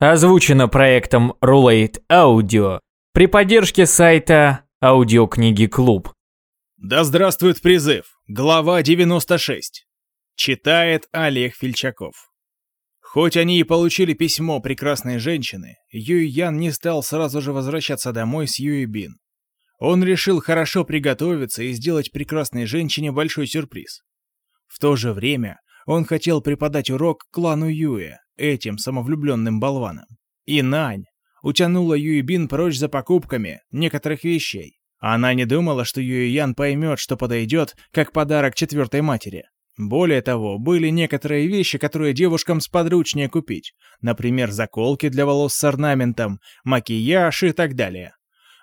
Озвучено проектом Rulate Audio при поддержке сайта Аудиокниги Клуб. Да здравствует призыв! Глава 96. Читает Олег Фельчаков. Хоть они и получили письмо прекрасной женщины, Юй Ян не стал сразу же возвращаться домой с Юй Бин. Он решил хорошо приготовиться и сделать прекрасной женщине большой сюрприз. В то же время он хотел преподать урок клану Юэ, этим самовлюбленным болванам. И Нань утянула Юйбин прочь за покупками некоторых вещей. Она не думала, что Юйян поймет, что подойдет, как подарок четвертой матери. Более того, были некоторые вещи, которые девушкам сподручнее купить. Например, заколки для волос с орнаментом, макияж и так далее.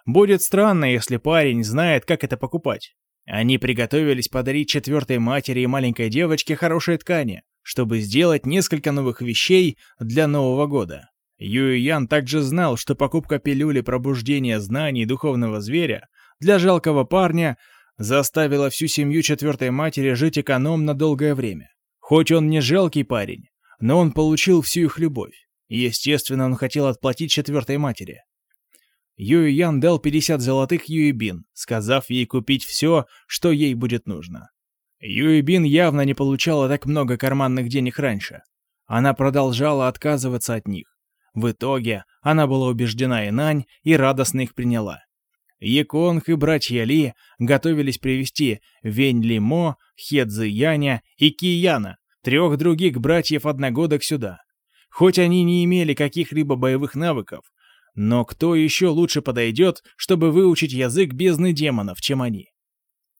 Будет странно, если парень знает, как это покупать. Они приготовились подарить четвертой матери и маленькой девочке хорошие ткани, чтобы сделать несколько новых вещей для Нового года. Юй Ян также знал, что покупка пилюли пробуждения знаний духовного зверя для жалкого парня заставила всю семью четвертой матери жить экономно долгое время. Хоть он не жалкий парень, но он получил всю их любовь. естественно, он хотел отплатить четвертой матери. Юй Ян дал 50 золотых Юйбин, сказав ей купить все, что ей будет нужно. Юйбин явно не получала так много карманных денег раньше. Она продолжала отказываться от них. В итоге она была убеждена Инань и радостно их приняла. Яконг и братья Ли готовились привести Вень Лимо, Хедзи Яня и Кияна, трех других братьев-одногодок сюда. Хоть они не имели каких-либо боевых навыков, но кто еще лучше подойдет, чтобы выучить язык бездны демонов, чем они?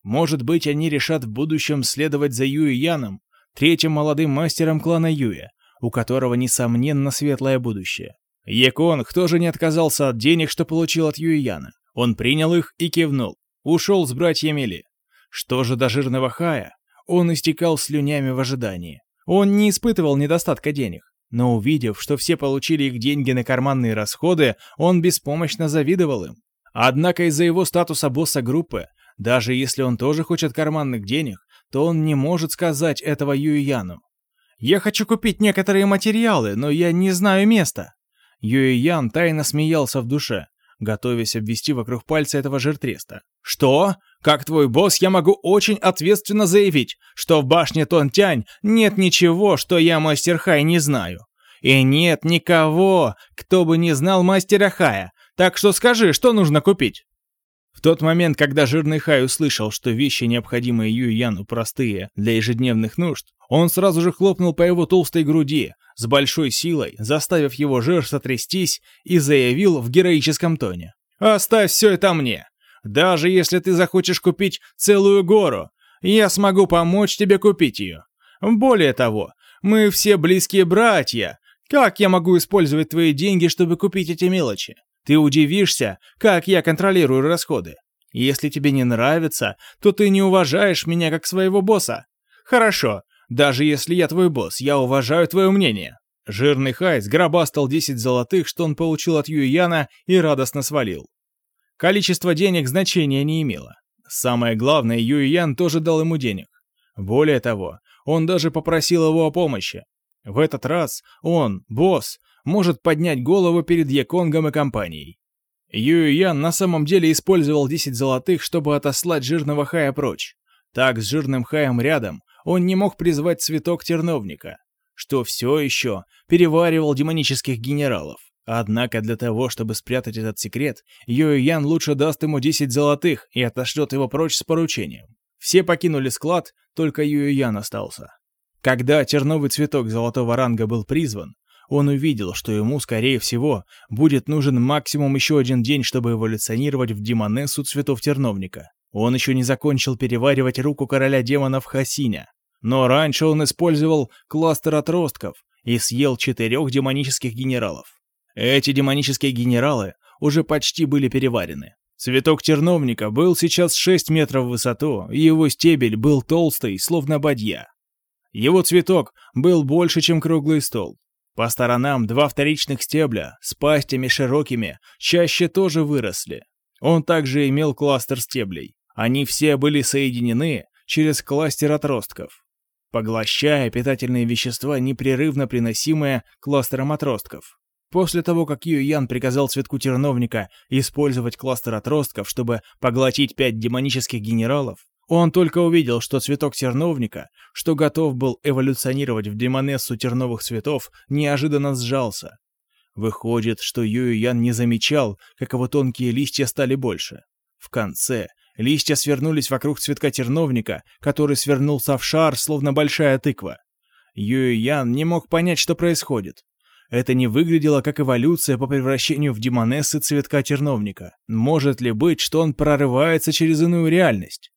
Может быть, они решат в будущем следовать за Юй Яном, третьим молодым мастером клана Юя, у которого, несомненно, светлое будущее. Яконг тоже не отказался от денег, что получил от Юй Яна. Он принял их и кивнул. Ушел с братьями Ли. Что же до жирного Хая? Он истекал слюнями в ожидании. Он не испытывал недостатка денег. Но увидев, что все получили их деньги на карманные расходы, он беспомощно завидовал им. Однако из-за его статуса босса группы даже если он тоже хочет карманных денег, то он не может сказать этого Юйяну. «Я хочу купить некоторые материалы, но я не знаю места». Юйян тайно смеялся в душе, готовясь обвести вокруг пальца этого жиртреста. «Что? Как твой босс я могу очень ответственно заявить, что в башне Тонтянь нет ничего, что я, мастер Хай, не знаю. И нет никого, кто бы не знал мастера Хая. Так что скажи, что нужно купить?» Тот момент, когда жирный Хай услышал, что вещи, необходимые Юй Яну, простые для ежедневных нужд, он сразу же хлопнул по его толстой груди с большой силой, заставив его жир сотрястись и заявил в героическом тоне. «Оставь все это мне! Даже если ты захочешь купить целую гору, я смогу помочь тебе купить ее. Более того, мы все близкие братья. Как я могу использовать твои деньги, чтобы купить эти мелочи? Ты удивишься, как я контролирую расходы. Если тебе не нравится, то ты не уважаешь меня как своего босса. Хорошо, даже если я твой босс, я уважаю твое мнение. Жирный Хай сгробастал 10 золотых, что он получил от Юйяна, и радостно свалил. Количество денег значения не имело. Самое главное, Юйян тоже дал ему денег. Более того, он даже попросил его о помощи. В этот раз он, босс, может поднять голову перед Яконгом и компанией. Юй Ян на самом деле использовал 10 золотых, чтобы отослать жирного хая прочь. Так, с жирным хаем рядом, он не мог призвать цветок терновника, что все еще переваривал демонических генералов. Однако для того, чтобы спрятать этот секрет, Юй Ян лучше даст ему 10 золотых и отошлет его прочь с поручением. Все покинули склад, только Юй Ян остался. Когда терновый цветок золотого ранга был призван, он увидел, что ему, скорее всего, будет нужен максимум еще один день, чтобы эволюционировать в демонессу цветов терновника. Он еще не закончил переваривать руку короля демонов Хасиня. Но раньше он использовал кластер отростков и съел четырех демонических генералов. Эти демонические генералы уже почти были переварены. Цветок терновника был сейчас 6 метров в высоту, и его стебель был толстый, словно бадья. Его цветок был больше, чем круглый стол. По сторонам два вторичных стебля с пастями широкими чаще тоже выросли. Он также имел кластер стеблей. Они все были соединены через кластер отростков, поглощая питательные вещества, непрерывно приносимые кластером отростков. После того, как Юй Ян приказал цветку терновника использовать кластер отростков, чтобы поглотить пять демонических генералов, он только увидел, что цветок терновника, что готов был эволюционировать в демонессу терновых цветов, неожиданно сжался. Выходит, что Юй Ян не замечал, как его тонкие листья стали больше. В конце листья свернулись вокруг цветка терновника, который свернулся в шар, словно большая тыква. Юй Ян не мог понять, что происходит. Это не выглядело как эволюция по превращению в демонессы цветка терновника. Может ли быть, что он прорывается через иную реальность?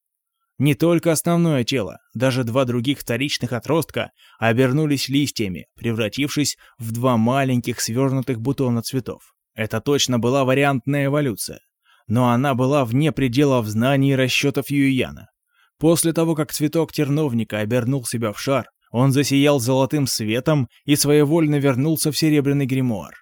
Не только основное тело, даже два других вторичных отростка обернулись листьями, превратившись в два маленьких свернутых бутона цветов. Это точно была вариантная эволюция. Но она была вне пределов знаний и расчетов Юйяна. После того, как цветок терновника обернул себя в шар, он засиял золотым светом и своевольно вернулся в серебряный гримуар.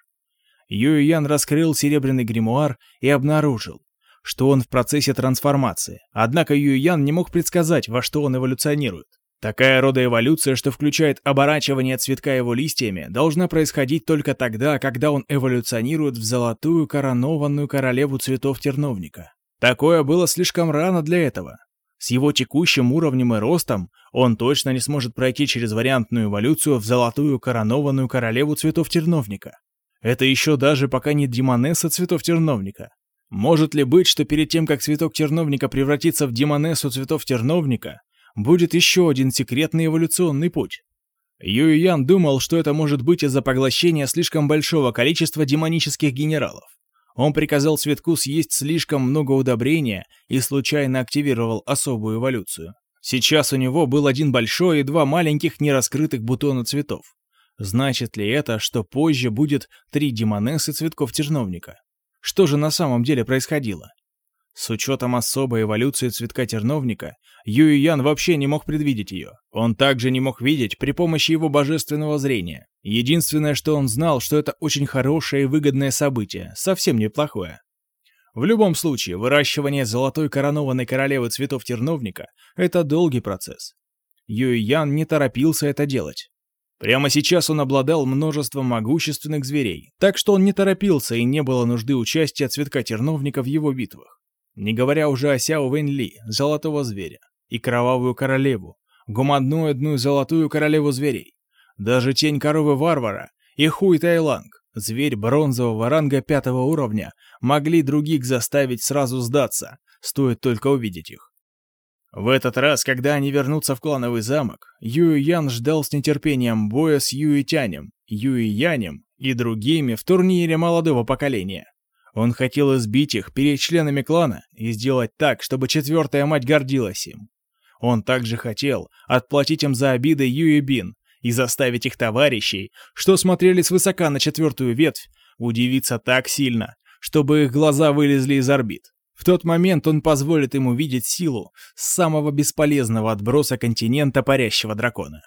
Юйян раскрыл серебряный гримуар и обнаружил, что он в процессе трансформации. Однако Юйян не мог предсказать, во что он эволюционирует. Такая рода эволюция, что включает оборачивание цветка его листьями, должна происходить только тогда, когда он эволюционирует в золотую коронованную королеву цветов терновника. Такое было слишком рано для этого. С его текущим уровнем и ростом он точно не сможет пройти через вариантную эволюцию в золотую коронованную королеву цветов терновника. Это еще даже пока не демонесса цветов терновника. Может ли быть, что перед тем, как цветок терновника превратится в демонессу цветов терновника, будет еще один секретный эволюционный путь? Юй Ян думал, что это может быть из-за поглощения слишком большого количества демонических генералов. Он приказал цветку съесть слишком много удобрения и случайно активировал особую эволюцию. Сейчас у него был один большой и два маленьких нераскрытых бутона цветов. Значит ли это, что позже будет три демонессы цветков терновника? Что же на самом деле происходило? С учетом особой эволюции цветка терновника, Юй Ян вообще не мог предвидеть ее. Он также не мог видеть при помощи его божественного зрения. Единственное, что он знал, что это очень хорошее и выгодное событие, совсем неплохое. В любом случае, выращивание золотой коронованной королевы цветов терновника – это долгий процесс. Юй Ян не торопился это делать. Прямо сейчас он обладал множеством могущественных зверей, так что он не торопился и не было нужды участия цветка терновника в его битвах. Не говоря уже о Сяо Вэнь золотого зверя, и кровавую королеву, гуманоидную золотую королеву зверей. Даже тень коровы варвара и Хуй Тайланг, зверь бронзового ранга пятого уровня, могли других заставить сразу сдаться, стоит только увидеть их. В этот раз, когда они вернутся в клановый замок, Юй Ян ждал с нетерпением боя с Юй Тянем, Юй Янем и другими в турнире молодого поколения. Он хотел избить их перед членами клана и сделать так, чтобы четвертая мать гордилась им. Он также хотел отплатить им за обиды Юи Бин и заставить их товарищей, что смотрели свысока на четвертую ветвь, удивиться так сильно, чтобы их глаза вылезли из орбит. В тот момент он позволит им увидеть силу самого бесполезного отброса континента парящего дракона.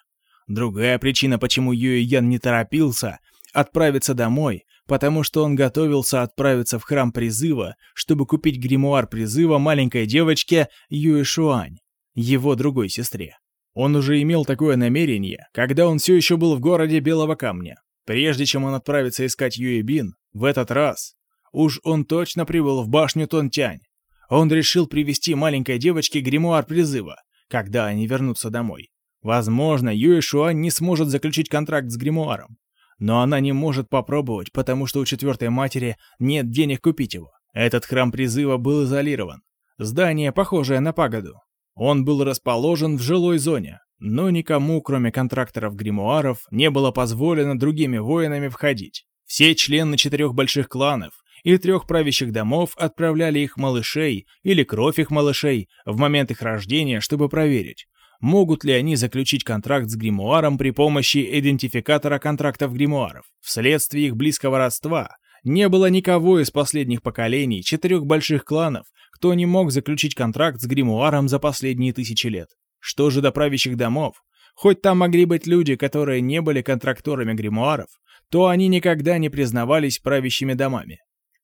Другая причина, почему Юи Ян не торопился отправиться домой, потому что он готовился отправиться в храм призыва, чтобы купить гримуар призыва маленькой девочке Юэ Шуань, его другой сестре. Он уже имел такое намерение, когда он все еще был в городе Белого Камня. Прежде чем он отправится искать Юэ Бин, в этот раз, уж он точно прибыл в башню Тонтянь. Он решил привести маленькой девочке гримуар призыва, когда они вернутся домой. Возможно, Юэ Шуань не сможет заключить контракт с гримуаром, но она не может попробовать, потому что у четвертой матери нет денег купить его. Этот храм призыва был изолирован. Здание, похожее на пагоду. Он был расположен в жилой зоне, но никому, кроме контракторов-гримуаров, не было позволено другими воинами входить. Все члены четырех больших кланов и трех правящих домов отправляли их малышей или кровь их малышей в момент их рождения, чтобы проверить, могут ли они заключить контракт с гримуаром при помощи идентификатора контрактов гримуаров. Вследствие их близкого родства не было никого из последних поколений четырех больших кланов, кто не мог заключить контракт с гримуаром за последние тысячи лет. Что же до правящих домов? Хоть там могли быть люди, которые не были контракторами гримуаров, то они никогда не признавались правящими домами.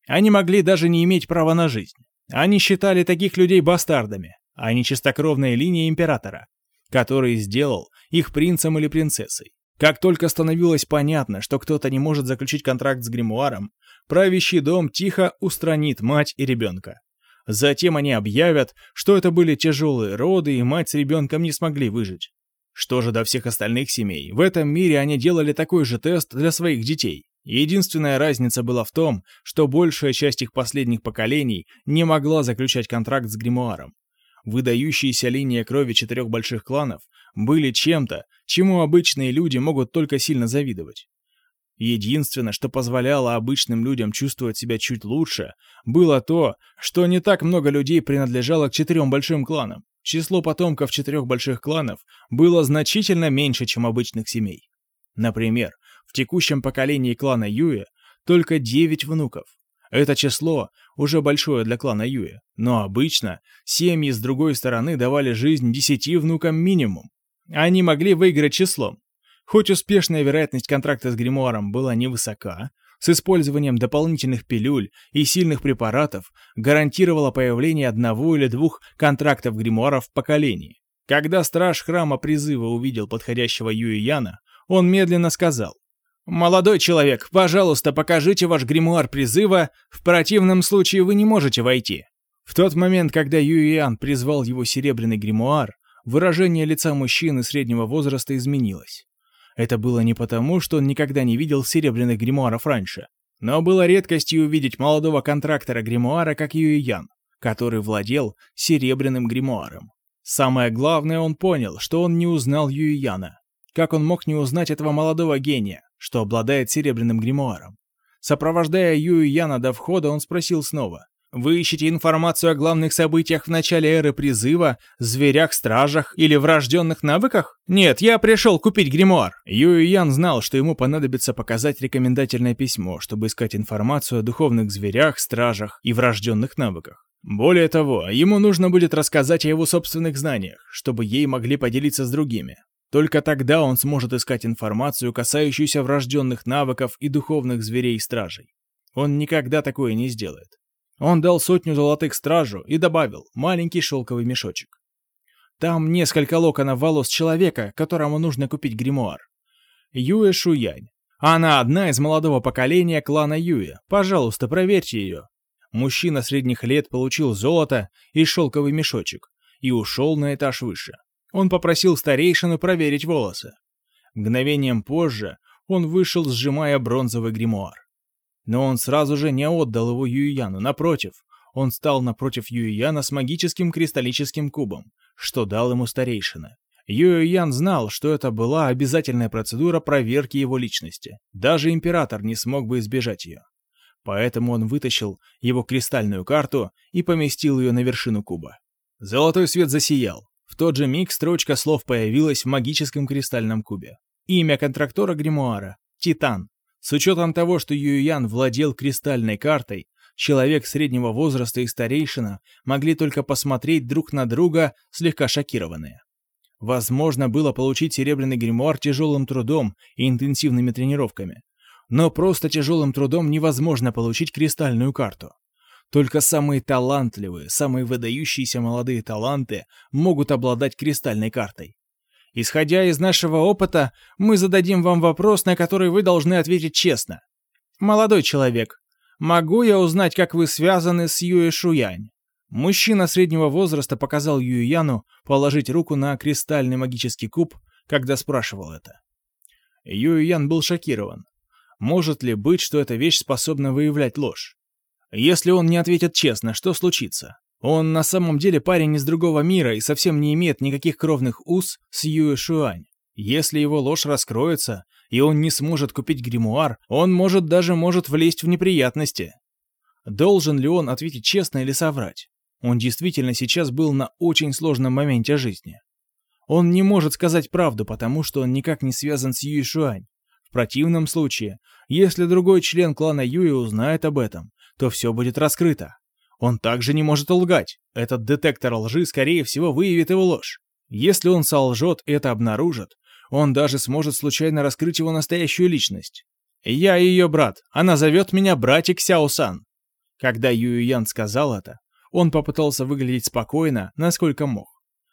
Они могли даже не иметь права на жизнь. Они считали таких людей бастардами, а не чистокровной линией императора который сделал их принцем или принцессой. Как только становилось понятно, что кто-то не может заключить контракт с гримуаром, правящий дом тихо устранит мать и ребенка. Затем они объявят, что это были тяжелые роды, и мать с ребенком не смогли выжить. Что же до всех остальных семей? В этом мире они делали такой же тест для своих детей. Единственная разница была в том, что большая часть их последних поколений не могла заключать контракт с гримуаром. Выдающиеся линия крови четырех больших кланов были чем-то, чему обычные люди могут только сильно завидовать. Единственное, что позволяло обычным людям чувствовать себя чуть лучше, было то, что не так много людей принадлежало к четырем большим кланам. Число потомков четырех больших кланов было значительно меньше, чем обычных семей. Например, в текущем поколении клана Юэ только девять внуков. Это число уже большое для клана Юэ, но обычно семьи с другой стороны давали жизнь десяти внукам минимум. Они могли выиграть числом. Хоть успешная вероятность контракта с гримуаром была невысока, с использованием дополнительных пилюль и сильных препаратов гарантировала появление одного или двух контрактов гримуаров в поколении. Когда страж храма призыва увидел подходящего Юи Яна, он медленно сказал, «Молодой человек, пожалуйста, покажите ваш гримуар призыва, в противном случае вы не можете войти». В тот момент, когда Юй Ян призвал его серебряный гримуар, выражение лица мужчины среднего возраста изменилось. Это было не потому, что он никогда не видел серебряных гримуаров раньше, но было редкостью увидеть молодого контрактора гримуара, как Юй Ян, который владел серебряным гримуаром. Самое главное, он понял, что он не узнал Юй Яна. Как он мог не узнать этого молодого гения, что обладает серебряным гримуаром? Сопровождая Юй Яна до входа, он спросил снова. Вы ищете информацию о главных событиях в начале эры призыва, зверях, стражах или врожденных навыках? Нет, я пришел купить гримуар. Юй Ян знал, что ему понадобится показать рекомендательное письмо, чтобы искать информацию о духовных зверях, стражах и врожденных навыках. Более того, ему нужно будет рассказать о его собственных знаниях, чтобы ей могли поделиться с другими. Только тогда он сможет искать информацию, касающуюся врожденных навыков и духовных зверей и стражей. Он никогда такое не сделает. Он дал сотню золотых стражу и добавил маленький шелковый мешочек. Там несколько локонов волос человека, которому нужно купить гримуар. Юэ Шуянь. Она одна из молодого поколения клана Юэ. Пожалуйста, проверьте ее. Мужчина средних лет получил золото и шелковый мешочек и ушел на этаж выше. Он попросил старейшину проверить волосы. Мгновением позже он вышел, сжимая бронзовый гримуар. Но он сразу же не отдал его Юйяну, напротив, он стал напротив Юйяна с магическим кристаллическим кубом, что дал ему старейшина. Юйян знал, что это была обязательная процедура проверки его личности. Даже император не смог бы избежать ее. Поэтому он вытащил его кристальную карту и поместил ее на вершину куба. Золотой свет засиял. В тот же миг строчка слов появилась в магическом кристальном кубе. Имя контрактора гримуара — Титан. С учетом того, что Юйян владел кристальной картой, человек среднего возраста и старейшина могли только посмотреть друг на друга, слегка шокированные. Возможно было получить серебряный гримуар тяжелым трудом и интенсивными тренировками. Но просто тяжелым трудом невозможно получить кристальную карту. Только самые талантливые, самые выдающиеся молодые таланты могут обладать кристальной картой. Исходя из нашего опыта, мы зададим вам вопрос, на который вы должны ответить честно. Молодой человек, могу я узнать, как вы связаны с Юэ Шуянь? Мужчина среднего возраста показал Юяну положить руку на кристальный магический куб, когда спрашивал это. Юян был шокирован. Может ли быть, что эта вещь способна выявлять ложь? Если он не ответит честно, что случится? Он на самом деле парень из другого мира и совсем не имеет никаких кровных уз с Юэ Шуань. Если его ложь раскроется, и он не сможет купить гримуар, он может даже может влезть в неприятности. Должен ли он ответить честно или соврать? Он действительно сейчас был на очень сложном моменте жизни. Он не может сказать правду, потому что он никак не связан с Юй Шуань. В противном случае, если другой член клана Юи узнает об этом, то все будет раскрыто. Он также не может лгать. Этот детектор лжи, скорее всего, выявит его ложь. Если он солжет и это обнаружит, он даже сможет случайно раскрыть его настоящую личность. «Я ее брат. Она зовет меня братик Сяо-сан». Когда Юй Ян сказал это, он попытался выглядеть спокойно, насколько мог.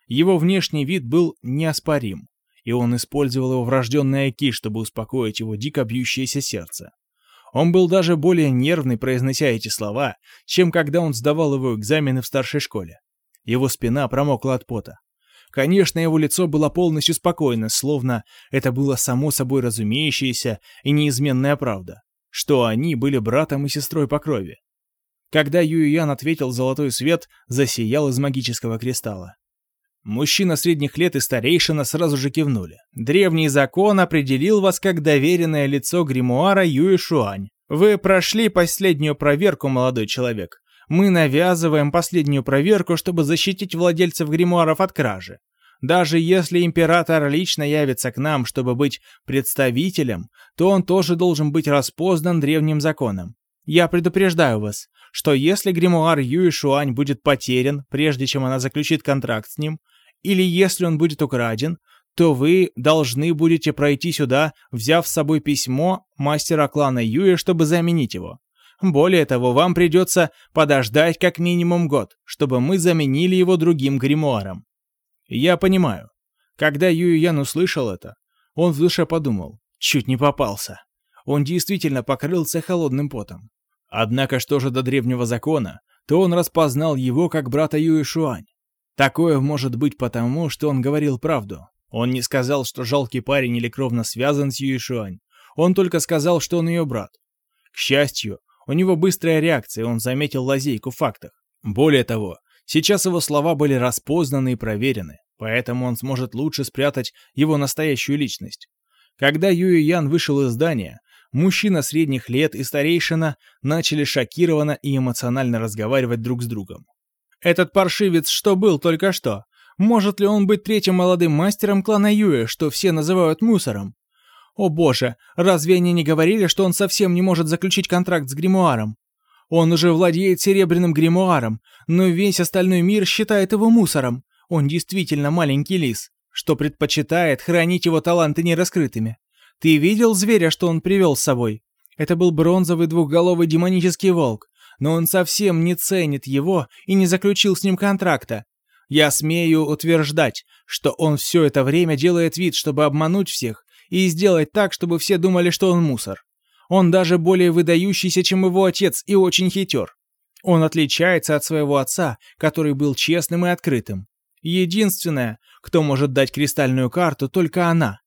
Его внешний вид был неоспорим. и он использовал его врожденный айки, чтобы успокоить его дико бьющееся сердце. Он был даже более нервный, произнося эти слова, чем когда он сдавал его экзамены в старшей школе. Его спина промокла от пота. Конечно, его лицо было полностью спокойно, словно это было само собой разумеющееся и неизменная правда, что они были братом и сестрой по крови. Когда Юйян ответил, золотой свет засиял из магического кристалла. Мужчина средних лет и старейшина сразу же кивнули. Древний закон определил вас как доверенное лицо гримуара Юи Шуань. Вы прошли последнюю проверку, молодой человек. Мы навязываем последнюю проверку, чтобы защитить владельцев гримуаров от кражи. Даже если император лично явится к нам, чтобы быть представителем, то он тоже должен быть распознан древним законом. Я предупреждаю вас, что если гримуар Юи Шуань будет потерян, прежде чем она заключит контракт с ним, или если он будет украден, то вы должны будете пройти сюда, взяв с собой письмо мастера клана Юи, чтобы заменить его. Более того, вам придется подождать как минимум год, чтобы мы заменили его другим гримуаром. Я понимаю. Когда Юй Ян услышал это, он в душе подумал, чуть не попался. Он действительно покрылся холодным потом. Однако что же до древнего закона, то он распознал его как брата Юи Шуань. Такое может быть потому, что он говорил правду. Он не сказал, что жалкий парень или кровно связан с Юи Шуань. Он только сказал, что он ее брат. К счастью, у него быстрая реакция, он заметил лазейку в фактах. Более того, сейчас его слова были распознаны и проверены, поэтому он сможет лучше спрятать его настоящую личность. Когда Юй Ян вышел из здания, мужчина средних лет и старейшина начали шокированно и эмоционально разговаривать друг с другом. Этот паршивец что был только что? Может ли он быть третьим молодым мастером клана Юэ, что все называют мусором? О боже, разве они не говорили, что он совсем не может заключить контракт с гримуаром? Он уже владеет серебряным гримуаром, но весь остальной мир считает его мусором. Он действительно маленький лис, что предпочитает хранить его таланты нераскрытыми. Ты видел зверя, что он привел с собой? Это был бронзовый двухголовый демонический волк, но он совсем не ценит его и не заключил с ним контракта. Я смею утверждать, что он все это время делает вид, чтобы обмануть всех и сделать так, чтобы все думали, что он мусор. Он даже более выдающийся, чем его отец, и очень хитер. Он отличается от своего отца, который был честным и открытым. Единственное, кто может дать кристальную карту, только она.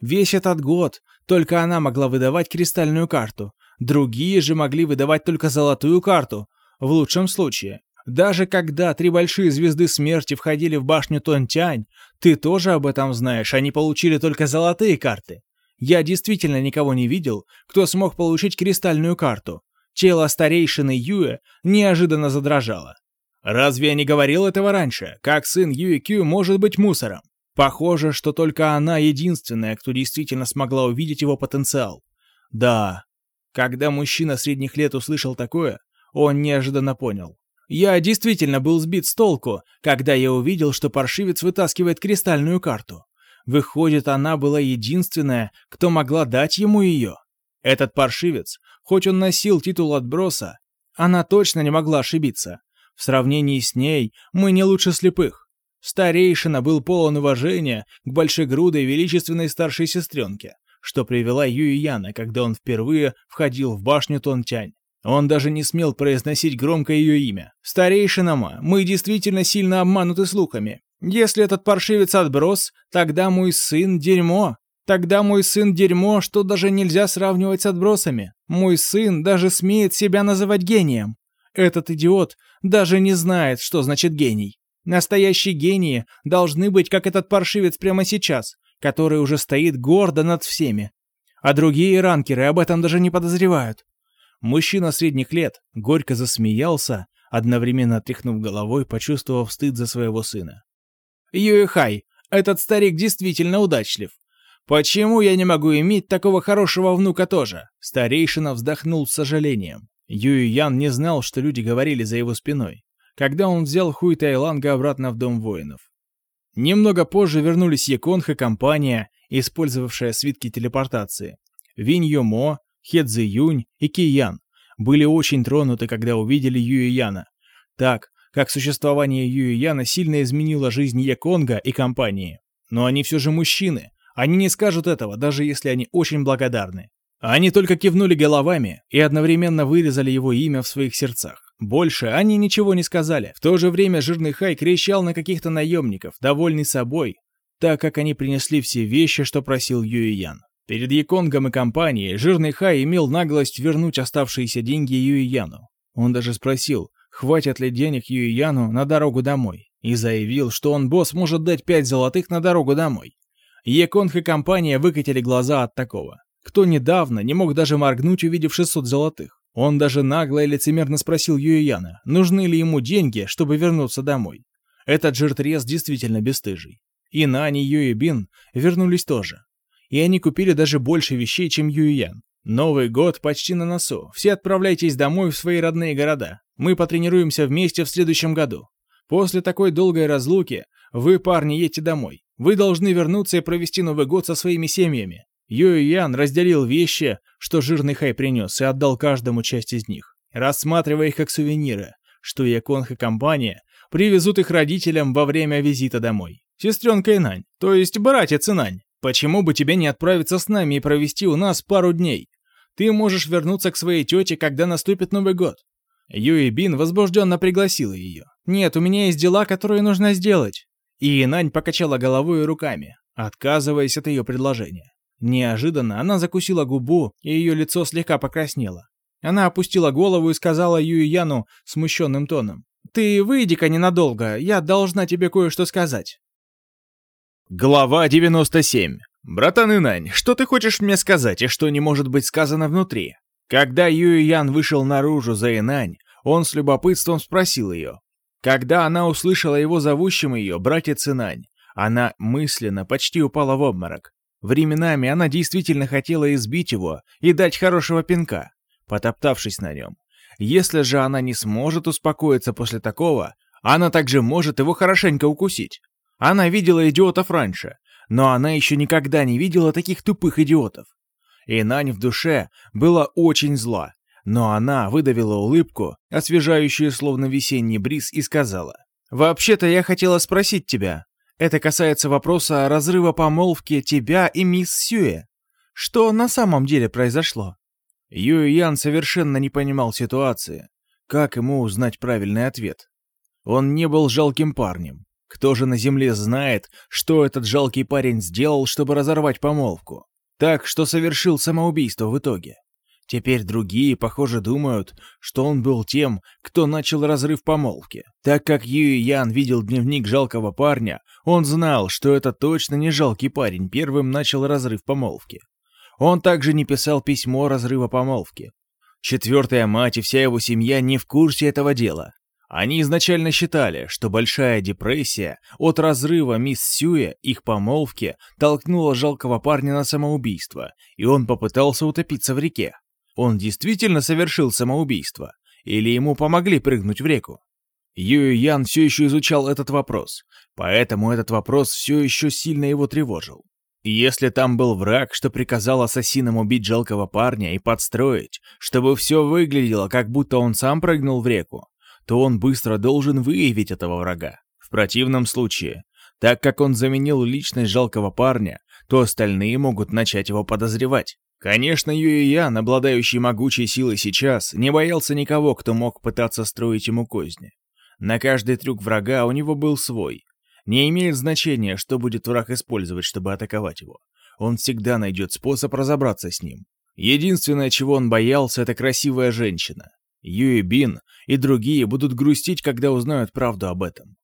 Весь этот год только она могла выдавать кристальную карту, Другие же могли выдавать только золотую карту, в лучшем случае. Даже когда три большие звезды смерти входили в башню Тонтянь, ты тоже об этом знаешь, они получили только золотые карты. Я действительно никого не видел, кто смог получить кристальную карту. Тело старейшины Юэ неожиданно задрожало. Разве я не говорил этого раньше? Как сын Юэ Кю может быть мусором? Похоже, что только она единственная, кто действительно смогла увидеть его потенциал. Да, когда мужчина средних лет услышал такое, он неожиданно понял. Я действительно был сбит с толку, когда я увидел, что паршивец вытаскивает кристальную карту. Выходит, она была единственная, кто могла дать ему ее. Этот паршивец, хоть он носил титул отброса, она точно не могла ошибиться. В сравнении с ней мы не лучше слепых. Старейшина был полон уважения к большегрудой величественной старшей сестренке что привела Юй Яна, когда он впервые входил в башню Тонтянь. Он даже не смел произносить громко ее имя. «Старейшина Ма, мы действительно сильно обмануты слухами. Если этот паршивец отброс, тогда мой сын — дерьмо. Тогда мой сын — дерьмо, что даже нельзя сравнивать с отбросами. Мой сын даже смеет себя называть гением. Этот идиот даже не знает, что значит гений. Настоящие гении должны быть, как этот паршивец прямо сейчас, который уже стоит гордо над всеми. А другие ранкеры об этом даже не подозревают. Мужчина средних лет горько засмеялся, одновременно тряхнув головой, почувствовав стыд за своего сына. «Юэхай, этот старик действительно удачлив. Почему я не могу иметь такого хорошего внука тоже?» Старейшина вздохнул с сожалением. Юй Ян не знал, что люди говорили за его спиной, когда он взял Хуй Тайланга обратно в Дом воинов. Немного позже вернулись Яконх и компания, использовавшая свитки телепортации. Винь Йомо, Хедзи Юнь и Киян были очень тронуты, когда увидели Юи Яна. Так, как существование Юи Яна сильно изменило жизнь Яконга и компании. Но они все же мужчины, Они не скажут этого, даже если они очень благодарны. Они только кивнули головами и одновременно вырезали его имя в своих сердцах. Больше они ничего не сказали. В то же время жирный Хай кричал на каких-то наемников, довольный собой, так как они принесли все вещи, что просил Юй Ян. Перед Яконгом и компанией жирный Хай имел наглость вернуть оставшиеся деньги Юй Яну. Он даже спросил, хватит ли денег Юй Яну на дорогу домой, и заявил, что он, босс, может дать пять золотых на дорогу домой. Яконг и компания выкатили глаза от такого. Кто недавно не мог даже моргнуть, увидев 600 золотых. Он даже нагло и лицемерно спросил Юэяна, нужны ли ему деньги, чтобы вернуться домой. Этот жиртрез действительно бесстыжий. И Нани, Юэ и Бин вернулись тоже. И они купили даже больше вещей, чем Юэян. Новый год почти на носу. Все отправляйтесь домой в свои родные города. Мы потренируемся вместе в следующем году. После такой долгой разлуки вы, парни, едьте домой. Вы должны вернуться и провести Новый год со своими семьями. Юй Ян разделил вещи, что жирный Хай принес, и отдал каждому часть из них, рассматривая их как сувениры, что Яконг и компания привезут их родителям во время визита домой. Сестренка Инань, то есть братец Инань, почему бы тебе не отправиться с нами и провести у нас пару дней? Ты можешь вернуться к своей тете, когда наступит Новый год. Юй Бин возбужденно пригласила ее. «Нет, у меня есть дела, которые нужно сделать». И Инань покачала головой и руками, отказываясь от ее предложения. Неожиданно она закусила губу, и ее лицо слегка покраснело. Она опустила голову и сказала Юй Яну смущенным тоном. «Ты выйди-ка ненадолго, я должна тебе кое-что сказать». Глава 97. «Братан Инань, что ты хочешь мне сказать, и что не может быть сказано внутри?» Когда Юй Ян вышел наружу за Инань, он с любопытством спросил ее. Когда она услышала его зовущим ее, братец Инань, она мысленно почти упала в обморок. Временами она действительно хотела избить его и дать хорошего пинка, потоптавшись на нем. Если же она не сможет успокоиться после такого, она также может его хорошенько укусить. Она видела идиотов раньше, но она еще никогда не видела таких тупых идиотов. И Нань в душе была очень зла, но она выдавила улыбку, освежающую словно весенний бриз, и сказала, «Вообще-то я хотела спросить тебя, это касается вопроса разрыва помолвки тебя и мисс Сюэ. Что на самом деле произошло? Юй Ян совершенно не понимал ситуации. Как ему узнать правильный ответ? Он не был жалким парнем. Кто же на земле знает, что этот жалкий парень сделал, чтобы разорвать помолвку? Так, что совершил самоубийство в итоге. Теперь другие, похоже, думают, что он был тем, кто начал разрыв помолвки. Так как Юй Ян видел дневник жалкого парня, он знал, что это точно не жалкий парень первым начал разрыв помолвки. Он также не писал письмо разрыва помолвки. Четвертая мать и вся его семья не в курсе этого дела. Они изначально считали, что большая депрессия от разрыва мисс Сюэ, их помолвки, толкнула жалкого парня на самоубийство, и он попытался утопиться в реке. Он действительно совершил самоубийство? Или ему помогли прыгнуть в реку? Юй Ян все еще изучал этот вопрос, поэтому этот вопрос все еще сильно его тревожил. Если там был враг, что приказал ассасинам убить жалкого парня и подстроить, чтобы все выглядело, как будто он сам прыгнул в реку, то он быстро должен выявить этого врага. В противном случае, так как он заменил личность жалкого парня, то остальные могут начать его подозревать. Конечно, Юй Ян, обладающий могучей силой сейчас, не боялся никого, кто мог пытаться строить ему козни. На каждый трюк врага у него был свой. Не имеет значения, что будет враг использовать, чтобы атаковать его. Он всегда найдет способ разобраться с ним. Единственное, чего он боялся, это красивая женщина. Юй Бин и другие будут грустить, когда узнают правду об этом.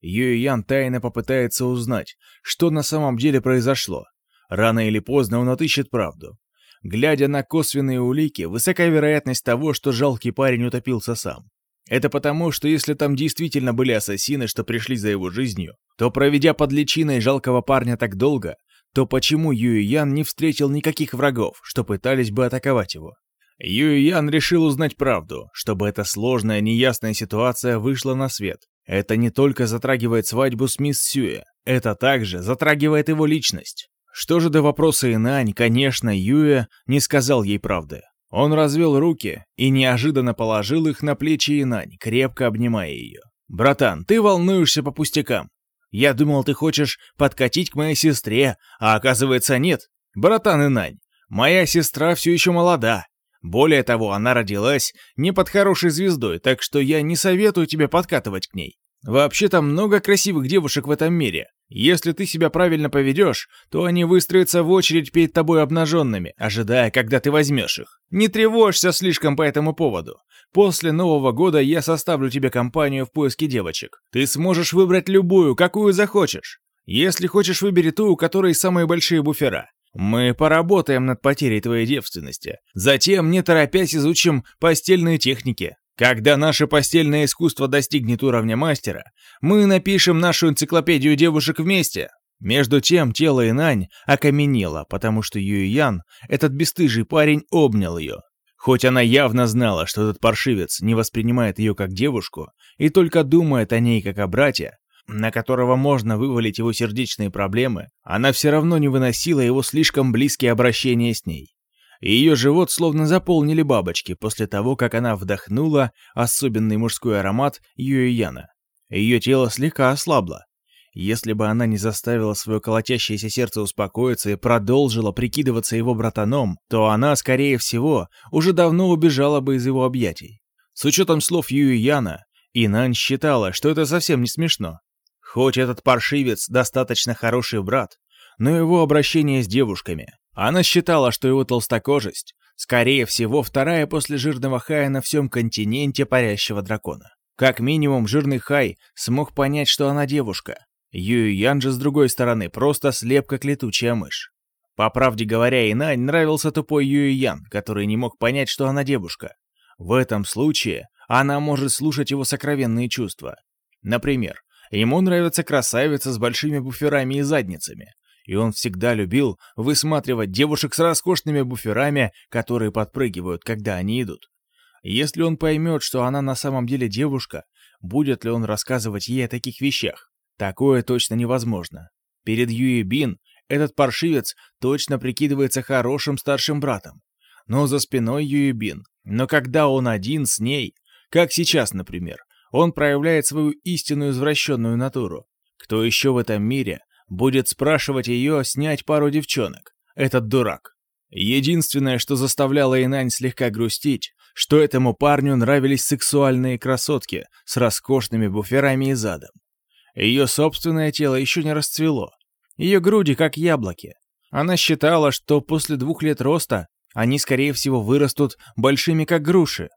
Юй Ян тайно попытается узнать, что на самом деле произошло. Рано или поздно он отыщет правду. Глядя на косвенные улики, высока вероятность того, что жалкий парень утопился сам. Это потому, что если там действительно были ассасины, что пришли за его жизнью, то проведя под личиной жалкого парня так долго, то почему Юй Ян не встретил никаких врагов, что пытались бы атаковать его? Юй Ян решил узнать правду, чтобы эта сложная, неясная ситуация вышла на свет. Это не только затрагивает свадьбу с мисс Сюэ, это также затрагивает его личность. Что же до вопроса Инань, конечно, Юэ не сказал ей правды. Он развел руки и неожиданно положил их на плечи Инань, крепко обнимая ее. «Братан, ты волнуешься по пустякам. Я думал, ты хочешь подкатить к моей сестре, а оказывается нет. Братан Инань, моя сестра все еще молода. Более того, она родилась не под хорошей звездой, так что я не советую тебе подкатывать к ней. Вообще-то много красивых девушек в этом мире. Если ты себя правильно поведешь, то они выстроятся в очередь перед тобой обнаженными, ожидая, когда ты возьмешь их. Не тревожься слишком по этому поводу. После Нового года я составлю тебе компанию в поиске девочек. Ты сможешь выбрать любую, какую захочешь. Если хочешь, выбери ту, у которой самые большие буфера. Мы поработаем над потерей твоей девственности. Затем, не торопясь, изучим постельные техники. Когда наше постельное искусство достигнет уровня мастера, мы напишем нашу энциклопедию девушек вместе. Между тем тело Инань окаменело, потому что Юйян, этот бесстыжий парень, обнял ее. Хоть она явно знала, что этот паршивец не воспринимает ее как девушку и только думает о ней как о брате, на которого можно вывалить его сердечные проблемы, она все равно не выносила его слишком близкие обращения с ней. Ее живот словно заполнили бабочки после того, как она вдохнула особенный мужской аромат Юэяна. Ее тело слегка ослабло. Если бы она не заставила свое колотящееся сердце успокоиться и продолжила прикидываться его братаном, то она, скорее всего, уже давно убежала бы из его объятий. С учетом слов Юэяна, Инань считала, что это совсем не смешно. Хоть этот паршивец достаточно хороший брат, но его обращение с девушками, она считала, что его толстокожесть, скорее всего, вторая после жирного Хая на всем континенте парящего дракона. Как минимум, жирный Хай смог понять, что она девушка. Юй Ян же, с другой стороны, просто слеп, как летучая мышь. По правде говоря, Инань нравился тупой Юй Ян, который не мог понять, что она девушка. В этом случае она может слушать его сокровенные чувства. Например, ему нравится красавица с большими буферами и задницами, и он всегда любил высматривать девушек с роскошными буферами, которые подпрыгивают, когда они идут. Если он поймет, что она на самом деле девушка, будет ли он рассказывать ей о таких вещах? Такое точно невозможно. Перед Юи Бин этот паршивец точно прикидывается хорошим старшим братом. Но за спиной Юи Бин. Но когда он один с ней, как сейчас, например, он проявляет свою истинную извращенную натуру. Кто еще в этом мире будет спрашивать ее снять пару девчонок. Этот дурак. Единственное, что заставляло Инань слегка грустить, что этому парню нравились сексуальные красотки с роскошными буферами и задом. Ее собственное тело еще не расцвело. Ее груди как яблоки. Она считала, что после двух лет роста они, скорее всего, вырастут большими как груши.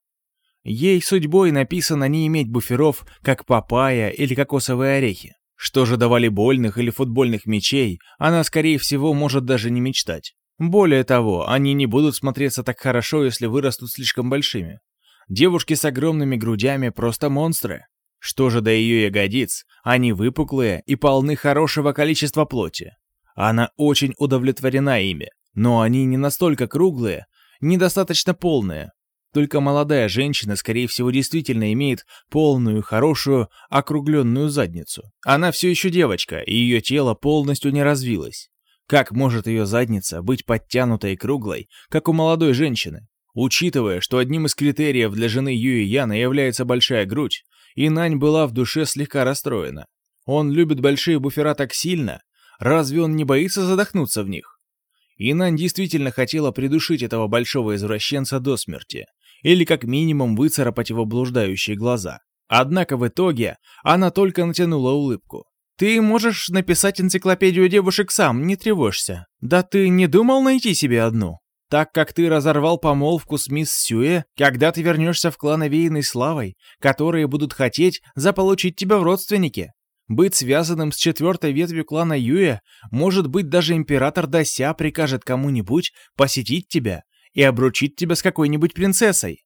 Ей судьбой написано не иметь буферов, как папайя или кокосовые орехи. Что же до волейбольных или футбольных мячей, она, скорее всего, может даже не мечтать. Более того, они не будут смотреться так хорошо, если вырастут слишком большими. Девушки с огромными грудями просто монстры. Что же до ее ягодиц, они выпуклые и полны хорошего количества плоти. Она очень удовлетворена ими, но они не настолько круглые, недостаточно полные, только молодая женщина, скорее всего, действительно имеет полную, хорошую, округленную задницу. Она все еще девочка, и ее тело полностью не развилось. Как может ее задница быть подтянутой и круглой, как у молодой женщины? Учитывая, что одним из критериев для жены Юи Яна является большая грудь, Инань была в душе слегка расстроена. Он любит большие буфера так сильно, разве он не боится задохнуться в них? Инань действительно хотела придушить этого большого извращенца до смерти, или как минимум выцарапать его блуждающие глаза. Однако в итоге она только натянула улыбку. «Ты можешь написать энциклопедию девушек сам, не тревожься. Да ты не думал найти себе одну? Так как ты разорвал помолвку с мисс Сюэ, когда ты вернешься в клан овеянной славой, которые будут хотеть заполучить тебя в родственники. Быть связанным с четвертой ветвью клана Юэ, может быть, даже император Дася прикажет кому-нибудь посетить тебя и обручить тебя с какой-нибудь принцессой.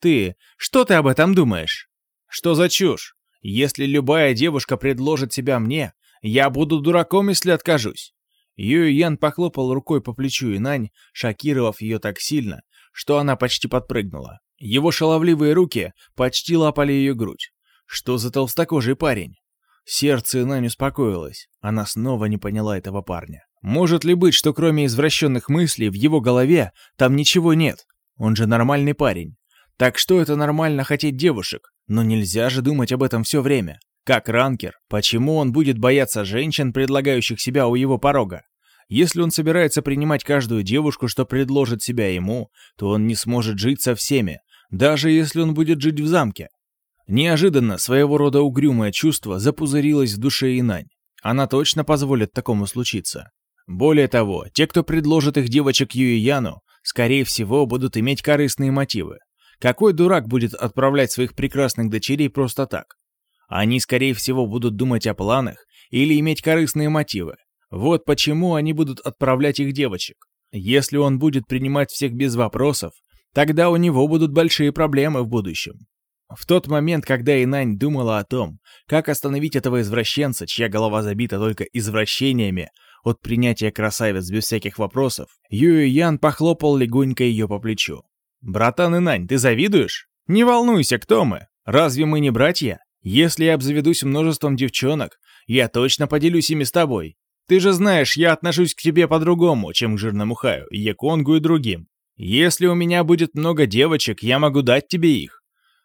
Ты, что ты об этом думаешь? Что за чушь? Если любая девушка предложит себя мне, я буду дураком, если откажусь. Юй Ян похлопал рукой по плечу Инань, шокировав ее так сильно, что она почти подпрыгнула. Его шаловливые руки почти лапали ее грудь. Что за толстокожий парень? Сердце Инань успокоилось. Она снова не поняла этого парня. Может ли быть, что кроме извращенных мыслей в его голове там ничего нет? Он же нормальный парень. Так что это нормально хотеть девушек? Но нельзя же думать об этом все время. Как ранкер, почему он будет бояться женщин, предлагающих себя у его порога? Если он собирается принимать каждую девушку, что предложит себя ему, то он не сможет жить со всеми, даже если он будет жить в замке. Неожиданно своего рода угрюмое чувство запузырилось в душе Инань. Она точно позволит такому случиться. Более того, те, кто предложит их девочек Юйяну, скорее всего, будут иметь корыстные мотивы. Какой дурак будет отправлять своих прекрасных дочерей просто так? Они, скорее всего, будут думать о планах или иметь корыстные мотивы. Вот почему они будут отправлять их девочек. Если он будет принимать всех без вопросов, тогда у него будут большие проблемы в будущем. В тот момент, когда Инань думала о том, как остановить этого извращенца, чья голова забита только извращениями, от принятия красавиц без всяких вопросов, Юй Ян похлопал легонько ее по плечу. «Братан Инань, ты завидуешь? Не волнуйся, кто мы? Разве мы не братья? Если я обзаведусь множеством девчонок, я точно поделюсь ими с тобой. Ты же знаешь, я отношусь к тебе по-другому, чем к жирному Хаю, Яконгу и другим. Если у меня будет много девочек, я могу дать тебе их.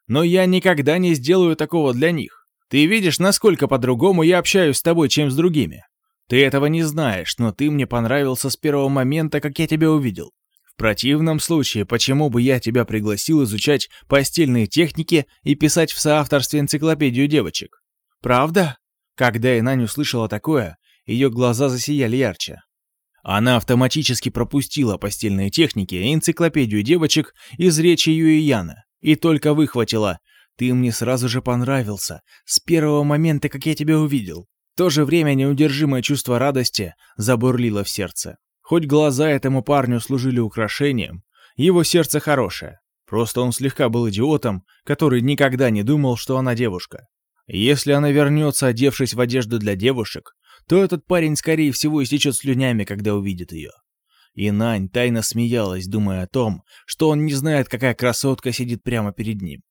Но я никогда не сделаю такого для них. Ты видишь, насколько по-другому я общаюсь с тобой, чем с другими. Ты этого не знаешь, но ты мне понравился с первого момента, как я тебя увидел. В противном случае, почему бы я тебя пригласил изучать постельные техники и писать в соавторстве энциклопедию девочек? Правда? Когда Инань услышала такое, ее глаза засияли ярче. Она автоматически пропустила постельные техники и энциклопедию девочек из речи Юияна и только выхватила «Ты мне сразу же понравился, с первого момента, как я тебя увидел». То же время неудержимое чувство радости забурлило в сердце. Хоть глаза этому парню служили украшением, его сердце хорошее. Просто он слегка был идиотом, который никогда не думал, что она девушка. Если она вернется, одевшись в одежду для девушек, то этот парень, скорее всего, истечет слюнями, когда увидит ее. И Нань тайно смеялась, думая о том, что он не знает, какая красотка сидит прямо перед ним.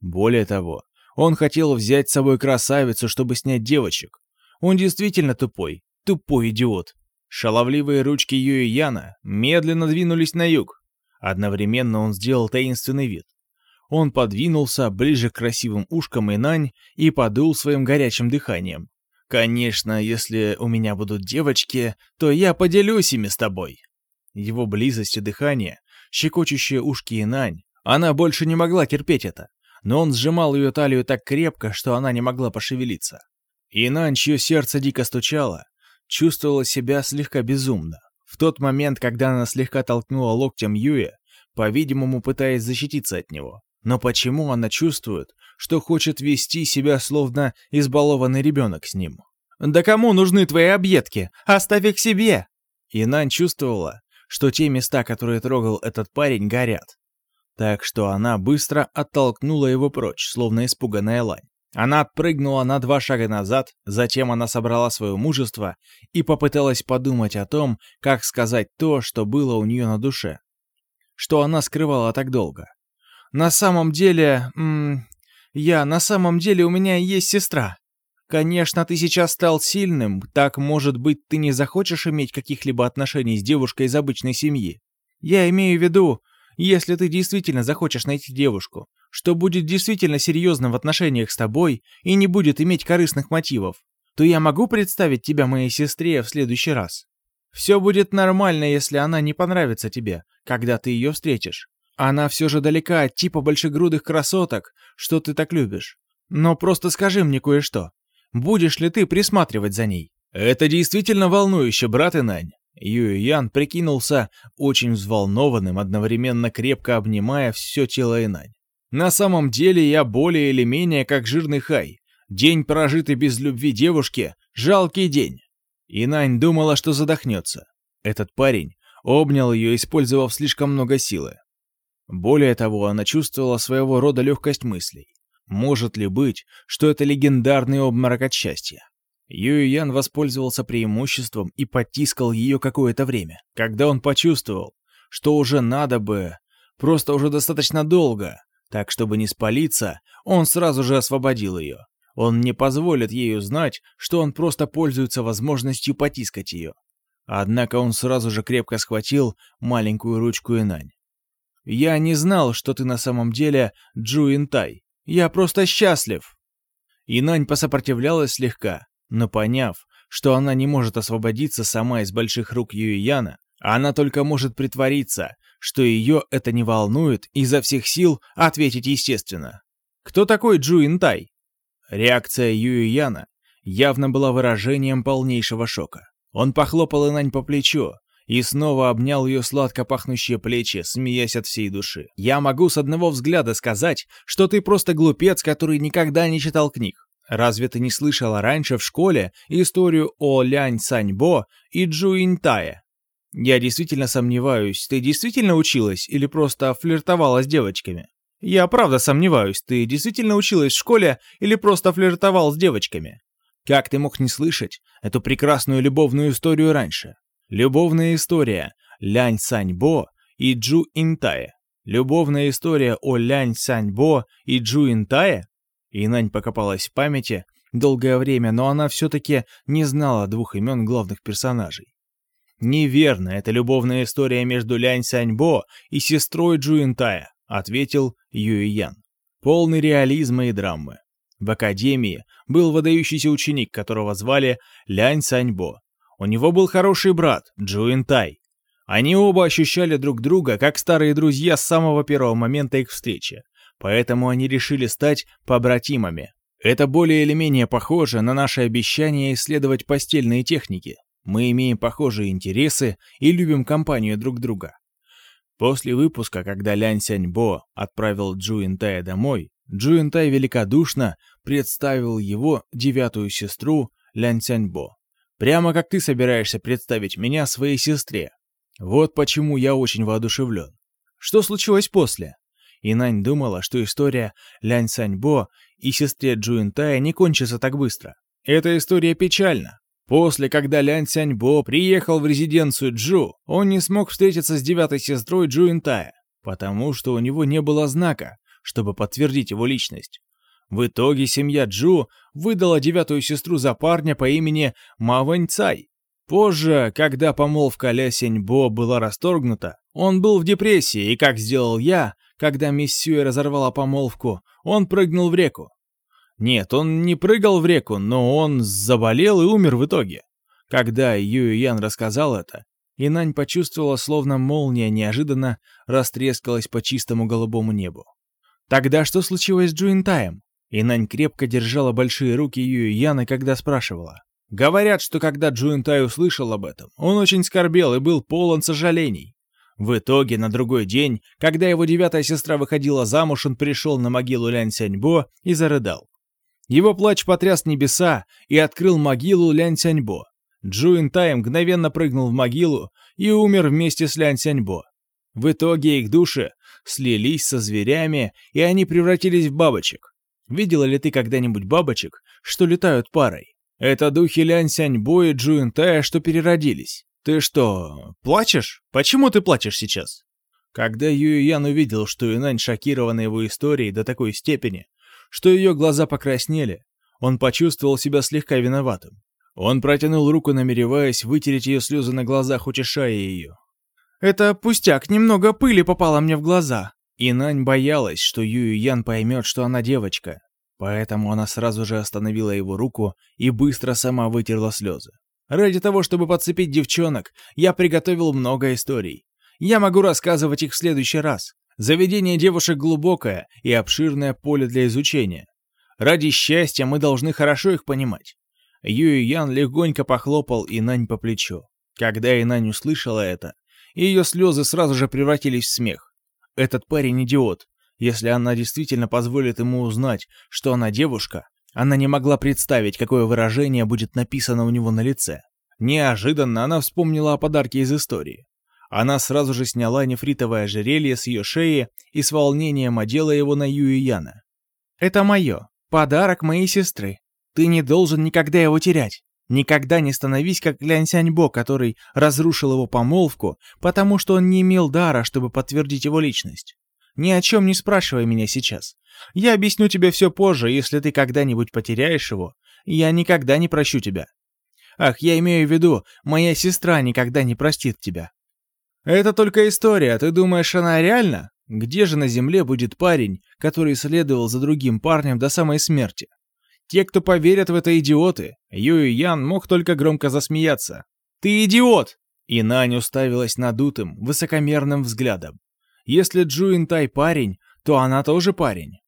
Более того, он хотел взять с собой красавицу, чтобы снять девочек. Он действительно тупой, тупой идиот. Шаловливые ручки Юи Яна медленно двинулись на юг. Одновременно он сделал таинственный вид. Он подвинулся ближе к красивым ушкам Инань и подул своим горячим дыханием. «Конечно, если у меня будут девочки, то я поделюсь ими с тобой». Его близость и дыхание, щекочущие ушки Инань, она больше не могла терпеть это, но он сжимал ее талию так крепко, что она не могла пошевелиться. Инань, чье сердце дико стучало, чувствовала себя слегка безумно. В тот момент, когда она слегка толкнула локтем Юя, по-видимому, пытаясь защититься от него. Но почему она чувствует, что хочет вести себя словно избалованный ребенок с ним? «Да кому нужны твои объедки? Оставь их себе!» Инань чувствовала, что те места, которые трогал этот парень, горят. Так что она быстро оттолкнула его прочь, словно испуганная лань. Она отпрыгнула на два шага назад, затем она собрала свое мужество и попыталась подумать о том, как сказать то, что было у нее на душе. Что она скрывала так долго. На самом деле... М я... На самом деле у меня есть сестра. Конечно, ты сейчас стал сильным, так, может быть, ты не захочешь иметь каких-либо отношений с девушкой из обычной семьи. Я имею в виду, если ты действительно захочешь найти девушку, что будет действительно серьезным в отношениях с тобой и не будет иметь корыстных мотивов, то я могу представить тебя моей сестре в следующий раз. Все будет нормально, если она не понравится тебе, когда ты ее встретишь. Она все же далека от типа большегрудых красоток, что ты так любишь. Но просто скажи мне кое-что. Будешь ли ты присматривать за ней? Это действительно волнующе, брат Инань. Юй Ян прикинулся очень взволнованным, одновременно крепко обнимая все тело Инань. На самом деле я более или менее как жирный хай. День, прожитый без любви девушки, жалкий день. Инань думала, что задохнется. Этот парень обнял ее, использовав слишком много силы. Более того, она чувствовала своего рода легкость мыслей. Может ли быть, что это легендарный обморок от счастья? Юй Ян воспользовался преимуществом и потискал ее какое-то время. Когда он почувствовал, что уже надо бы, просто уже достаточно долго, так чтобы не спалиться, он сразу же освободил ее. Он не позволит ей узнать, что он просто пользуется возможностью потискать ее. Однако он сразу же крепко схватил маленькую ручку Инань. «Я не знал, что ты на самом деле Джу Интай. Я просто счастлив!» Инань посопротивлялась слегка, но поняв, что она не может освободиться сама из больших рук Юйяна, она только может притвориться, что ее это не волнует, и изо всех сил ответить естественно. Кто такой Джу Интай? Реакция Юйяна явно была выражением полнейшего шока. Он похлопал Инань по плечу и снова обнял ее сладко пахнущие плечи, смеясь от всей души. «Я могу с одного взгляда сказать, что ты просто глупец, который никогда не читал книг. Разве ты не слышала раньше в школе историю о Лянь Саньбо и Джу Интае? Я действительно сомневаюсь, ты действительно училась или просто флиртовала с девочками? Я правда сомневаюсь, ты действительно училась в школе или просто флиртовал с девочками? Как ты мог не слышать эту прекрасную любовную историю раньше? Любовная история Лянь Саньбо и Джу Интае. Любовная история о Лянь Саньбо и Джу Интае? Инань покопалась в памяти долгое время, но она все-таки не знала двух имен главных персонажей. «Неверно, это любовная история между Лянь Саньбо и сестрой Джу Интая», ответил Юй Ян. Полный реализма и драмы. В академии был выдающийся ученик, которого звали Лянь Саньбо. У него был хороший брат, Джу Интай. Они оба ощущали друг друга как старые друзья с самого первого момента их встречи, поэтому они решили стать побратимами. Это более или менее похоже на наше обещание исследовать постельные техники. Мы имеем похожие интересы и любим компанию друг друга. После выпуска, когда Лянь Сяньбо отправил Джу Интая домой, Джу Интай великодушно представил его девятую сестру Лянь Сяньбо. Прямо как ты собираешься представить меня своей сестре. Вот почему я очень воодушевлен. Что случилось после? Инань думала, что история Лянь Саньбо и сестре Джуинтая не кончится так быстро. Эта история печальна. После, когда Лянь Сяньбо приехал в резиденцию Джу, он не смог встретиться с девятой сестрой Джуинтая, потому что у него не было знака, чтобы подтвердить его личность. В итоге семья Джу выдала девятую сестру за парня по имени Ма Вэнь Цай. Позже, когда помолвка Ля Сеньбо была расторгнута, он был в депрессии, и, как сделал я, когда мисс Сюэ разорвала помолвку, он прыгнул в реку. Нет, он не прыгал в реку, но он заболел и умер в итоге. Когда Юй Ян рассказал это, Инань почувствовала, словно молния неожиданно растрескалась по чистому голубому небу. Тогда что случилось с Джуинтаем? Инань крепко держала большие руки Юи Яна, когда спрашивала. Говорят, что когда Джуинтай услышал об этом, он очень скорбел и был полон сожалений. В итоге, на другой день, когда его девятая сестра выходила замуж, он пришел на могилу Лянь Сяньбо и зарыдал. Его плач потряс небеса и открыл могилу Лянь Сяньбо. Джуин Тай мгновенно прыгнул в могилу и умер вместе с Лянь Сяньбо. В итоге их души слились со зверями, и они превратились в бабочек. Видела ли ты когда-нибудь бабочек, что летают парой? Это духи Лянь Сяньбо и Джуин Тая, что переродились. Ты что, плачешь? Почему ты плачешь сейчас? Когда Юй Ян увидел, что Юнань шокирована его историей до такой степени, что ее глаза покраснели, он почувствовал себя слегка виноватым. Он протянул руку, намереваясь вытереть ее слезы на глазах, утешая ее. «Это пустяк, немного пыли попало мне в глаза». Инань боялась, что Юй Ян поймет, что она девочка, поэтому она сразу же остановила его руку и быстро сама вытерла слезы. Ради того, чтобы подцепить девчонок, я приготовил много историй. Я могу рассказывать их в следующий раз. Заведение девушек глубокое и обширное поле для изучения. Ради счастья мы должны хорошо их понимать. Юй Ян легонько похлопал Инань по плечу. Когда Инань услышала это, ее слезы сразу же превратились в смех. Этот парень идиот. Если она действительно позволит ему узнать, что она девушка, она не могла представить, какое выражение будет написано у него на лице. Неожиданно она вспомнила о подарке из истории. Она сразу же сняла нефритовое ожерелье с ее шеи и с волнением одела его на Юи Яна. «Это мое. Подарок моей сестры. Ты не должен никогда его терять. Никогда не становись как Лян Сяньбо, который разрушил его помолвку, потому что он не имел дара, чтобы подтвердить его личность. Ни о чем не спрашивай меня сейчас. Я объясню тебе все позже, если ты когда-нибудь потеряешь его. Я никогда не прощу тебя. Ах, я имею в виду, моя сестра никогда не простит тебя. Это только история, ты думаешь, она реальна? Где же на земле будет парень, который следовал за другим парнем до самой смерти? Те, кто поверят в это, идиоты. Юй Ян мог только громко засмеяться. «Ты идиот!» И Нань уставилась надутым, высокомерным взглядом. Если Джуин Тай парень, то она тоже парень.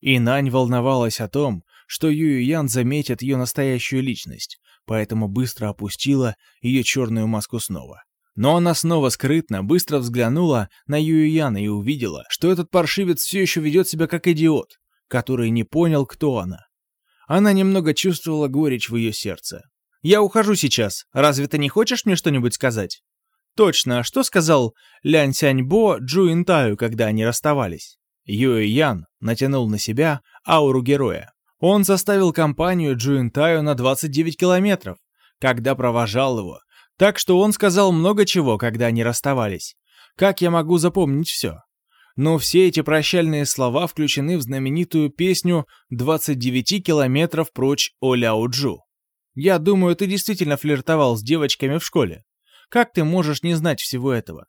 И Нань волновалась о том, что Юй Ян заметит ее настоящую личность, поэтому быстро опустила ее черную маску снова. Но она снова скрытно, быстро взглянула на Юй Яна и увидела, что этот паршивец все еще ведет себя как идиот, который не понял, кто она. Она немного чувствовала горечь в ее сердце. «Я ухожу сейчас. Разве ты не хочешь мне что-нибудь сказать?» «Точно, а что сказал Лян Сяньбо Джу Интаю, когда они расставались?» Юэ Ян натянул на себя ауру героя. Он составил компанию Джу Интаю на 29 километров, когда провожал его. Так что он сказал много чего, когда они расставались. Как я могу запомнить все? Но все эти прощальные слова включены в знаменитую песню «29 километров прочь о Ляо Джу». Я думаю, ты действительно флиртовал с девочками в школе. Как ты можешь не знать всего этого?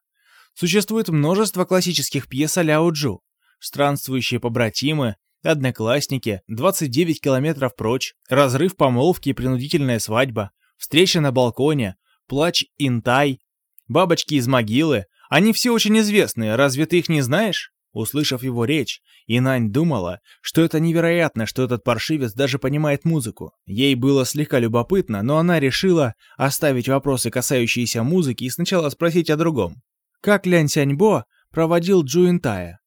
Существует множество классических пьес о Ляо Джу. «Странствующие побратимы», «Одноклассники», «29 километров прочь», «Разрыв помолвки и принудительная свадьба», «Встреча на балконе», «Плач Интай», «Бабочки из могилы», они все очень известные, разве ты их не знаешь?» Услышав его речь, Инань думала, что это невероятно, что этот паршивец даже понимает музыку. Ей было слегка любопытно, но она решила оставить вопросы, касающиеся музыки, и сначала спросить о другом. «Как Лянь Сяньбо проводил Джуинтая?»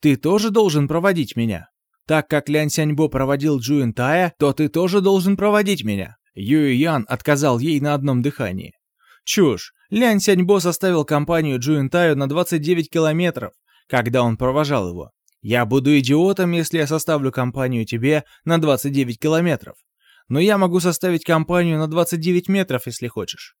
«Ты тоже должен проводить меня?» «Так как Лянь Сяньбо проводил Джуинтая, то ты тоже должен проводить меня». Юй Ян отказал ей на одном дыхании. Чушь. Лянь Сяньбо составил компанию Джуинтаю на 29 километров, когда он провожал его. Я буду идиотом, если я составлю компанию тебе на 29 километров. Но я могу составить компанию на 29 метров, если хочешь.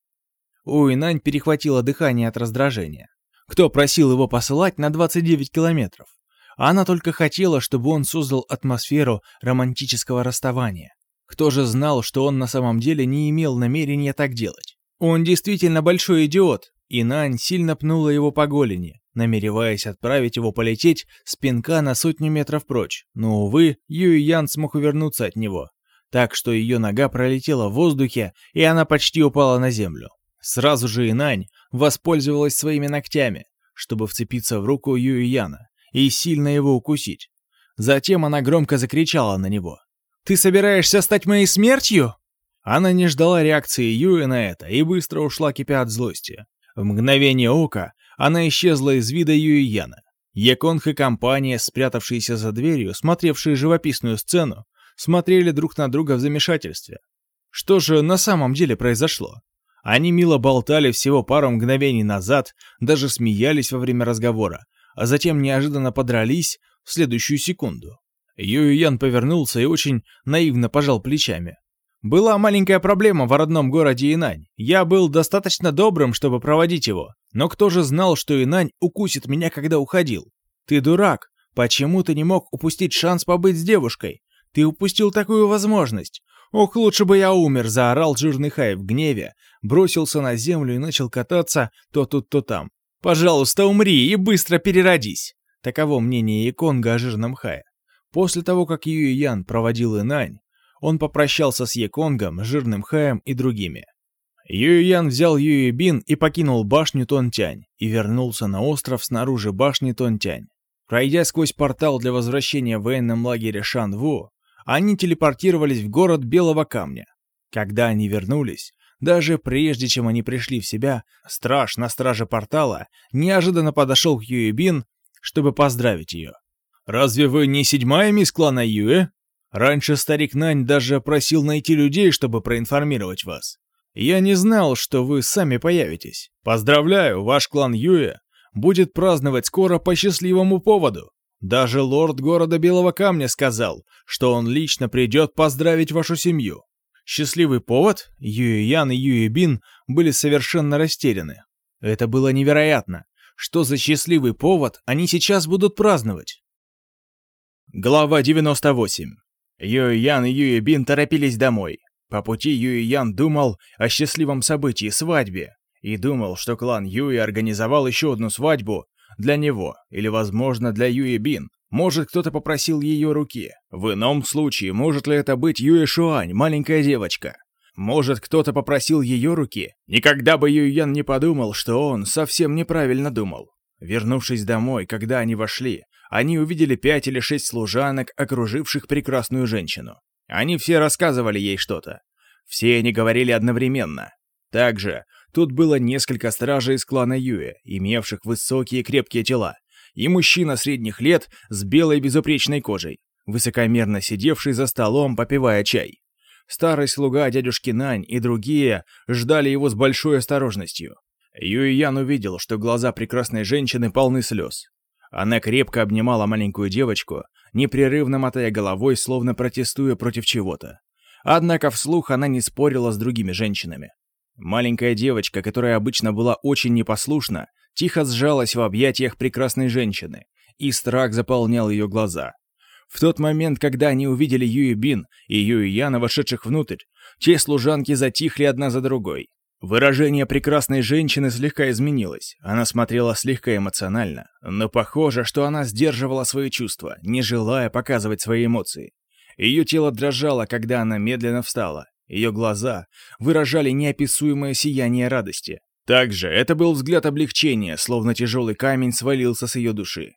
У Инань перехватило дыхание от раздражения. Кто просил его посылать на 29 километров? Она только хотела, чтобы он создал атмосферу романтического расставания. Кто же знал, что он на самом деле не имел намерения так делать? Он действительно большой идиот, и Нань сильно пнула его по голени, намереваясь отправить его полететь с пинка на сотню метров прочь, но, увы, Юй Ян смог увернуться от него, так что ее нога пролетела в воздухе, и она почти упала на землю. Сразу же Инань воспользовалась своими ногтями, чтобы вцепиться в руку Юй Яна и сильно его укусить. Затем она громко закричала на него. «Ты собираешься стать моей смертью?» Она не ждала реакции Юи на это и быстро ушла, кипя от злости. В мгновение ока она исчезла из вида Юи Яна. Яконг и компания, спрятавшиеся за дверью, смотревшие живописную сцену, смотрели друг на друга в замешательстве. Что же на самом деле произошло? Они мило болтали всего пару мгновений назад, даже смеялись во время разговора, а затем неожиданно подрались в следующую секунду. Юй Ян повернулся и очень наивно пожал плечами. Была маленькая проблема в родном городе Инань. Я был достаточно добрым, чтобы проводить его. Но кто же знал, что Инань укусит меня, когда уходил? Ты дурак. Почему ты не мог упустить шанс побыть с девушкой? Ты упустил такую возможность. Ох, лучше бы я умер, заорал жирный Хай в гневе, бросился на землю и начал кататься то тут, то там. Пожалуйста, умри и быстро переродись. Таково мнение Иконга о жирном Хае. После того, как Юй Ян проводил Инань, он попрощался с Еконгом, Жирным Хаем и другими. Юйян взял Юйбин и покинул башню Тонтянь и вернулся на остров снаружи башни Тонтянь. Пройдя сквозь портал для возвращения в военном лагере Шанву, они телепортировались в город Белого Камня. Когда они вернулись, даже прежде чем они пришли в себя, страж на страже портала неожиданно подошел к Юйбин, чтобы поздравить ее. «Разве вы не седьмая мисс клана Юэ?» Раньше старик Нань даже просил найти людей, чтобы проинформировать вас. Я не знал, что вы сами появитесь. Поздравляю, ваш клан Юэ будет праздновать скоро по счастливому поводу. Даже лорд города Белого Камня сказал, что он лично придет поздравить вашу семью. Счастливый повод? Юэ Ян и Юэ Бин были совершенно растеряны. Это было невероятно. Что за счастливый повод они сейчас будут праздновать? Глава 98 Юй Ян и Юй Бин торопились домой. По пути Юй Ян думал о счастливом событии свадьбе и думал, что клан Юи организовал еще одну свадьбу для него или, возможно, для Юи Бин. Может, кто-то попросил ее руки. В ином случае, может ли это быть Юэ Шуань, маленькая девочка? Может, кто-то попросил ее руки? Никогда бы Юй Ян не подумал, что он совсем неправильно думал. Вернувшись домой, когда они вошли, они увидели пять или шесть служанок, окруживших прекрасную женщину. Они все рассказывали ей что-то. Все они говорили одновременно. Также тут было несколько стражей из клана Юэ, имевших высокие крепкие тела, и мужчина средних лет с белой безупречной кожей, высокомерно сидевший за столом, попивая чай. Старый слуга дядюшки Нань и другие ждали его с большой осторожностью. Юй Ян увидел, что глаза прекрасной женщины полны слез. Она крепко обнимала маленькую девочку, непрерывно мотая головой, словно протестуя против чего-то. Однако вслух она не спорила с другими женщинами. Маленькая девочка, которая обычно была очень непослушна, тихо сжалась в объятиях прекрасной женщины, и страх заполнял ее глаза. В тот момент, когда они увидели Юи Бин и Юи Яна, вошедших внутрь, те служанки затихли одна за другой. Выражение прекрасной женщины слегка изменилось. Она смотрела слегка эмоционально, но похоже, что она сдерживала свои чувства, не желая показывать свои эмоции. Ее тело дрожало, когда она медленно встала. Ее глаза выражали неописуемое сияние радости. Также это был взгляд облегчения, словно тяжелый камень свалился с ее души.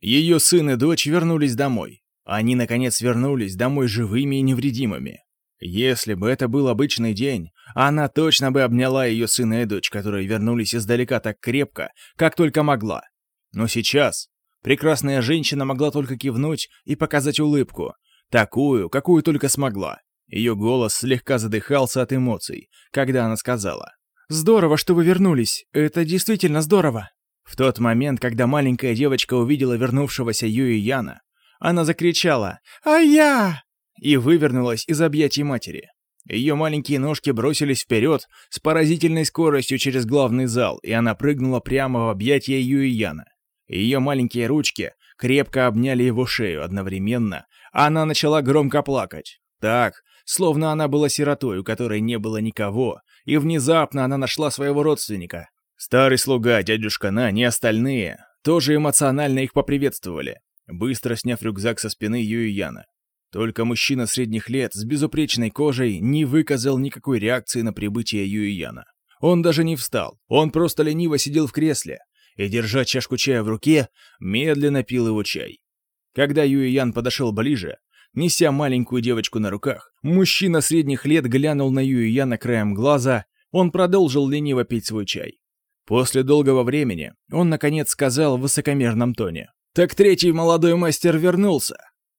Ее сын и дочь вернулись домой. Они, наконец, вернулись домой живыми и невредимыми. Если бы это был обычный день, она точно бы обняла ее сына и дочь, которые вернулись издалека так крепко, как только могла. Но сейчас прекрасная женщина могла только кивнуть и показать улыбку, такую, какую только смогла. Ее голос слегка задыхался от эмоций, когда она сказала. «Здорово, что вы вернулись. Это действительно здорово». В тот момент, когда маленькая девочка увидела вернувшегося Юи Яна, она закричала «А я!» И вывернулась из объятий матери. Ее маленькие ножки бросились вперед с поразительной скоростью через главный зал, и она прыгнула прямо в объятия Юияна. Ее маленькие ручки крепко обняли его шею одновременно, а она начала громко плакать. Так, словно она была сиротой, у которой не было никого, и внезапно она нашла своего родственника. Старый слуга, дядюшка На, не остальные, тоже эмоционально их поприветствовали, быстро сняв рюкзак со спины Юияна. Только мужчина средних лет с безупречной кожей не выказал никакой реакции на прибытие Юияна. Он даже не встал, он просто лениво сидел в кресле и, держа чашку чая в руке, медленно пил его чай. Когда Юиян подошел ближе, неся маленькую девочку на руках, мужчина средних лет глянул на Юияна краем глаза, он продолжил лениво пить свой чай. После долгого времени он, наконец, сказал в высокомерном тоне. «Так третий молодой мастер вернулся.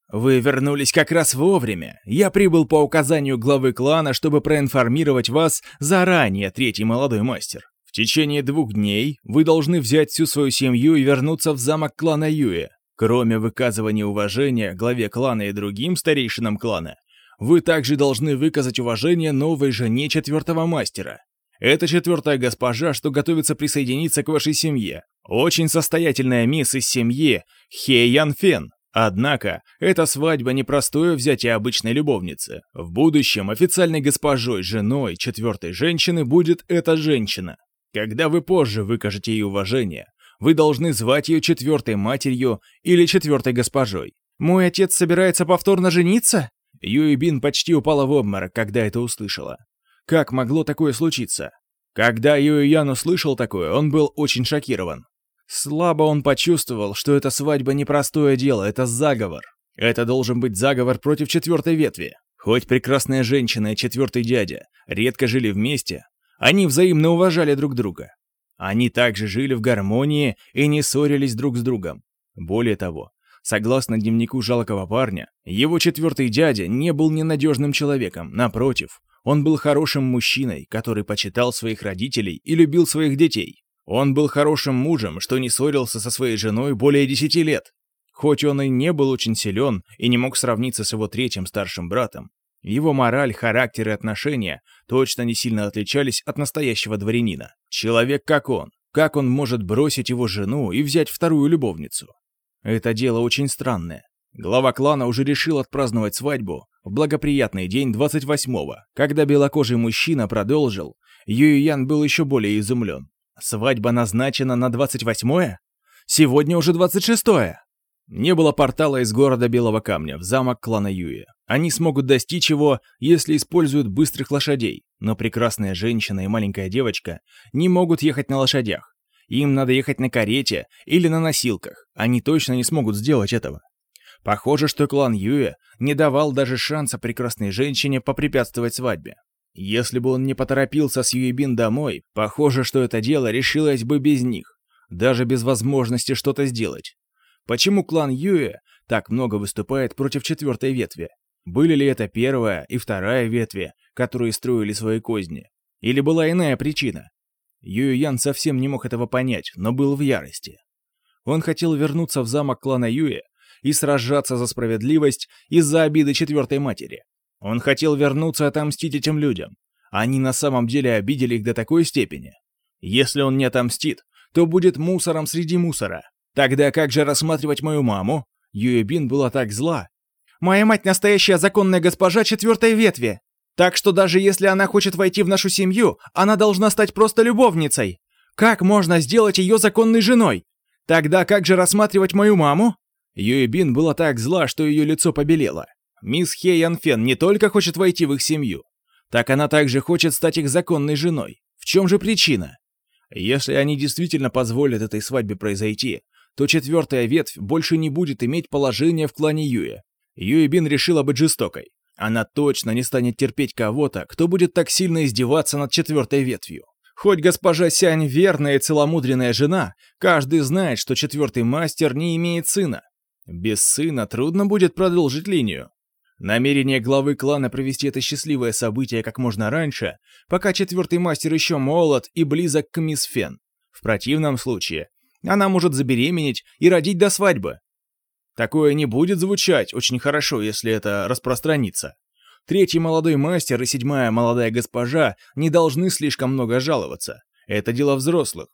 «Вы вернулись как раз вовремя. Я прибыл по указанию главы клана, чтобы проинформировать вас заранее, третий молодой мастер. В течение двух дней вы должны взять всю свою семью и вернуться в замок клана Юэ. Кроме выказывания уважения главе клана и другим старейшинам клана, вы также должны выказать уважение новой жене четвертого мастера. Это четвертая госпожа, что готовится присоединиться к вашей семье. Очень состоятельная мисс из семьи Хе Ян Фен. Однако, эта свадьба не простое взятие обычной любовницы. В будущем официальной госпожой, женой четвертой женщины будет эта женщина. Когда вы позже выкажете ей уважение, вы должны звать ее четвертой матерью или четвертой госпожой. «Мой отец собирается повторно жениться?» Юи Бин почти упала в обморок, когда это услышала. Как могло такое случиться? Когда Юи Ян услышал такое, он был очень шокирован. Слабо он почувствовал, что эта свадьба непростое дело, это заговор. Это должен быть заговор против четвертой ветви. Хоть прекрасная женщина и четвертый дядя редко жили вместе, они взаимно уважали друг друга. Они также жили в гармонии и не ссорились друг с другом. Более того, согласно дневнику жалкого парня, его четвертый дядя не был ненадежным человеком, напротив, он был хорошим мужчиной, который почитал своих родителей и любил своих детей. Он был хорошим мужем, что не ссорился со своей женой более десяти лет. Хоть он и не был очень силен и не мог сравниться с его третьим старшим братом, его мораль, характер и отношения точно не сильно отличались от настоящего дворянина. Человек как он. Как он может бросить его жену и взять вторую любовницу? Это дело очень странное. Глава клана уже решил отпраздновать свадьбу в благоприятный день 28-го. Когда белокожий мужчина продолжил, Юйян был еще более изумлен. Свадьба назначена на 28-е? Сегодня уже 26-е. Не было портала из города Белого Камня в замок клана Юи. Они смогут достичь его, если используют быстрых лошадей, но прекрасная женщина и маленькая девочка не могут ехать на лошадях. Им надо ехать на карете или на носилках. Они точно не смогут сделать этого. Похоже, что клан Юэ не давал даже шанса прекрасной женщине попрепятствовать свадьбе. Если бы он не поторопился с Юэбин домой, похоже, что это дело решилось бы без них, даже без возможности что-то сделать. Почему клан Юэ так много выступает против четвертой ветви? Были ли это первая и вторая ветви, которые строили свои козни? Или была иная причина? Юэ Ян совсем не мог этого понять, но был в ярости. Он хотел вернуться в замок клана Юэ и сражаться за справедливость из-за обиды четвертой матери. Он хотел вернуться отомстить этим людям. Они на самом деле обидели их до такой степени. Если он не отомстит, то будет мусором среди мусора. Тогда как же рассматривать мою маму? Юэбин была так зла. Моя мать настоящая законная госпожа четвертой ветви. Так что даже если она хочет войти в нашу семью, она должна стать просто любовницей. Как можно сделать ее законной женой? Тогда как же рассматривать мою маму? Юэбин была так зла, что ее лицо побелело. Мисс Хе Янфен не только хочет войти в их семью, так она также хочет стать их законной женой. В чем же причина? Если они действительно позволят этой свадьбе произойти, то четвертая ветвь больше не будет иметь положения в клане Юэ. Юэбин решила быть жестокой. Она точно не станет терпеть кого-то, кто будет так сильно издеваться над четвертой ветвью. Хоть госпожа Сянь верная и целомудренная жена, каждый знает, что четвертый мастер не имеет сына. Без сына трудно будет продолжить линию. Намерение главы клана провести это счастливое событие как можно раньше, пока четвертый мастер еще молод и близок к мисс Фен. В противном случае она может забеременеть и родить до свадьбы. Такое не будет звучать очень хорошо, если это распространится. Третий молодой мастер и седьмая молодая госпожа не должны слишком много жаловаться. Это дело взрослых.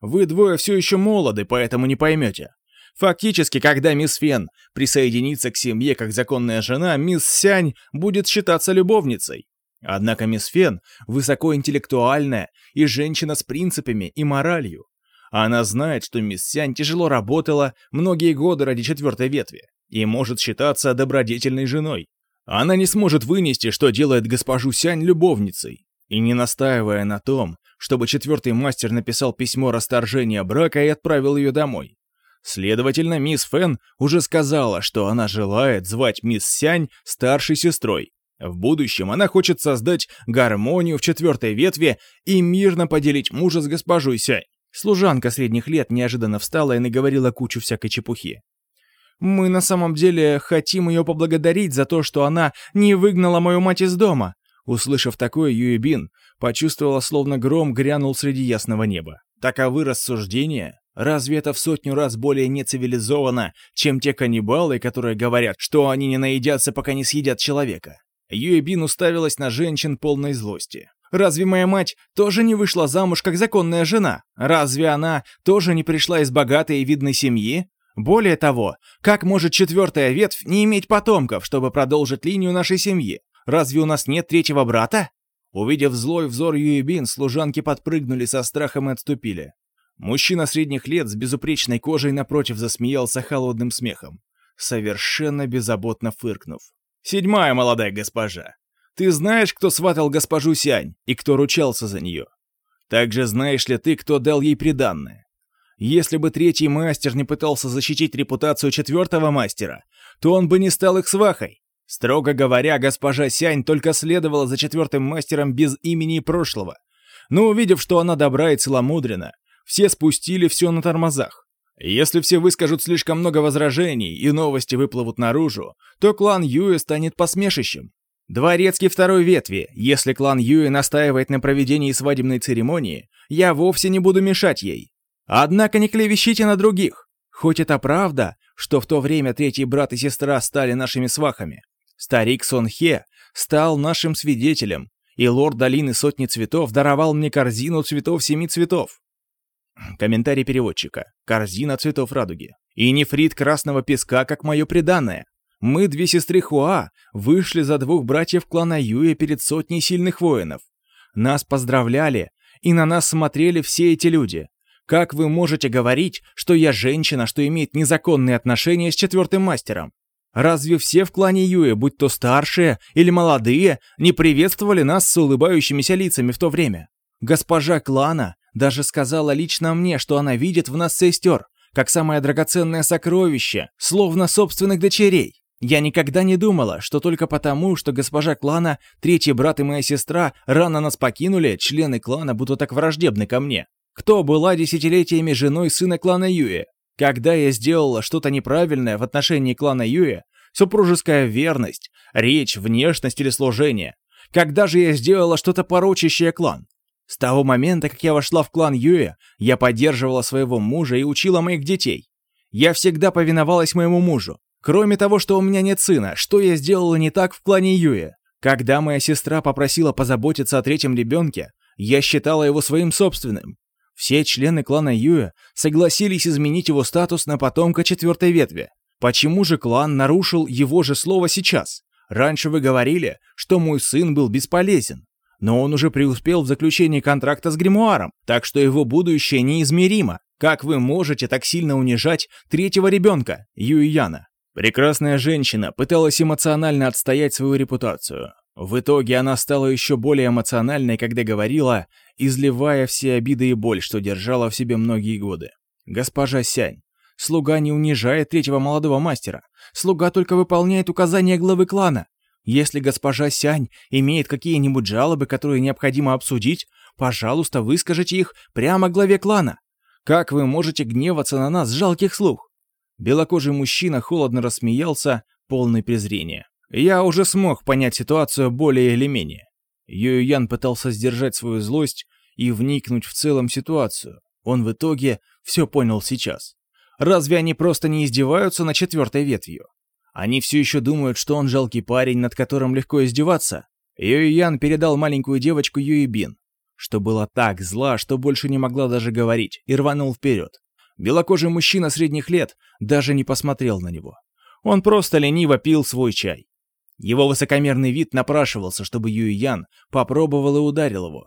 Вы двое все еще молоды, поэтому не поймете. Фактически, когда мисс Фен присоединится к семье как законная жена, мисс Сянь будет считаться любовницей. Однако мисс Фен высокоинтеллектуальная и женщина с принципами и моралью. Она знает, что мисс Сянь тяжело работала многие годы ради четвертой ветви и может считаться добродетельной женой. Она не сможет вынести, что делает госпожу Сянь любовницей. И не настаивая на том, чтобы четвертый мастер написал письмо расторжения брака и отправил ее домой. Следовательно, мисс Фэн уже сказала, что она желает звать мисс Сянь старшей сестрой. В будущем она хочет создать гармонию в четвертой ветви и мирно поделить мужа с госпожой Сянь. Служанка средних лет неожиданно встала и наговорила кучу всякой чепухи. «Мы на самом деле хотим ее поблагодарить за то, что она не выгнала мою мать из дома». Услышав такое, Юэбин почувствовала, словно гром грянул среди ясного неба. Таковы рассуждения? Разве это в сотню раз более нецивилизованно, чем те каннибалы, которые говорят, что они не наедятся, пока не съедят человека? Юэбин уставилась на женщин полной злости. Разве моя мать тоже не вышла замуж как законная жена? Разве она тоже не пришла из богатой и видной семьи? Более того, как может четвертая ветвь не иметь потомков, чтобы продолжить линию нашей семьи? Разве у нас нет третьего брата? Увидев злой взор Юебин, служанки подпрыгнули со страхом и отступили. Мужчина средних лет с безупречной кожей напротив засмеялся холодным смехом, совершенно беззаботно фыркнув. «Седьмая молодая госпожа, ты знаешь, кто сватал госпожу Сянь и кто ручался за нее? Также знаешь ли ты, кто дал ей приданное? Если бы третий мастер не пытался защитить репутацию четвертого мастера, то он бы не стал их свахой. Строго говоря, госпожа Сянь только следовала за четвертым мастером без имени и прошлого. Но увидев, что она добра и целомудрена, все спустили все на тормозах. Если все выскажут слишком много возражений и новости выплывут наружу, то клан Юэ станет посмешищем. Дворецкий второй ветви, если клан Юи настаивает на проведении свадебной церемонии, я вовсе не буду мешать ей. Однако не клевещите на других. Хоть это правда, что в то время третий брат и сестра стали нашими свахами. Старик Сон Хе стал нашим свидетелем, и лорд Долины Сотни Цветов даровал мне корзину цветов семи цветов. Комментарий переводчика. Корзина цветов радуги. И нефрит красного песка, как мое преданное. Мы, две сестры Хуа, вышли за двух братьев клана Юэ перед сотней сильных воинов. Нас поздравляли, и на нас смотрели все эти люди. Как вы можете говорить, что я женщина, что имеет незаконные отношения с четвертым мастером? Разве все в клане Юэ, будь то старшие или молодые, не приветствовали нас с улыбающимися лицами в то время? Госпожа клана даже сказала лично мне, что она видит в нас сестер, как самое драгоценное сокровище, словно собственных дочерей. Я никогда не думала, что только потому, что госпожа клана, третий брат и моя сестра рано нас покинули, члены клана будут так враждебны ко мне. Кто была десятилетиями женой сына клана Юэ? Когда я сделала что-то неправильное в отношении клана Юэ, супружеская верность, речь, внешность или служение? Когда же я сделала что-то порочащее клан? С того момента, как я вошла в клан Юэ, я поддерживала своего мужа и учила моих детей. Я всегда повиновалась моему мужу. Кроме того, что у меня нет сына, что я сделала не так в клане Юэ? Когда моя сестра попросила позаботиться о третьем ребенке, я считала его своим собственным. Все члены клана Юэ согласились изменить его статус на потомка четвертой ветви. Почему же клан нарушил его же слово сейчас? Раньше вы говорили, что мой сын был бесполезен но он уже преуспел в заключении контракта с гримуаром, так что его будущее неизмеримо. Как вы можете так сильно унижать третьего ребенка, Юйяна? Прекрасная женщина пыталась эмоционально отстоять свою репутацию. В итоге она стала еще более эмоциональной, когда говорила, изливая все обиды и боль, что держала в себе многие годы. «Госпожа Сянь, слуга не унижает третьего молодого мастера. Слуга только выполняет указания главы клана. Если госпожа Сянь имеет какие-нибудь жалобы, которые необходимо обсудить, пожалуйста, выскажите их прямо главе клана. Как вы можете гневаться на нас, жалких слух?» Белокожий мужчина холодно рассмеялся, полный презрения. «Я уже смог понять ситуацию более или менее». Юй Ян пытался сдержать свою злость и вникнуть в целом ситуацию. Он в итоге все понял сейчас. Разве они просто не издеваются над четвертой ветвью? Они все еще думают, что он жалкий парень, над которым легко издеваться. Юй Ян передал маленькую девочку Юи Бин, что была так зла, что больше не могла даже говорить, и рванул вперед. Белокожий мужчина средних лет даже не посмотрел на него. Он просто лениво пил свой чай. Его высокомерный вид напрашивался, чтобы Юй Ян попробовал и ударил его.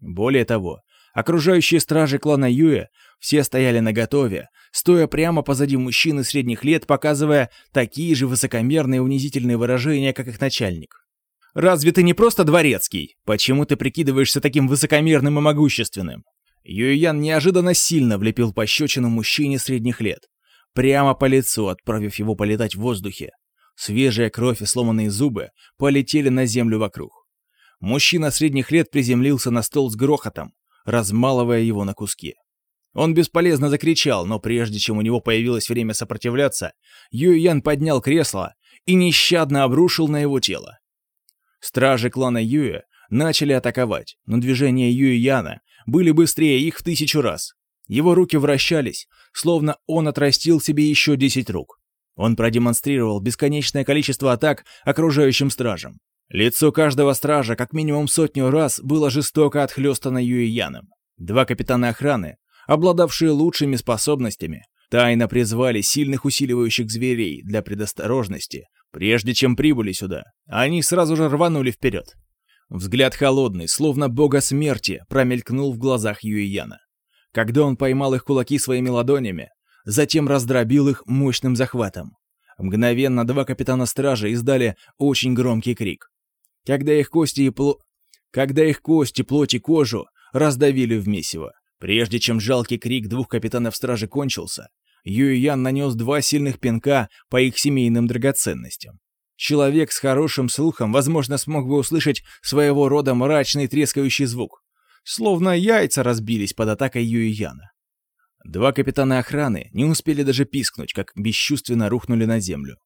Более того, окружающие стражи клана Юэ все стояли наготове, стоя прямо позади мужчины средних лет, показывая такие же высокомерные и унизительные выражения, как их начальник. «Разве ты не просто дворецкий? Почему ты прикидываешься таким высокомерным и могущественным?» Юйян неожиданно сильно влепил пощечину мужчине средних лет, прямо по лицу, отправив его полетать в воздухе. Свежая кровь и сломанные зубы полетели на землю вокруг. Мужчина средних лет приземлился на стол с грохотом, размалывая его на куски. Он бесполезно закричал, но прежде чем у него появилось время сопротивляться, Юй Ян поднял кресло и нещадно обрушил на его тело. Стражи клана Юя начали атаковать, но движения Юй Яна были быстрее их в тысячу раз. Его руки вращались, словно он отрастил себе еще десять рук. Он продемонстрировал бесконечное количество атак окружающим стражам. Лицо каждого стража как минимум сотню раз было жестоко отхлестано Юй Яном. Два капитана охраны обладавшие лучшими способностями, тайно призвали сильных усиливающих зверей для предосторожности, прежде чем прибыли сюда. Они сразу же рванули вперед. Взгляд холодный, словно бога смерти, промелькнул в глазах Юияна. Когда он поймал их кулаки своими ладонями, затем раздробил их мощным захватом. Мгновенно два капитана стражи издали очень громкий крик. Когда их кости и пло... Когда их кости, плоть и кожу раздавили в месиво. Прежде чем жалкий крик двух капитанов стражи кончился, Юй Ян нанес два сильных пинка по их семейным драгоценностям. Человек с хорошим слухом, возможно, смог бы услышать своего рода мрачный трескающий звук, словно яйца разбились под атакой Юй Яна. Два капитана охраны не успели даже пискнуть, как бесчувственно рухнули на землю.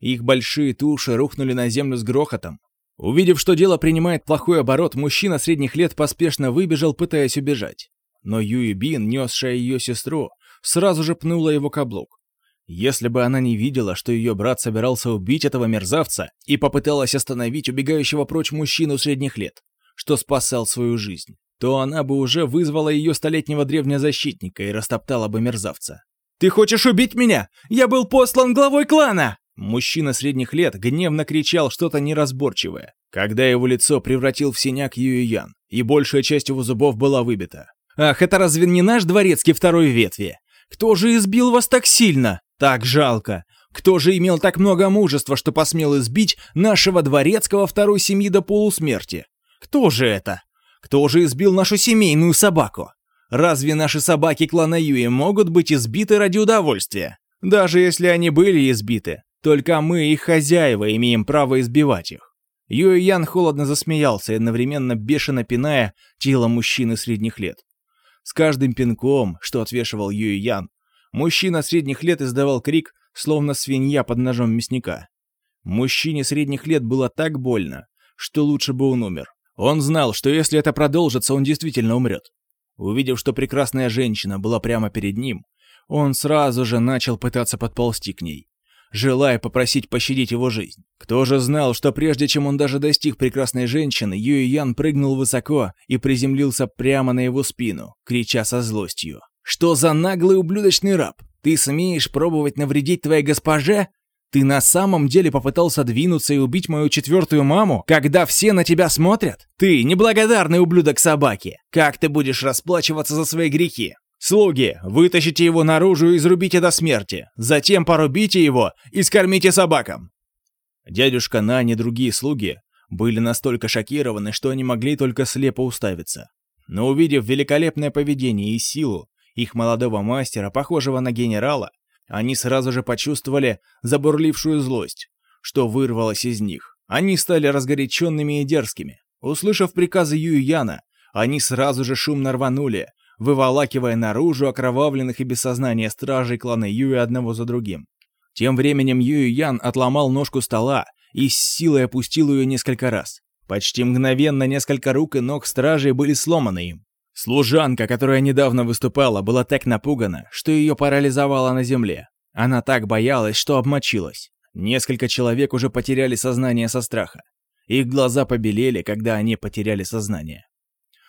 Их большие туши рухнули на землю с грохотом. Увидев, что дело принимает плохой оборот, мужчина средних лет поспешно выбежал, пытаясь убежать но Юи Бин, несшая ее сестру, сразу же пнула его каблук. Если бы она не видела, что ее брат собирался убить этого мерзавца и попыталась остановить убегающего прочь мужчину средних лет, что спасал свою жизнь, то она бы уже вызвала ее столетнего древнезащитника и растоптала бы мерзавца. «Ты хочешь убить меня? Я был послан главой клана!» Мужчина средних лет гневно кричал что-то неразборчивое, когда его лицо превратил в синяк Юй Ян, и большая часть его зубов была выбита. Ах, это разве не наш дворецкий второй ветви? Кто же избил вас так сильно? Так жалко. Кто же имел так много мужества, что посмел избить нашего дворецкого второй семьи до полусмерти? Кто же это? Кто же избил нашу семейную собаку? Разве наши собаки клана Юи могут быть избиты ради удовольствия? Даже если они были избиты, только мы, их хозяева, имеем право избивать их. Юй Ян холодно засмеялся и одновременно бешено пиная тело мужчины средних лет. С каждым пинком, что отвешивал Юй Ян, мужчина средних лет издавал крик, словно свинья под ножом мясника. Мужчине средних лет было так больно, что лучше бы он умер. Он знал, что если это продолжится, он действительно умрет. Увидев, что прекрасная женщина была прямо перед ним, он сразу же начал пытаться подползти к ней желая попросить пощадить его жизнь. Кто же знал, что прежде чем он даже достиг прекрасной женщины, Юй Ян прыгнул высоко и приземлился прямо на его спину, крича со злостью. «Что за наглый ублюдочный раб? Ты смеешь пробовать навредить твоей госпоже? Ты на самом деле попытался двинуться и убить мою четвертую маму, когда все на тебя смотрят? Ты неблагодарный ублюдок собаки! Как ты будешь расплачиваться за свои грехи? «Слуги, вытащите его наружу и изрубите до смерти, затем порубите его и скормите собакам!» Дядюшка Нань и другие слуги были настолько шокированы, что они могли только слепо уставиться. Но увидев великолепное поведение и силу их молодого мастера, похожего на генерала, они сразу же почувствовали забурлившую злость, что вырвалось из них. Они стали разгоряченными и дерзкими. Услышав приказы Юй Яна, они сразу же шумно рванули, выволакивая наружу окровавленных и без сознания стражей клана Юи одного за другим. Тем временем Юй Ян отломал ножку стола и с силой опустил ее несколько раз. Почти мгновенно несколько рук и ног стражей были сломаны им. Служанка, которая недавно выступала, была так напугана, что ее парализовало на земле. Она так боялась, что обмочилась. Несколько человек уже потеряли сознание со страха. Их глаза побелели, когда они потеряли сознание.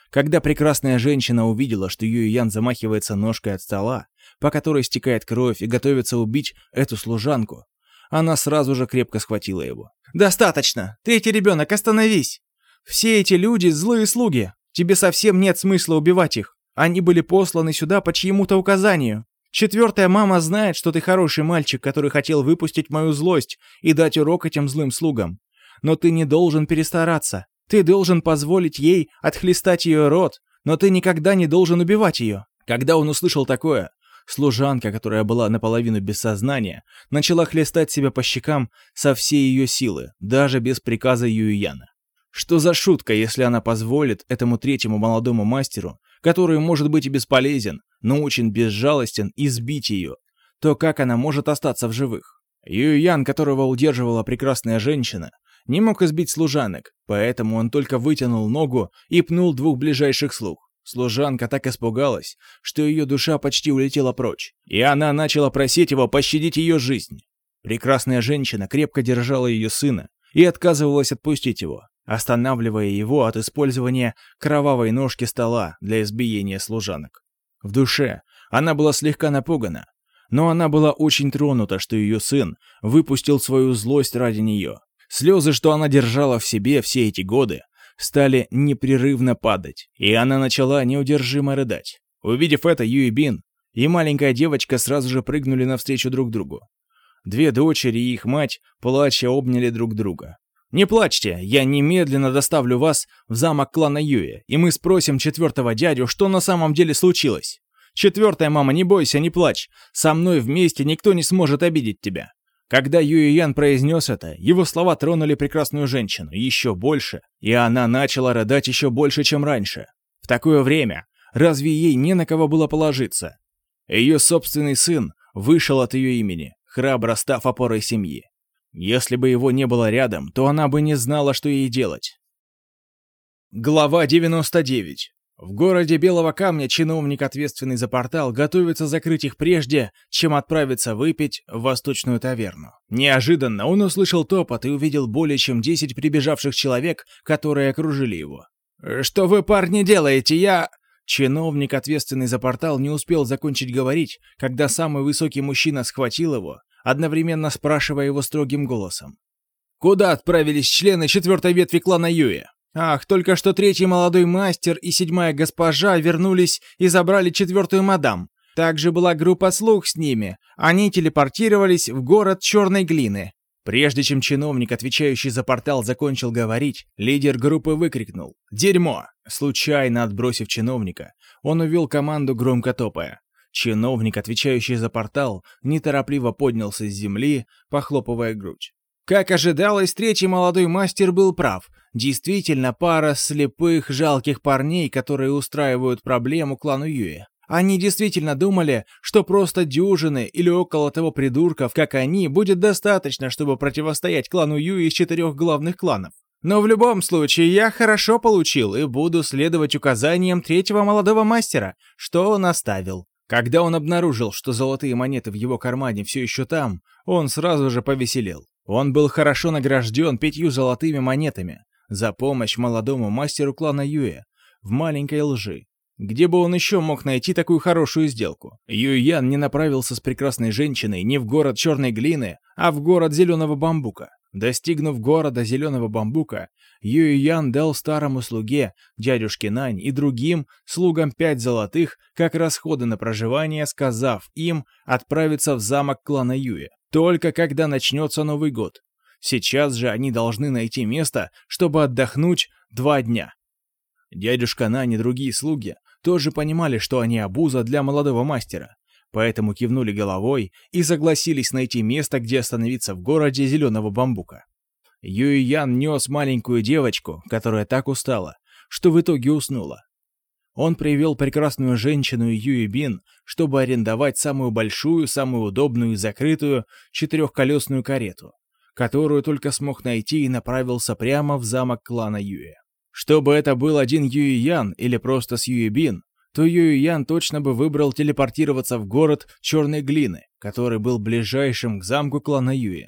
Когда прекрасная женщина увидела, что Юй Ян замахивается ножкой от стола, по которой стекает кровь и готовится убить эту служанку, она сразу же крепко схватила его. «Достаточно! Третий ребенок, остановись! Все эти люди — злые слуги. Тебе совсем нет смысла убивать их. Они были посланы сюда по чьему-то указанию. Четвертая мама знает, что ты хороший мальчик, который хотел выпустить мою злость и дать урок этим злым слугам. Но ты не должен перестараться. Ты должен позволить ей отхлестать ее рот, но ты никогда не должен убивать ее. Когда он услышал такое, служанка, которая была наполовину без сознания, начала хлестать себя по щекам со всей ее силы, даже без приказа Юйяна. Что за шутка, если она позволит этому третьему молодому мастеру, который может быть и бесполезен, но очень безжалостен, избить ее, то как она может остаться в живых? Юйян, которого удерживала прекрасная женщина, не мог избить служанок, поэтому он только вытянул ногу и пнул двух ближайших слуг. Служанка так испугалась, что ее душа почти улетела прочь, и она начала просить его пощадить ее жизнь. Прекрасная женщина крепко держала ее сына и отказывалась отпустить его, останавливая его от использования кровавой ножки стола для избиения служанок. В душе она была слегка напугана, но она была очень тронута, что ее сын выпустил свою злость ради нее. Слезы, что она держала в себе все эти годы, стали непрерывно падать, и она начала неудержимо рыдать. Увидев это, Юи Бин и маленькая девочка сразу же прыгнули навстречу друг другу. Две дочери и их мать, плача, обняли друг друга. «Не плачьте, я немедленно доставлю вас в замок клана Юи, и мы спросим четвертого дядю, что на самом деле случилось. Четвертая мама, не бойся, не плачь, со мной вместе никто не сможет обидеть тебя». Когда Юй Ян произнес это, его слова тронули прекрасную женщину еще больше, и она начала рыдать еще больше, чем раньше. В такое время разве ей не на кого было положиться? Ее собственный сын вышел от ее имени, храбро став опорой семьи. Если бы его не было рядом, то она бы не знала, что ей делать. Глава 99. В городе Белого Камня чиновник, ответственный за портал, готовится закрыть их прежде, чем отправиться выпить в восточную таверну. Неожиданно он услышал топот и увидел более чем 10 прибежавших человек, которые окружили его. «Что вы, парни, делаете? Я...» Чиновник, ответственный за портал, не успел закончить говорить, когда самый высокий мужчина схватил его, одновременно спрашивая его строгим голосом. «Куда отправились члены четвертой ветви клана Юя?» Ах, только что третий молодой мастер и седьмая госпожа вернулись и забрали четвертую мадам. Также была группа слуг с ними. Они телепортировались в город Черной Глины. Прежде чем чиновник, отвечающий за портал, закончил говорить, лидер группы выкрикнул «Дерьмо!». Случайно отбросив чиновника, он увел команду громко топая. Чиновник, отвечающий за портал, неторопливо поднялся с земли, похлопывая грудь. Как ожидалось, третий молодой мастер был прав. Действительно, пара слепых, жалких парней, которые устраивают проблему клану Юэ. Они действительно думали, что просто дюжины или около того придурков, как они, будет достаточно, чтобы противостоять клану Ю из четырех главных кланов. Но в любом случае, я хорошо получил и буду следовать указаниям третьего молодого мастера, что он оставил. Когда он обнаружил, что золотые монеты в его кармане все еще там, он сразу же повеселел. Он был хорошо награжден пятью золотыми монетами за помощь молодому мастеру клана Юэ в маленькой лжи. Где бы он еще мог найти такую хорошую сделку? Юй Ян не направился с прекрасной женщиной не в город черной глины, а в город зеленого бамбука. Достигнув города зеленого бамбука, Юй Ян дал старому слуге, дядюшке Нань и другим слугам пять золотых, как расходы на проживание, сказав им отправиться в замок клана Юя, только когда начнется Новый год. Сейчас же они должны найти место, чтобы отдохнуть два дня. Дядюшка Нань и другие слуги тоже понимали, что они обуза для молодого мастера, поэтому кивнули головой и согласились найти место, где остановиться в городе зеленого бамбука. Юй Ян нес маленькую девочку, которая так устала, что в итоге уснула. Он привел прекрасную женщину Юи Бин, чтобы арендовать самую большую, самую удобную и закрытую четырехколесную карету, которую только смог найти и направился прямо в замок клана Юэ. Чтобы это был один Юй Ян или просто с Юй Бин, то Юй Ян точно бы выбрал телепортироваться в город Черной Глины, который был ближайшим к замку клана Юи.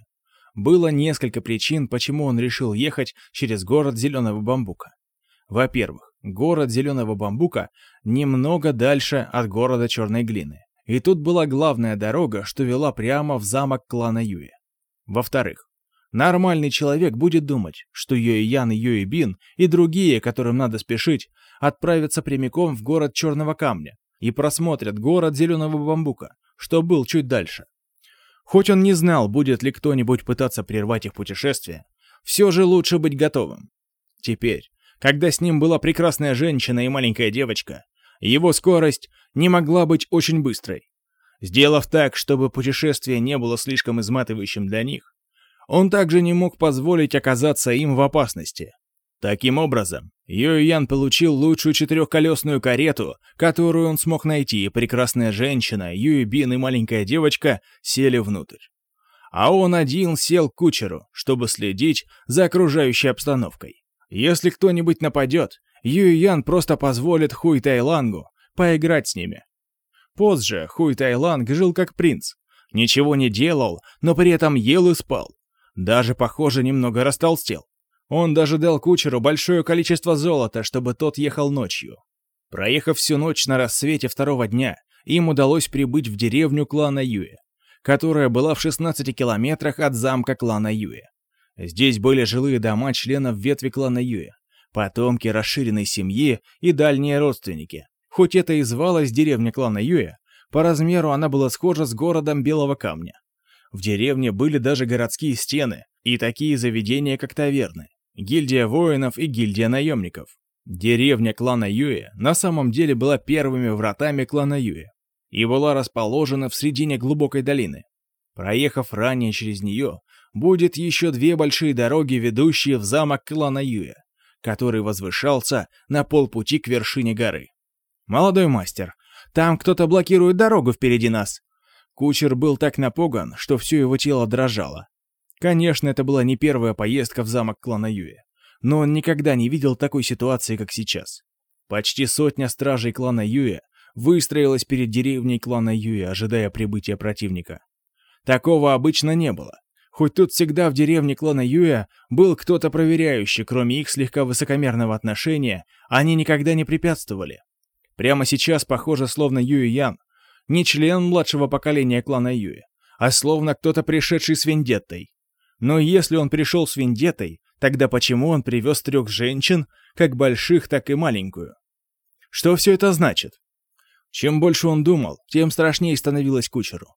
Было несколько причин, почему он решил ехать через город Зеленого Бамбука. Во-первых, город Зеленого Бамбука немного дальше от города Черной Глины. И тут была главная дорога, что вела прямо в замок клана Юи. Во-вторых, Нормальный человек будет думать, что Юэян и Юэбин и другие, которым надо спешить, отправятся прямиком в город Черного Камня и просмотрят город Зеленого Бамбука, что был чуть дальше. Хоть он не знал, будет ли кто-нибудь пытаться прервать их путешествие, все же лучше быть готовым. Теперь, когда с ним была прекрасная женщина и маленькая девочка, его скорость не могла быть очень быстрой. Сделав так, чтобы путешествие не было слишком изматывающим для них, он также не мог позволить оказаться им в опасности. Таким образом, Юй получил лучшую четырехколесную карету, которую он смог найти, и прекрасная женщина, Юй Бин и маленькая девочка сели внутрь. А он один сел к кучеру, чтобы следить за окружающей обстановкой. Если кто-нибудь нападет, Юй Ян просто позволит Хуй Тайлангу поиграть с ними. Позже Хуй Тайланг жил как принц. Ничего не делал, но при этом ел и спал. Даже, похоже, немного растолстел. Он даже дал кучеру большое количество золота, чтобы тот ехал ночью. Проехав всю ночь на рассвете второго дня, им удалось прибыть в деревню клана Юэ, которая была в 16 километрах от замка клана Юэ. Здесь были жилые дома членов ветви клана Юэ, потомки расширенной семьи и дальние родственники. Хоть это и звалось деревня клана Юэ, по размеру она была схожа с городом Белого Камня. В деревне были даже городские стены и такие заведения, как таверны, гильдия воинов и гильдия наемников. Деревня клана Юэ на самом деле была первыми вратами клана Юэ и была расположена в середине глубокой долины. Проехав ранее через нее, будет еще две большие дороги, ведущие в замок клана Юэ, который возвышался на полпути к вершине горы. «Молодой мастер, там кто-то блокирует дорогу впереди нас», Кучер был так напуган, что все его тело дрожало. Конечно, это была не первая поездка в замок клана Юэ, но он никогда не видел такой ситуации, как сейчас. Почти сотня стражей клана Юэ выстроилась перед деревней клана Юэ, ожидая прибытия противника. Такого обычно не было. Хоть тут всегда в деревне клана Юэ был кто-то проверяющий, кроме их слегка высокомерного отношения, они никогда не препятствовали. Прямо сейчас, похоже, словно Юэ Ян не член младшего поколения клана Юи, а словно кто-то пришедший с вендеттой. Но если он пришел с вендеттой, Тогда почему он привез трех женщин, как больших, так и маленькую? Что все это значит? Чем больше он думал, тем страшнее становилось кучеру.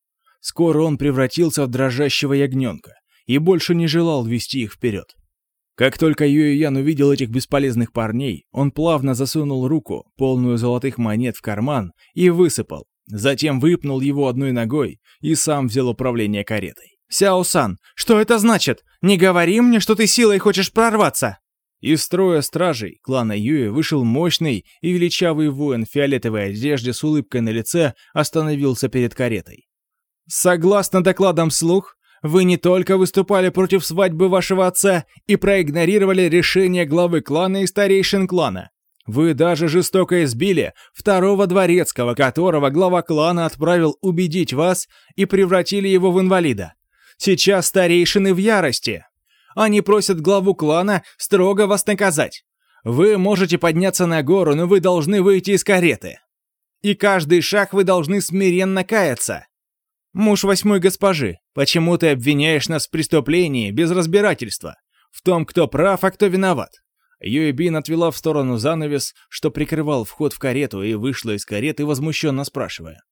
Скоро он превратился в дрожащего ягненка и больше не желал вести их вперед. Как только Юэ Ян увидел этих бесполезных парней, он плавно засунул руку, полную золотых монет, в карман и высыпал. Затем выпнул его одной ногой и сам взял управление каретой. «Сяо-сан, что это значит? Не говори мне, что ты силой хочешь прорваться!» Из строя стражей клана Юэ вышел мощный и величавый воин в фиолетовой одежде с улыбкой на лице остановился перед каретой. «Согласно докладам слух, вы не только выступали против свадьбы вашего отца и проигнорировали решение главы клана и старейшин клана. Вы даже жестоко избили второго дворецкого, которого глава клана отправил убедить вас и превратили его в инвалида. Сейчас старейшины в ярости. Они просят главу клана строго вас наказать. Вы можете подняться на гору, но вы должны выйти из кареты. И каждый шаг вы должны смиренно каяться. Муж восьмой госпожи, почему ты обвиняешь нас в преступлении без разбирательства? В том, кто прав, а кто виноват. Юэбин отвела в сторону занавес, что прикрывал вход в карету, и вышла из кареты, возмущенно спрашивая.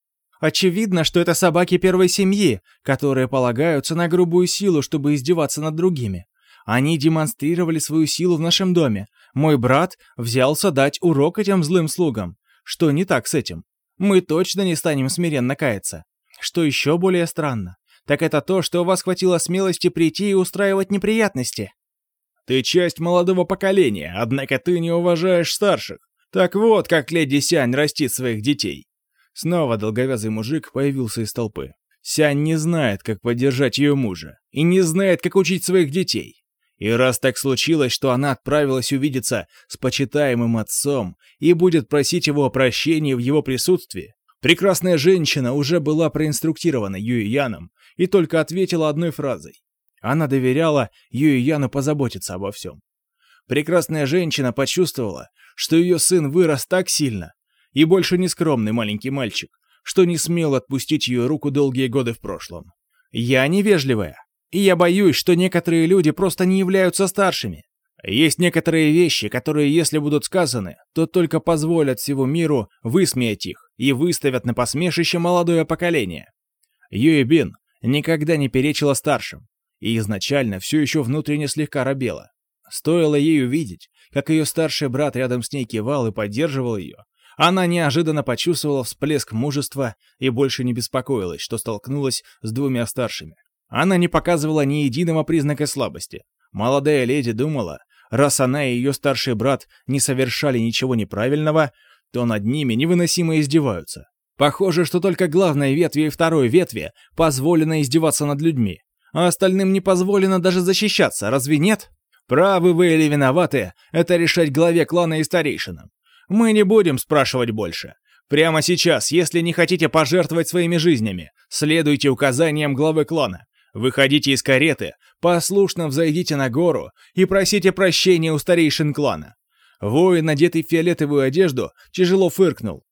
«Очевидно, что это собаки первой семьи, которые полагаются на грубую силу, чтобы издеваться над другими. Они демонстрировали свою силу в нашем доме. Мой брат взялся дать урок этим злым слугам. Что не так с этим? Мы точно не станем смиренно каяться. Что еще более странно, так это то, что у вас хватило смелости прийти и устраивать неприятности. Ты часть молодого поколения, однако ты не уважаешь старших. Так вот, как леди Сянь растит своих детей. Снова долговязый мужик появился из толпы. Сянь не знает, как поддержать ее мужа, и не знает, как учить своих детей. И раз так случилось, что она отправилась увидеться с почитаемым отцом и будет просить его о прощении в его присутствии, прекрасная женщина уже была проинструктирована Юй-Яном и только ответила одной фразой. Она доверяла Юй-Яну позаботиться обо всем. Прекрасная женщина почувствовала, что ее сын вырос так сильно и больше не скромный маленький мальчик, что не смел отпустить ее руку долгие годы в прошлом. «Я невежливая, и я боюсь, что некоторые люди просто не являются старшими. Есть некоторые вещи, которые, если будут сказаны, то только позволят всему миру высмеять их и выставят на посмешище молодое поколение. Юэ Бин никогда не перечила старшим, и изначально все еще внутренне слегка робела. Стоило ей увидеть, как ее старший брат рядом с ней кивал и поддерживал ее, она неожиданно почувствовала всплеск мужества и больше не беспокоилась, что столкнулась с двумя старшими. Она не показывала ни единого признака слабости. Молодая леди думала, раз она и ее старший брат не совершали ничего неправильного, то над ними невыносимо издеваются. Похоже, что только главной ветви и второй ветви позволено издеваться над людьми, а остальным не позволено даже защищаться, разве нет? Правы вы или виноваты, это решать главе клана и старейшинам. Мы не будем спрашивать больше. Прямо сейчас, если не хотите пожертвовать своими жизнями, следуйте указаниям главы клана. Выходите из кареты, послушно взойдите на гору и просите прощения у старейшин клана. Воин, надетый в фиолетовую одежду, тяжело фыркнул.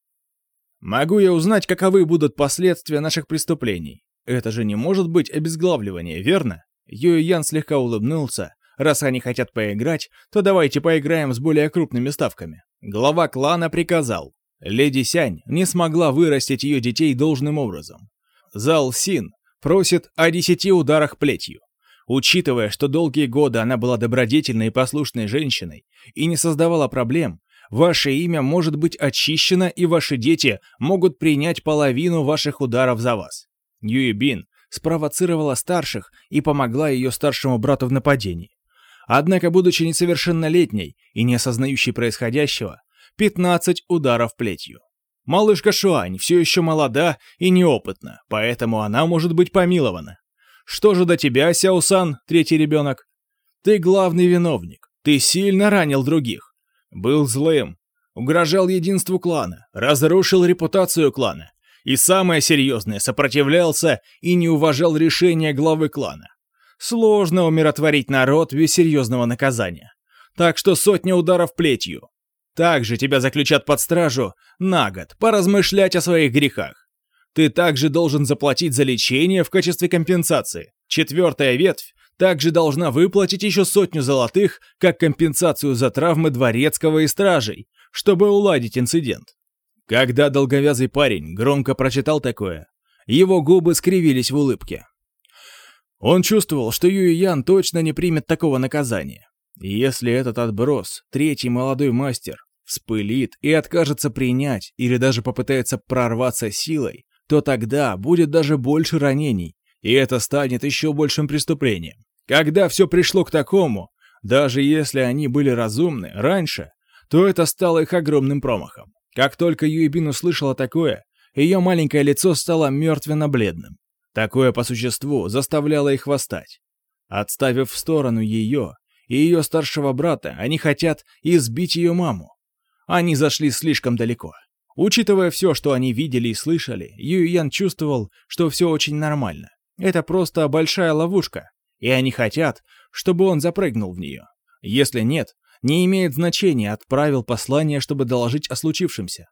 «Могу я узнать, каковы будут последствия наших преступлений? Это же не может быть обезглавливание, верно?» Юй Ян слегка улыбнулся. «Раз они хотят поиграть, то давайте поиграем с более крупными ставками». Глава клана приказал. Леди Сянь не смогла вырастить ее детей должным образом. Зал Син просит о десяти ударах плетью. Учитывая, что долгие годы она была добродетельной и послушной женщиной и не создавала проблем, ваше имя может быть очищено, и ваши дети могут принять половину ваших ударов за вас. Юи Бин спровоцировала старших и помогла ее старшему брату в нападении. Однако, будучи несовершеннолетней и не осознающей происходящего, 15 ударов плетью. Малышка Шуань все еще молода и неопытна, поэтому она может быть помилована. Что же до тебя, Сяусан, третий ребенок? Ты главный виновник. Ты сильно ранил других. Был злым. Угрожал единству клана. Разрушил репутацию клана. И самое серьезное, сопротивлялся и не уважал решения главы клана. Сложно умиротворить народ без серьезного наказания. Так что сотня ударов плетью. Также тебя заключат под стражу на год, поразмышлять о своих грехах. Ты также должен заплатить за лечение в качестве компенсации. Четвертая ветвь также должна выплатить еще сотню золотых как компенсацию за травмы дворецкого и стражей, чтобы уладить инцидент. Когда долговязый парень громко прочитал такое, его губы скривились в улыбке. Он чувствовал, что Юй Ян точно не примет такого наказания. Если этот отброс, третий молодой мастер, вспылит и откажется принять или даже попытается прорваться силой, то тогда будет даже больше ранений, и это станет еще большим преступлением. Когда все пришло к такому, даже если они были разумны раньше, то это стало их огромным промахом. Как только Юйбин услышала такое, ее маленькое лицо стало мертвенно-бледным. Такое по существу заставляло их восстать. Отставив в сторону ее и ее старшего брата, они хотят избить ее маму. Они зашли слишком далеко. Учитывая все, что они видели и слышали, Юй Ян чувствовал, что все очень нормально. Это просто большая ловушка, и они хотят, чтобы он запрыгнул в нее. Если нет, не имеет значения, отправил послание, чтобы доложить о случившемся.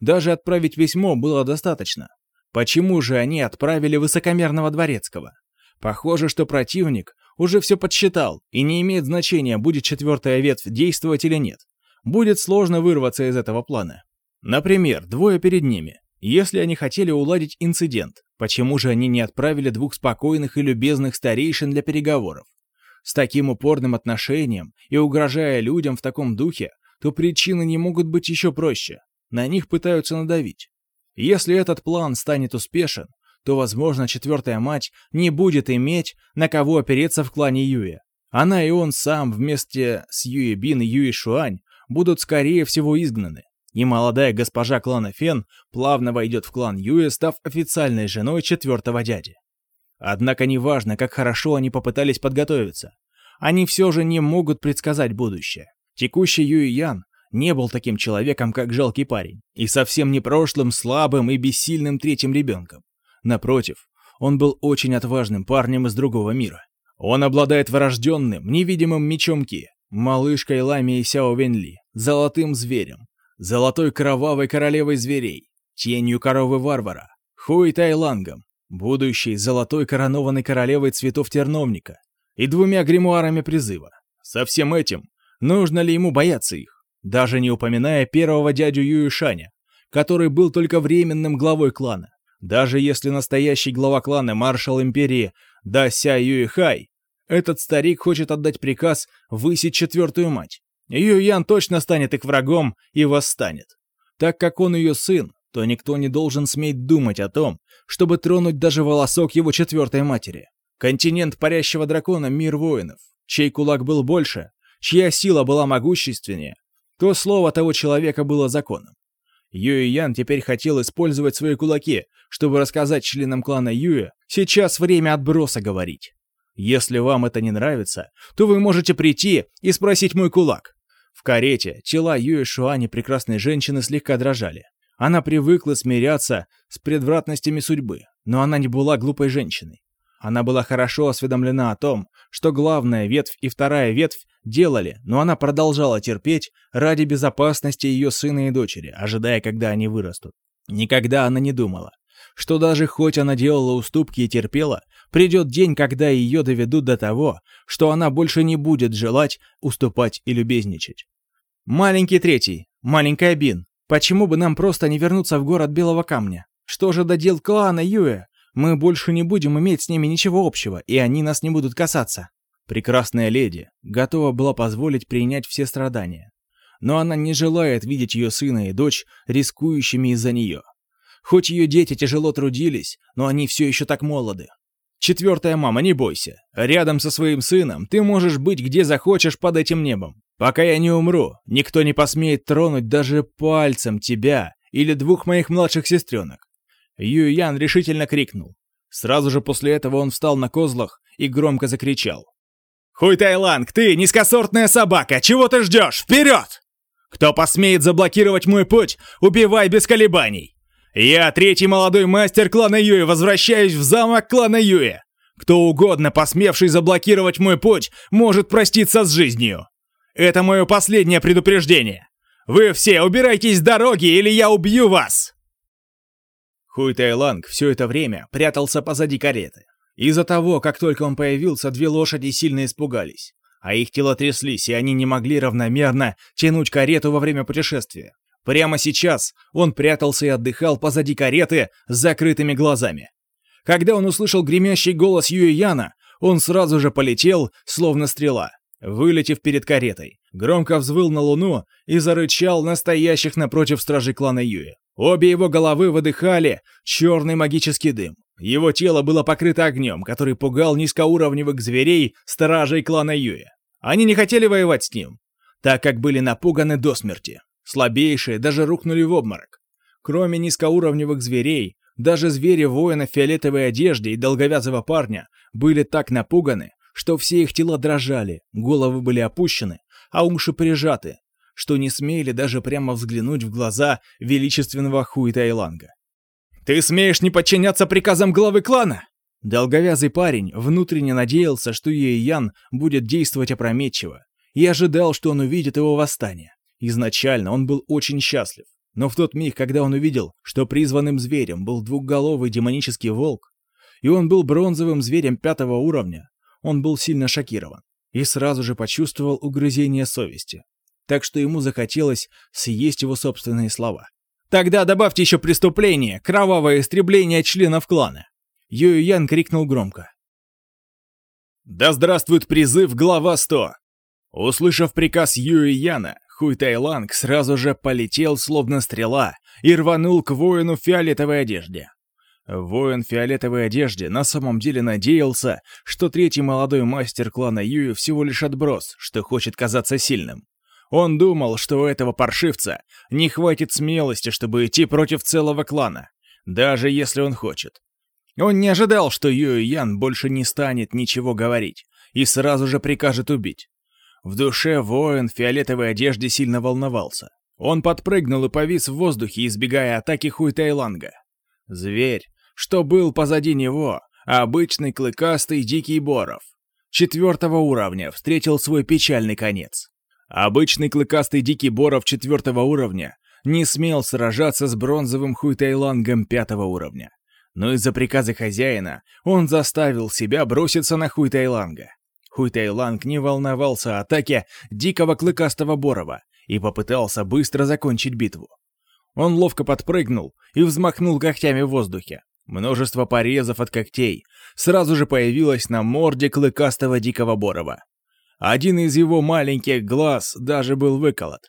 Даже отправить письмо было достаточно. Почему же они отправили высокомерного дворецкого? Похоже, что противник уже все подсчитал, и не имеет значения, будет четвертая ветвь действовать или нет. Будет сложно вырваться из этого плана. Например, двое перед ними. Если они хотели уладить инцидент, почему же они не отправили двух спокойных и любезных старейшин для переговоров? С таким упорным отношением и угрожая людям в таком духе, то причины не могут быть еще проще. На них пытаются надавить. Если этот план станет успешен, то, возможно, четвертая мать не будет иметь на кого опереться в клане Юэ. Она и он сам вместе с Юэ Бин и Юэ Шуань будут, скорее всего, изгнаны. И молодая госпожа клана Фен плавно войдет в клан Юэ, став официальной женой четвертого дяди. Однако неважно, как хорошо они попытались подготовиться. Они все же не могут предсказать будущее. Текущий Юэ Ян не был таким человеком, как жалкий парень, и совсем не прошлым, слабым и бессильным третьим ребенком. Напротив, он был очень отважным парнем из другого мира. Он обладает врожденным, невидимым мечом Ки, малышкой Лами и Сяо Венли, золотым зверем, золотой кровавой королевой зверей, тенью коровы-варвара, Хуй Тайлангом, будущей золотой коронованной королевой цветов терновника и двумя гримуарами призыва. Со всем этим нужно ли ему бояться их? даже не упоминая первого дядю Юишаня, который был только временным главой клана. Даже если настоящий глава клана маршал империи Дася Юихай, этот старик хочет отдать приказ высить четвертую мать. Юян точно станет их врагом и восстанет. Так как он ее сын, то никто не должен сметь думать о том, чтобы тронуть даже волосок его четвертой матери. Континент парящего дракона — мир воинов, чей кулак был больше, чья сила была могущественнее, то слово того человека было законом. Юэ Ян теперь хотел использовать свои кулаки, чтобы рассказать членам клана Юэ, сейчас время отброса говорить. Если вам это не нравится, то вы можете прийти и спросить мой кулак. В карете тела Юэ Шуани прекрасной женщины слегка дрожали. Она привыкла смиряться с предвратностями судьбы, но она не была глупой женщиной. Она была хорошо осведомлена о том, что главная ветвь и вторая ветвь делали, но она продолжала терпеть ради безопасности ее сына и дочери, ожидая, когда они вырастут. Никогда она не думала, что даже хоть она делала уступки и терпела, придет день, когда ее доведут до того, что она больше не будет желать уступать и любезничать. «Маленький третий, маленькая Бин, почему бы нам просто не вернуться в город Белого Камня? Что же до дел клана Юэ? Мы больше не будем иметь с ними ничего общего, и они нас не будут касаться. Прекрасная леди готова была позволить принять все страдания. Но она не желает видеть ее сына и дочь рискующими из-за нее. Хоть ее дети тяжело трудились, но они все еще так молоды. Четвертая мама, не бойся. Рядом со своим сыном ты можешь быть где захочешь под этим небом. Пока я не умру, никто не посмеет тронуть даже пальцем тебя или двух моих младших сестренок. Юй Ян решительно крикнул. Сразу же после этого он встал на козлах и громко закричал. «Хуй Тайланг, ты, низкосортная собака, чего ты ждешь? Вперед! Кто посмеет заблокировать мой путь, убивай без колебаний! Я, третий молодой мастер клана Юэ, возвращаюсь в замок клана Юэ! Кто угодно, посмевший заблокировать мой путь, может проститься с жизнью! Это мое последнее предупреждение! Вы все убирайтесь с дороги, или я убью вас!» Хуй Тайланг все это время прятался позади кареты. Из-за того, как только он появился, две лошади сильно испугались, а их тела тряслись, и они не могли равномерно тянуть карету во время путешествия. Прямо сейчас он прятался и отдыхал позади кареты с закрытыми глазами. Когда он услышал гремящий голос Юи Яна, он сразу же полетел, словно стрела, вылетев перед каретой. Громко взвыл на луну и зарычал настоящих напротив стражей клана Юи. Обе его головы выдыхали черный магический дым. Его тело было покрыто огнем, который пугал низкоуровневых зверей стражей клана Юи. Они не хотели воевать с ним, так как были напуганы до смерти. Слабейшие даже рухнули в обморок. Кроме низкоуровневых зверей, даже звери-воина в фиолетовой одежде и долговязого парня были так напуганы, что все их тела дрожали, головы были опущены, а уши прижаты, что не смели даже прямо взглянуть в глаза величественного Хуитайланга. «Ты смеешь не подчиняться приказам главы клана?» Долговязый парень внутренне надеялся, что Ян будет действовать опрометчиво, и ожидал, что он увидит его восстание. Изначально он был очень счастлив, но в тот миг, когда он увидел, что призванным зверем был двухголовый демонический волк, и он был бронзовым зверем пятого уровня, он был сильно шокирован и сразу же почувствовал угрызение совести. Так что ему захотелось съесть его собственные слова. «Тогда добавьте еще преступление, кровавое истребление членов клана!» Юй Ян крикнул громко. «Да здравствует призыв глава 100!» Услышав приказ Юй Яна, Хуй Тайланг сразу же полетел, словно стрела, и рванул к воину в фиолетовой одежде. Воин в фиолетовой одежде на самом деле надеялся, что третий молодой мастер клана Юи всего лишь отброс, что хочет казаться сильным. Он думал, что у этого паршивца не хватит смелости, чтобы идти против целого клана, даже если он хочет. Он не ожидал, что Юй Ян больше не станет ничего говорить и сразу же прикажет убить. В душе воин в фиолетовой одежде сильно волновался. Он подпрыгнул и повис в воздухе, избегая атаки Хуй Тайланга. Зверь, что был позади него, обычный клыкастый дикий боров. Четвертого уровня встретил свой печальный конец. Обычный клыкастый дикий боров четвертого уровня не смел сражаться с бронзовым хуйтайлангом пятого уровня. Но из-за приказа хозяина он заставил себя броситься на хуйтайланга. Хуйтайланг не волновался о атаке дикого клыкастого борова и попытался быстро закончить битву. Он ловко подпрыгнул и взмахнул когтями в воздухе. Множество порезов от когтей сразу же появилось на морде клыкастого дикого борова. Один из его маленьких глаз даже был выколот.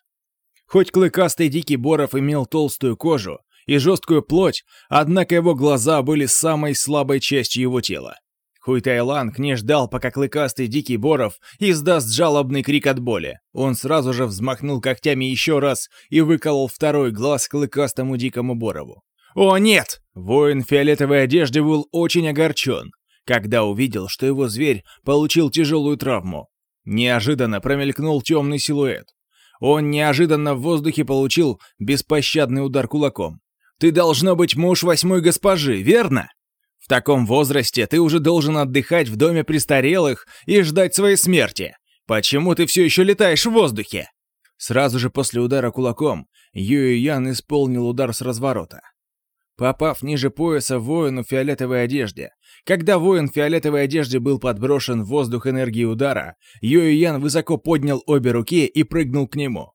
Хоть клыкастый дикий боров имел толстую кожу и жесткую плоть, однако его глаза были самой слабой частью его тела. Хуй Тайланг не ждал, пока клыкастый дикий боров издаст жалобный крик от боли. Он сразу же взмахнул когтями еще раз и выколол второй глаз клыкастому дикому борову. «О, нет!» Воин фиолетовой одежде был очень огорчен, когда увидел, что его зверь получил тяжелую травму. Неожиданно промелькнул темный силуэт. Он неожиданно в воздухе получил беспощадный удар кулаком. «Ты должно быть муж восьмой госпожи, верно?» В таком возрасте ты уже должен отдыхать в доме престарелых и ждать своей смерти. Почему ты все еще летаешь в воздухе?» Сразу же после удара кулаком Юй Ян исполнил удар с разворота. Попав ниже пояса воину в фиолетовой одежде, когда воин в фиолетовой одежде был подброшен в воздух энергии удара, Юй Ян высоко поднял обе руки и прыгнул к нему.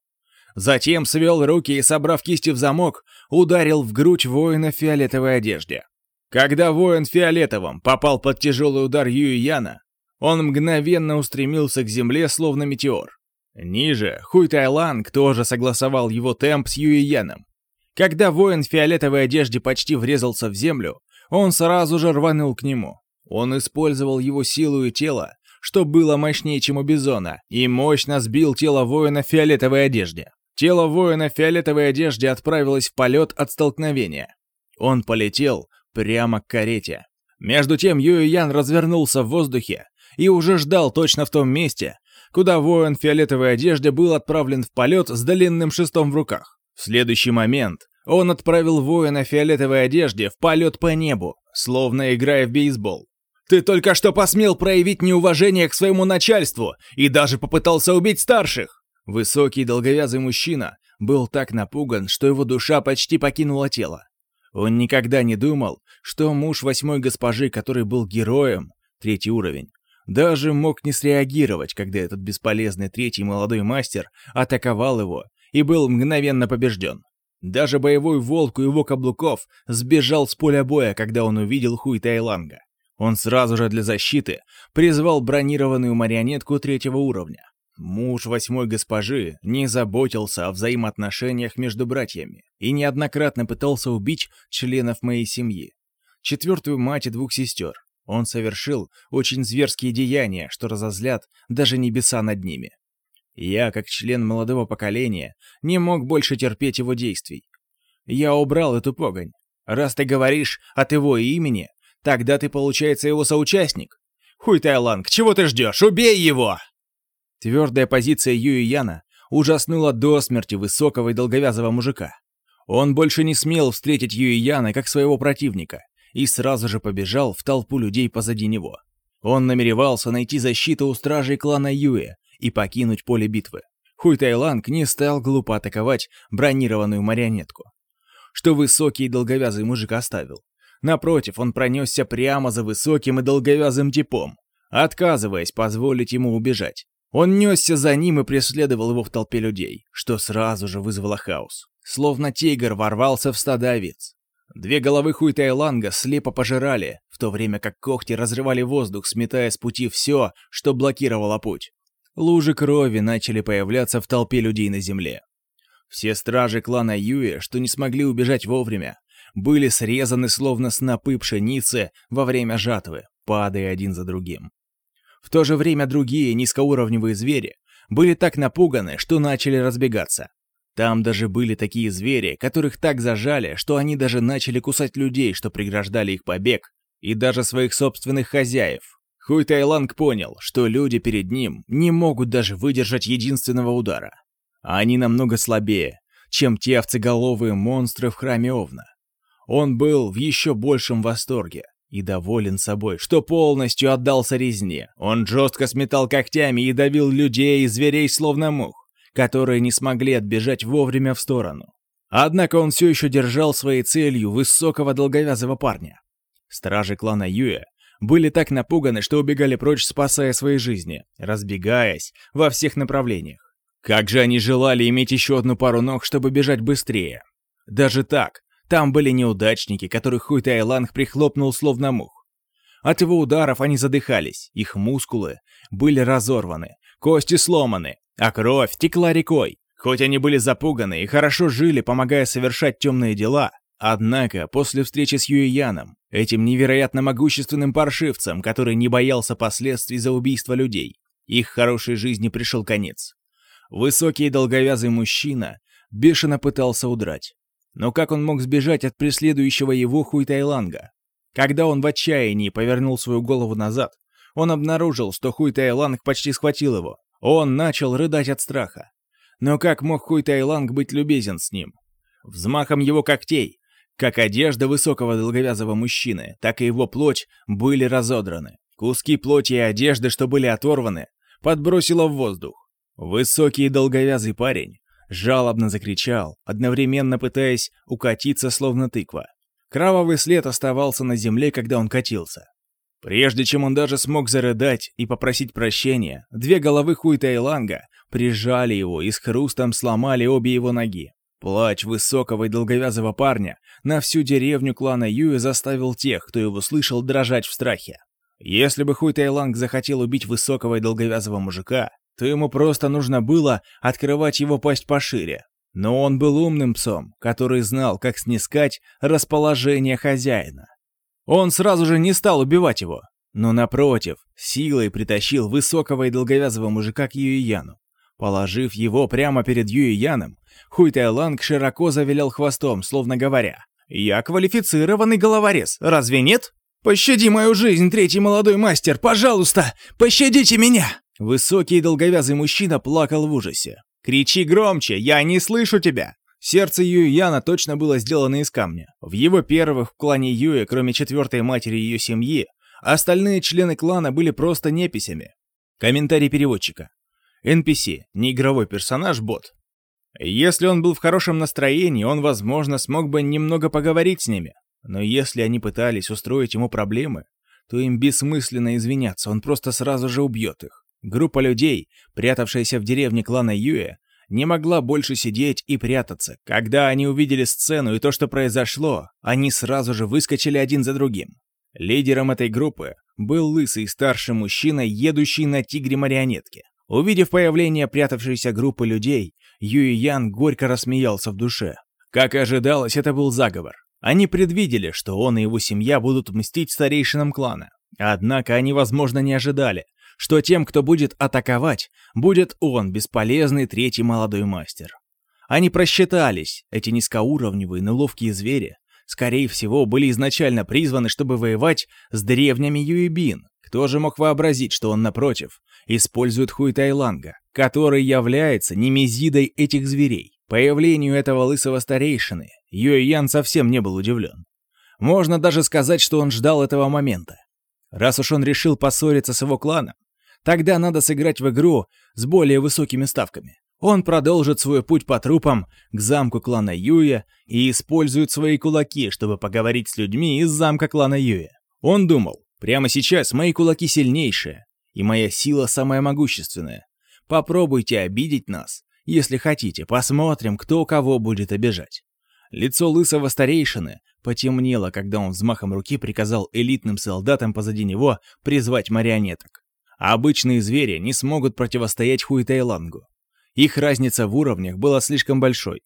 Затем свел руки и, собрав кисти в замок, ударил в грудь воина в фиолетовой одежде. Когда воин в фиолетовом попал под тяжелый удар Юи Яна, он мгновенно устремился к земле, словно метеор. Ниже Хуй Тайланг тоже согласовал его темп с Юи Яном. Когда воин в фиолетовой одежде почти врезался в землю, он сразу же рванул к нему. Он использовал его силу и тело, что было мощнее, чем у Бизона, и мощно сбил тело воина в фиолетовой одежде. Тело воина в фиолетовой одежде отправилось в полет от столкновения. Он полетел, прямо к карете. Между тем Юй Ян развернулся в воздухе и уже ждал точно в том месте, куда воин в фиолетовой одежде был отправлен в полет с длинным шестом в руках. В следующий момент он отправил воина в фиолетовой одежде в полет по небу, словно играя в бейсбол. «Ты только что посмел проявить неуважение к своему начальству и даже попытался убить старших!» Высокий долговязый мужчина был так напуган, что его душа почти покинула тело. Он никогда не думал, что муж восьмой госпожи, который был героем, третий уровень, даже мог не среагировать, когда этот бесполезный третий молодой мастер атаковал его и был мгновенно побежден. Даже боевой волк у его каблуков сбежал с поля боя, когда он увидел Хуй Тайланга. Он сразу же для защиты призвал бронированную марионетку третьего уровня. Муж восьмой госпожи не заботился о взаимоотношениях между братьями и неоднократно пытался убить членов моей семьи. Четвертую мать и двух сестер. Он совершил очень зверские деяния, что разозлят даже небеса над ними. Я, как член молодого поколения, не мог больше терпеть его действий. Я убрал эту погонь. Раз ты говоришь от его имени, тогда ты, получается, его соучастник. Хуй Тайланг, чего ты ждешь? Убей его! Твердая позиция Юи Яна ужаснула до смерти высокого и долговязого мужика. Он больше не смел встретить Юи Яна как своего противника и сразу же побежал в толпу людей позади него. Он намеревался найти защиту у стражей клана Юэ и покинуть поле битвы. Хуй Тайланг не стал глупо атаковать бронированную марионетку. Что высокий и долговязый мужик оставил. Напротив, он пронесся прямо за высоким и долговязым типом, отказываясь позволить ему убежать. Он несся за ним и преследовал его в толпе людей, что сразу же вызвало хаос. Словно тигр ворвался в стадо овец. Две головы Хуй Тайланга слепо пожирали, в то время как когти разрывали воздух, сметая с пути все, что блокировало путь. Лужи крови начали появляться в толпе людей на земле. Все стражи клана Юи, что не смогли убежать вовремя, были срезаны словно снопы пшеницы во время жатвы, падая один за другим. В то же время другие низкоуровневые звери были так напуганы, что начали разбегаться. Там даже были такие звери, которых так зажали, что они даже начали кусать людей, что преграждали их побег, и даже своих собственных хозяев, Хуй Тайланг понял, что люди перед ним не могут даже выдержать единственного удара. Они намного слабее, чем те овцеголовые монстры в храме Овна. Он был в еще большем восторге и доволен собой, что полностью отдался резне. Он жестко сметал когтями и давил людей и зверей словно мух, которые не смогли отбежать вовремя в сторону. Однако он все еще держал своей целью высокого долговязого парня. Стражи клана Юэ были так напуганы, что убегали прочь, спасая свои жизни, разбегаясь во всех направлениях. Как же они желали иметь еще одну пару ног, чтобы бежать быстрее. Даже так, там были неудачники, которых Хуй Тайланг прихлопнул словно мух. От его ударов они задыхались, их мускулы были разорваны, кости сломаны, а кровь текла рекой. Хоть они были запуганы и хорошо жили, помогая совершать темные дела, Однако, после встречи с Юэяном, этим невероятно могущественным паршивцем, который не боялся последствий за убийство людей, их хорошей жизни пришел конец. Высокий и долговязый мужчина бешено пытался удрать. Но как он мог сбежать от преследующего его Хуйтайланга? Когда он в отчаянии повернул свою голову назад, он обнаружил, что Хуйтайланг почти схватил его. Он начал рыдать от страха. Но как мог Хуйтайланг быть любезен с ним? Взмахом его когтей как одежда высокого долговязого мужчины, так и его плоть были разодраны. Куски плоти и одежды, что были оторваны, подбросило в воздух. Высокий и долговязый парень жалобно закричал, одновременно пытаясь укатиться, словно тыква. Кровавый след оставался на земле, когда он катился. Прежде чем он даже смог зарыдать и попросить прощения, две головы Хуйта и Ланга прижали его и с хрустом сломали обе его ноги. Плач высокого и долговязого парня на всю деревню клана Юэ заставил тех, кто его слышал, дрожать в страхе. Если бы Хуй Тайланг захотел убить высокого и долговязого мужика, то ему просто нужно было открывать его пасть пошире. Но он был умным псом, который знал, как снискать расположение хозяина. Он сразу же не стал убивать его, но напротив, силой притащил высокого и долговязого мужика к Юияну. Положив его прямо перед Юияном, Хуй Тайланг широко завилял хвостом, словно говоря, «Я квалифицированный головорез, разве нет? Пощади мою жизнь, третий молодой мастер, пожалуйста, пощадите меня!» Высокий и долговязый мужчина плакал в ужасе. «Кричи громче, я не слышу тебя!» Сердце Юяна точно было сделано из камня. В его первых в клане Юя, кроме четвертой матери ее семьи, остальные члены клана были просто неписями. Комментарий переводчика. NPC, неигровой персонаж, бот. Если он был в хорошем настроении, он, возможно, смог бы немного поговорить с ними. Но если они пытались устроить ему проблемы, то им бессмысленно извиняться, он просто сразу же убьет их. Группа людей, прятавшаяся в деревне клана Юэ, не могла больше сидеть и прятаться. Когда они увидели сцену и то, что произошло, они сразу же выскочили один за другим. Лидером этой группы был лысый старший мужчина, едущий на тигре-марионетке. Увидев появление прятавшейся группы людей, Юй Ян горько рассмеялся в душе. Как и ожидалось, это был заговор. Они предвидели, что он и его семья будут мстить старейшинам клана. Однако они, возможно, не ожидали, что тем, кто будет атаковать, будет он, бесполезный третий молодой мастер. Они просчитались, эти низкоуровневые, но ловкие звери, скорее всего, были изначально призваны, чтобы воевать с древними Юибин. Кто же мог вообразить, что он, напротив, использует Хуй Тайланга, который является немезидой этих зверей? Появлению этого лысого старейшины Юэ Ян совсем не был удивлен. Можно даже сказать, что он ждал этого момента. Раз уж он решил поссориться с его кланом, Тогда надо сыграть в игру с более высокими ставками. Он продолжит свой путь по трупам к замку клана Юя и использует свои кулаки, чтобы поговорить с людьми из замка клана Юя. Он думал, прямо сейчас мои кулаки сильнейшие, и моя сила самая могущественная. Попробуйте обидеть нас. Если хотите, посмотрим, кто кого будет обижать. Лицо лысого старейшины потемнело, когда он взмахом руки приказал элитным солдатам позади него призвать марионеток обычные звери не смогут противостоять Хуитайлангу. Их разница в уровнях была слишком большой.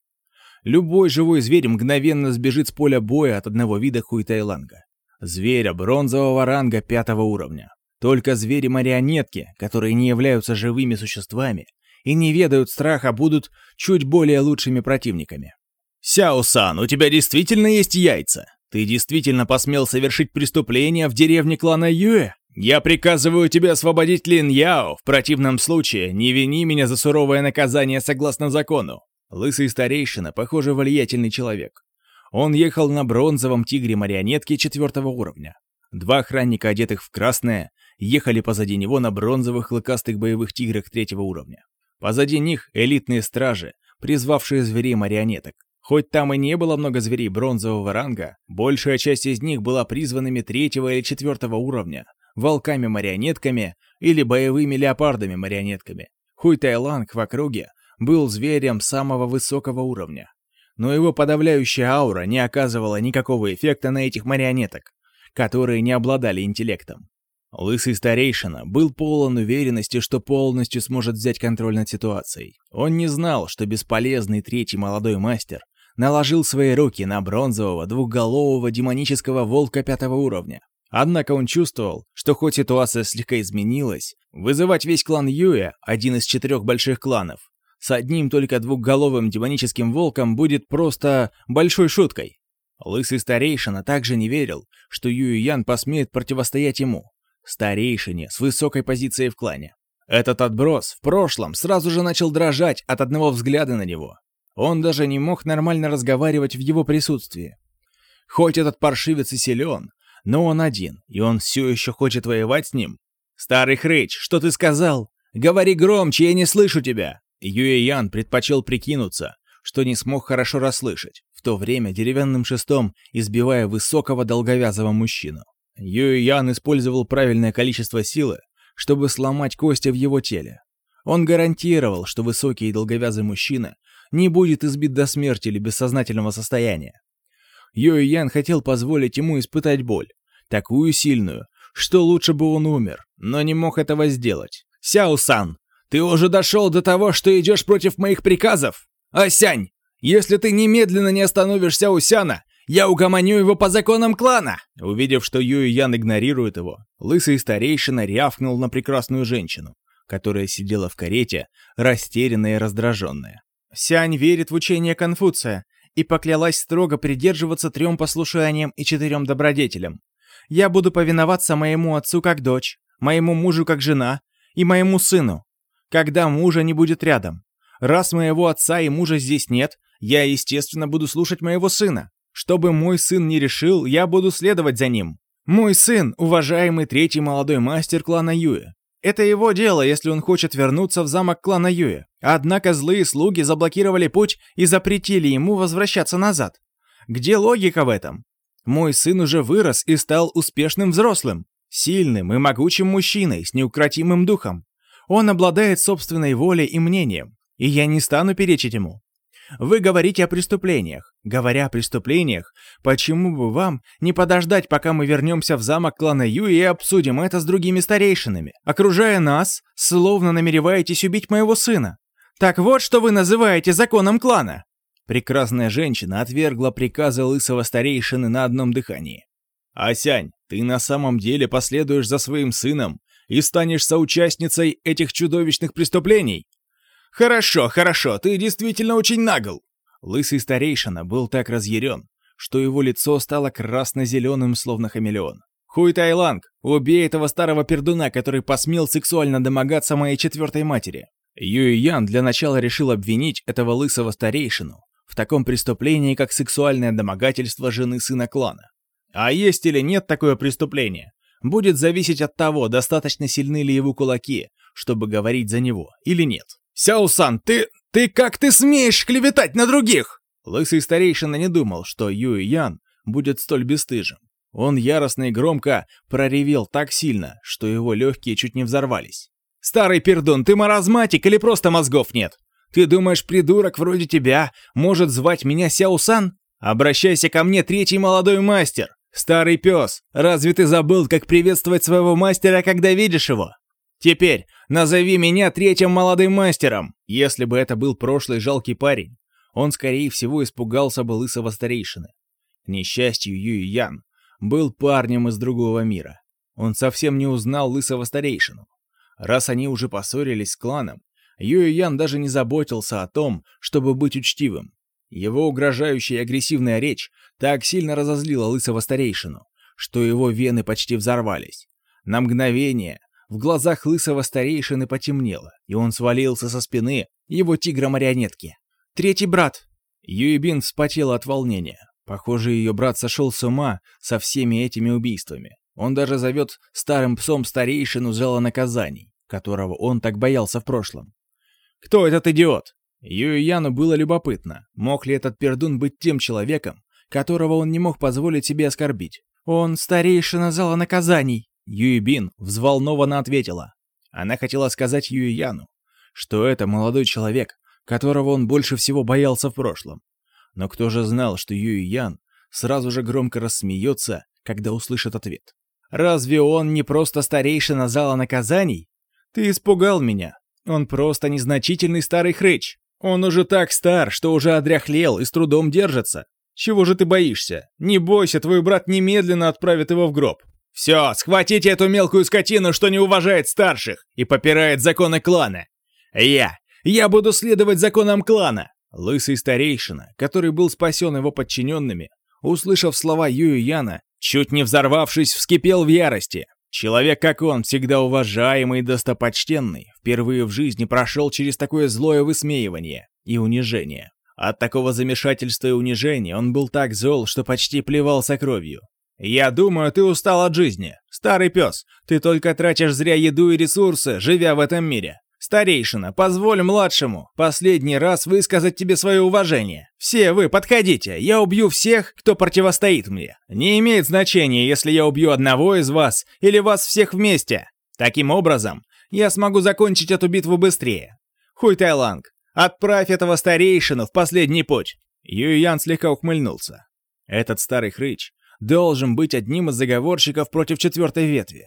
Любой живой зверь мгновенно сбежит с поля боя от одного вида Хуитайланга. Зверя бронзового ранга пятого уровня. Только звери-марионетки, которые не являются живыми существами и не ведают страха, будут чуть более лучшими противниками. «Сяо-сан, у тебя действительно есть яйца? Ты действительно посмел совершить преступление в деревне клана Юэ?» «Я приказываю тебе освободить Лин Яо. В противном случае не вини меня за суровое наказание согласно закону». Лысый старейшина, похоже, влиятельный человек. Он ехал на бронзовом тигре марионетке четвертого уровня. Два охранника, одетых в красное, ехали позади него на бронзовых лыкастых боевых тиграх третьего уровня. Позади них элитные стражи, призвавшие зверей-марионеток. Хоть там и не было много зверей бронзового ранга, большая часть из них была призванными третьего или четвертого уровня, волками-марионетками или боевыми леопардами-марионетками. Хуй Тайланг в округе был зверем самого высокого уровня. Но его подавляющая аура не оказывала никакого эффекта на этих марионеток, которые не обладали интеллектом. Лысый старейшина был полон уверенности, что полностью сможет взять контроль над ситуацией. Он не знал, что бесполезный третий молодой мастер наложил свои руки на бронзового двухголового демонического волка пятого уровня. Однако он чувствовал, что хоть ситуация слегка изменилась, вызывать весь клан Юэ, один из четырех больших кланов, с одним только двухголовым демоническим волком будет просто большой шуткой. Лысый старейшина также не верил, что Юэ Ян посмеет противостоять ему, старейшине с высокой позицией в клане. Этот отброс в прошлом сразу же начал дрожать от одного взгляда на него. Он даже не мог нормально разговаривать в его присутствии. Хоть этот паршивец и силен, но он один, и он все еще хочет воевать с ним? Старый хрыч, что ты сказал? Говори громче, я не слышу тебя!» Юэ Ян предпочел прикинуться, что не смог хорошо расслышать, в то время деревянным шестом избивая высокого долговязого мужчину. Юэ Ян использовал правильное количество силы, чтобы сломать кости в его теле. Он гарантировал, что высокий и долговязый мужчина не будет избит до смерти или бессознательного состояния. Йои Ян хотел позволить ему испытать боль, такую сильную, что лучше бы он умер, но не мог этого сделать. «Сяо-сан, ты уже дошел до того, что идешь против моих приказов? Асянь, если ты немедленно не остановишь Сяо-сяна, я угомоню его по законам клана!» Увидев, что Юй Ян игнорирует его, лысый старейшина рявкнул на прекрасную женщину, которая сидела в карете, растерянная и раздраженная. Сянь верит в учение Конфуция и поклялась строго придерживаться трем послушаниям и четырем добродетелям. Я буду повиноваться моему отцу как дочь, моему мужу как жена и моему сыну, когда мужа не будет рядом. Раз моего отца и мужа здесь нет, я, естественно, буду слушать моего сына. Чтобы мой сын не решил, я буду следовать за ним. Мой сын, уважаемый третий молодой мастер клана Юэ. Это его дело, если он хочет вернуться в замок клана Юэ. Однако злые слуги заблокировали путь и запретили ему возвращаться назад. Где логика в этом? Мой сын уже вырос и стал успешным взрослым, сильным и могучим мужчиной с неукротимым духом. Он обладает собственной волей и мнением, и я не стану перечить ему. Вы говорите о преступлениях. Говоря о преступлениях, почему бы вам не подождать, пока мы вернемся в замок клана Ю и обсудим это с другими старейшинами? Окружая нас, словно намереваетесь убить моего сына. Так вот, что вы называете законом клана. Прекрасная женщина отвергла приказы лысого старейшины на одном дыхании. «Асянь, ты на самом деле последуешь за своим сыном и станешь соучастницей этих чудовищных преступлений?» «Хорошо, хорошо, ты действительно очень нагл!» Лысый старейшина был так разъярен, что его лицо стало красно-зеленым, словно хамелеон. «Хуй Тайланг, убей этого старого пердуна, который посмел сексуально домогаться моей четвертой матери!» Юй Ян для начала решил обвинить этого лысого старейшину в таком преступлении, как сексуальное домогательство жены сына клана. А есть или нет такое преступление, будет зависеть от того, достаточно сильны ли его кулаки, чтобы говорить за него, или нет. «Сяо-сан, ты... ты как ты смеешь клеветать на других?» Лысый старейшина не думал, что Юй Ян будет столь бесстыжим. Он яростно и громко проревел так сильно, что его легкие чуть не взорвались. «Старый пердун, ты маразматик или просто мозгов нет? Ты думаешь, придурок вроде тебя может звать меня Сяусан? Обращайся ко мне, третий молодой мастер. Старый пес, разве ты забыл, как приветствовать своего мастера, когда видишь его? Теперь назови меня третьим молодым мастером. Если бы это был прошлый жалкий парень, он, скорее всего, испугался бы лысого старейшины. К несчастью, Юй Ян был парнем из другого мира. Он совсем не узнал лысого старейшину. Раз они уже поссорились с кланом, Юй Ян даже не заботился о том, чтобы быть учтивым. Его угрожающая агрессивная речь так сильно разозлила лысого старейшину, что его вены почти взорвались. На мгновение в глазах лысого старейшины потемнело, и он свалился со спины его тигра-марионетки. «Третий брат!» Юйбин вспотела от волнения. Похоже, ее брат сошел с ума со всеми этими убийствами. Он даже зовет старым псом старейшину зала наказаний, которого он так боялся в прошлом. Кто этот идиот? Юйяну было любопытно, мог ли этот пердун быть тем человеком, которого он не мог позволить себе оскорбить. «Он старейшина зала наказаний!» Юйбин взволнованно ответила. Она хотела сказать Юйяну, что это молодой человек, которого он больше всего боялся в прошлом. Но кто же знал, что Юйян сразу же громко рассмеется, когда услышит ответ. «Разве он не просто старейшина зала наказаний? Ты испугал меня, он просто незначительный старый хрыч. Он уже так стар, что уже одряхлел и с трудом держится. Чего же ты боишься? Не бойся, твой брат немедленно отправит его в гроб. Все, схватите эту мелкую скотину, что не уважает старших и попирает законы клана. Я, я буду следовать законам клана. Лысый старейшина, который был спасен его подчиненными, услышав слова Юю Яна, чуть не взорвавшись, вскипел в ярости. Человек, как он, всегда уважаемый и достопочтенный, впервые в жизни прошел через такое злое высмеивание и унижение. От такого замешательства и унижения он был так зол, что почти плевался кровью. «Я думаю, ты устал от жизни. Старый пес, ты только тратишь зря еду и ресурсы, живя в этом мире. «Старейшина, позволь младшему последний раз высказать тебе свое уважение. Все вы подходите, я убью всех, кто противостоит мне. Не имеет значения, если я убью одного из вас или вас всех вместе. Таким образом, я смогу закончить эту битву быстрее. Хуй Тайланг, отправь этого старейшину в последний путь». Юйян слегка ухмыльнулся. Этот старый хрыч должен быть одним из заговорщиков против четвертой ветви.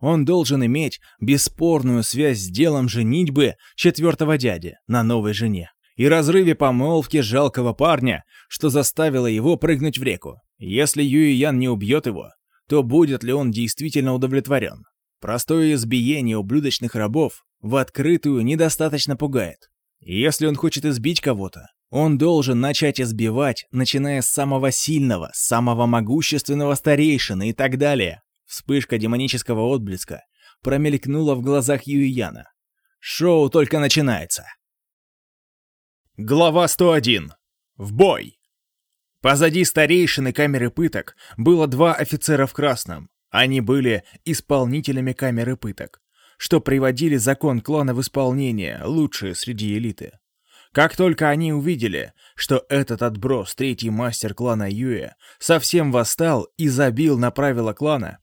Он должен иметь бесспорную связь с делом женитьбы четвертого дяди на новой жене и разрыве помолвки жалкого парня, что заставило его прыгнуть в реку. Если Юй Ян не убьет его, то будет ли он действительно удовлетворен? Простое избиение ублюдочных рабов в открытую недостаточно пугает. Если он хочет избить кого-то, он должен начать избивать, начиная с самого сильного, самого могущественного старейшины и так далее. Вспышка демонического отблеска промелькнула в глазах Юияна. Шоу только начинается. Глава 101. В бой! Позади старейшины камеры пыток было два офицера в красном. Они были исполнителями камеры пыток. что приводили закон клана в исполнение лучшие среди элиты. Как только они увидели, что этот отброс, третий мастер клана Юэ, совсем восстал и забил на правила клана,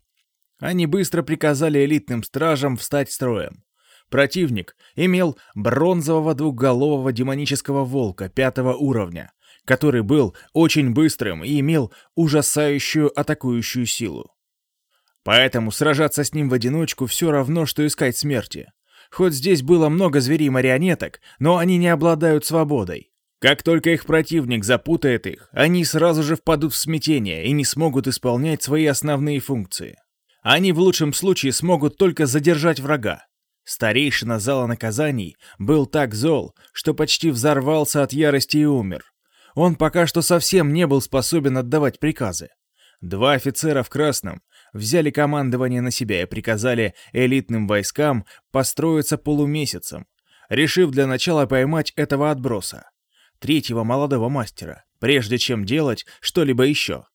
они быстро приказали элитным стражам встать строем. Противник имел бронзового двухголового демонического волка пятого уровня, который был очень быстрым и имел ужасающую атакующую силу. Поэтому сражаться с ним в одиночку все равно, что искать смерти. Хоть здесь было много зверей-марионеток, но они не обладают свободой. Как только их противник запутает их, они сразу же впадут в смятение и не смогут исполнять свои основные функции. Они в лучшем случае смогут только задержать врага. Старейшина зала наказаний был так зол, что почти взорвался от ярости и умер. Он пока что совсем не был способен отдавать приказы. Два офицера в красном взяли командование на себя и приказали элитным войскам построиться полумесяцем, решив для начала поймать этого отброса, третьего молодого мастера, прежде чем делать что-либо еще.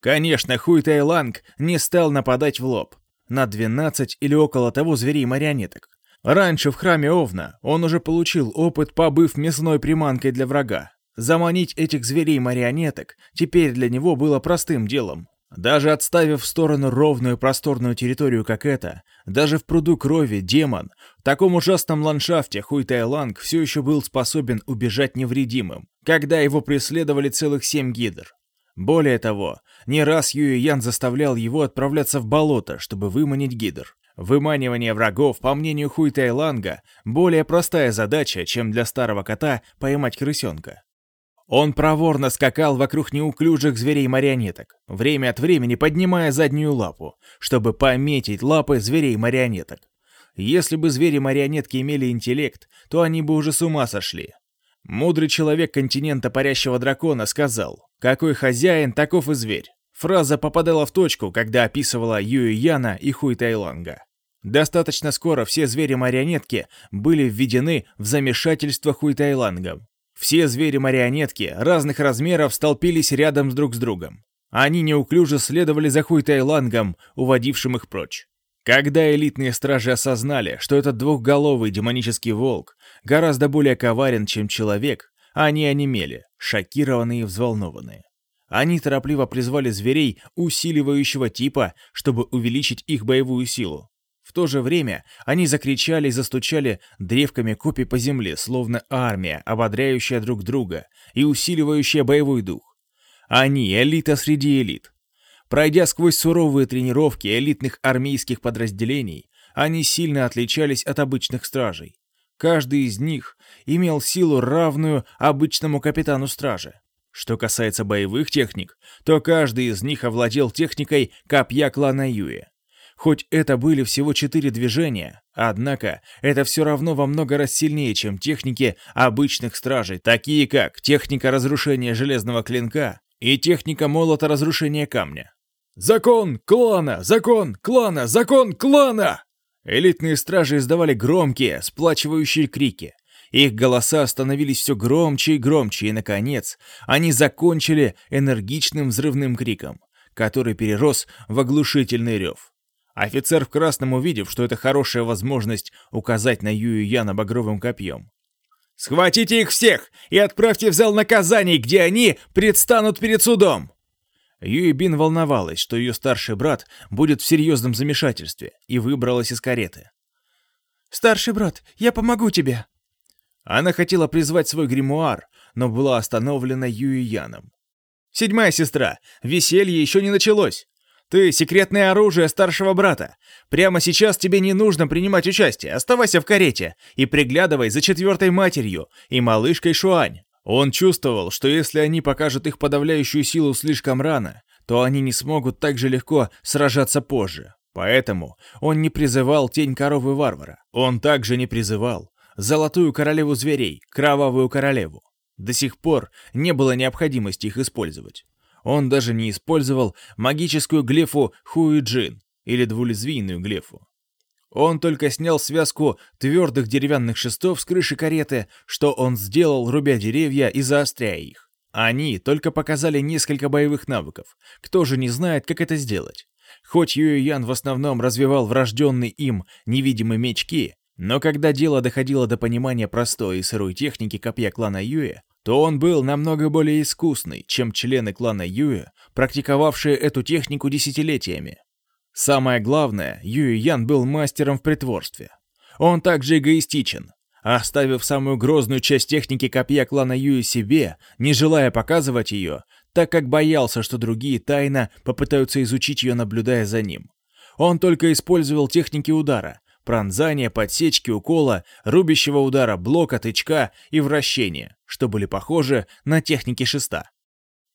Конечно, Хуй Тайланг не стал нападать в лоб на 12 или около того зверей-марионеток. Раньше в храме Овна он уже получил опыт, побыв мясной приманкой для врага. Заманить этих зверей-марионеток теперь для него было простым делом. Даже отставив в сторону ровную просторную территорию, как эта, даже в пруду крови демон, в таком ужасном ландшафте Хуй Тайланг все еще был способен убежать невредимым, когда его преследовали целых семь гидр. Более того, не раз Юй Ян заставлял его отправляться в болото, чтобы выманить гидр. Выманивание врагов, по мнению Хуй Тайланга, более простая задача, чем для старого кота поймать крысенка. Он проворно скакал вокруг неуклюжих зверей-марионеток, время от времени поднимая заднюю лапу, чтобы пометить лапы зверей-марионеток. Если бы звери-марионетки имели интеллект, то они бы уже с ума сошли. Мудрый человек континента парящего дракона сказал «Какой хозяин, таков и зверь». Фраза попадала в точку, когда описывала Юи Яна и Хуй Тайланга. Достаточно скоро все звери-марионетки были введены в замешательство Хуй Тайлангом. Все звери-марионетки разных размеров столпились рядом друг с другом. Они неуклюже следовали за Хуй Тайлангом, уводившим их прочь. Когда элитные стражи осознали, что этот двухголовый демонический волк гораздо более коварен, чем человек, они онемели, шокированные и взволнованные. Они торопливо призвали зверей усиливающего типа, чтобы увеличить их боевую силу. В то же время они закричали и застучали древками копий по земле, словно армия, ободряющая друг друга и усиливающая боевой дух. Они — элита среди элит. Пройдя сквозь суровые тренировки элитных армейских подразделений, они сильно отличались от обычных стражей. Каждый из них имел силу, равную обычному капитану стражи. Что касается боевых техник, то каждый из них овладел техникой копья клана Юэ. Хоть это были всего четыре движения, однако это все равно во много раз сильнее, чем техники обычных стражей, такие как техника разрушения железного клинка и техника молота разрушения камня. «Закон клана! Закон клана! Закон клана!» Элитные стражи издавали громкие, сплачивающие крики. Их голоса становились все громче и громче, и, наконец, они закончили энергичным взрывным криком, который перерос в оглушительный рев. Офицер в красном, увидев, что это хорошая возможность указать на Юю Яна багровым копьем. «Схватите их всех и отправьте в зал наказаний, где они предстанут перед судом!» Юи Бин волновалась, что ее старший брат будет в серьезном замешательстве, и выбралась из кареты. «Старший брат, я помогу тебе!» Она хотела призвать свой гримуар, но была остановлена Юи Яном. «Седьмая сестра, веселье еще не началось!» Ты — секретное оружие старшего брата. Прямо сейчас тебе не нужно принимать участие. Оставайся в карете и приглядывай за четвертой матерью и малышкой Шуань. Он чувствовал, что если они покажут их подавляющую силу слишком рано, то они не смогут так же легко сражаться позже. Поэтому он не призывал тень коровы варвара. Он также не призывал золотую королеву зверей, кровавую королеву. До сих пор не было необходимости их использовать. Он даже не использовал магическую глефу Хуиджин или двулезвийную глефу. Он только снял связку твердых деревянных шестов с крыши кареты, что он сделал, рубя деревья и заостряя их. Они только показали несколько боевых навыков. Кто же не знает, как это сделать? Хоть Юй Ян в основном развивал врожденный им невидимый меч Ки, но когда дело доходило до понимания простой и сырой техники копья клана Юэ, то он был намного более искусный, чем члены клана Юэ, практиковавшие эту технику десятилетиями. Самое главное, Юэ Ян был мастером в притворстве. Он также эгоистичен, оставив самую грозную часть техники копья клана Юэ себе, не желая показывать ее, так как боялся, что другие тайно попытаются изучить ее, наблюдая за ним. Он только использовал техники удара, пронзания, подсечки, укола, рубящего удара, блока, тычка и вращения, что были похожи на техники шеста.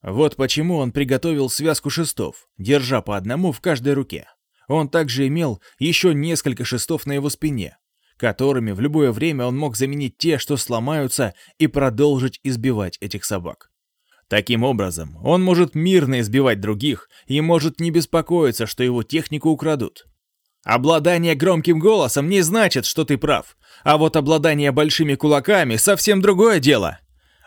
Вот почему он приготовил связку шестов, держа по одному в каждой руке. Он также имел еще несколько шестов на его спине, которыми в любое время он мог заменить те, что сломаются, и продолжить избивать этих собак. Таким образом, он может мирно избивать других и может не беспокоиться, что его технику украдут. Обладание громким голосом не значит, что ты прав. А вот обладание большими кулаками — совсем другое дело.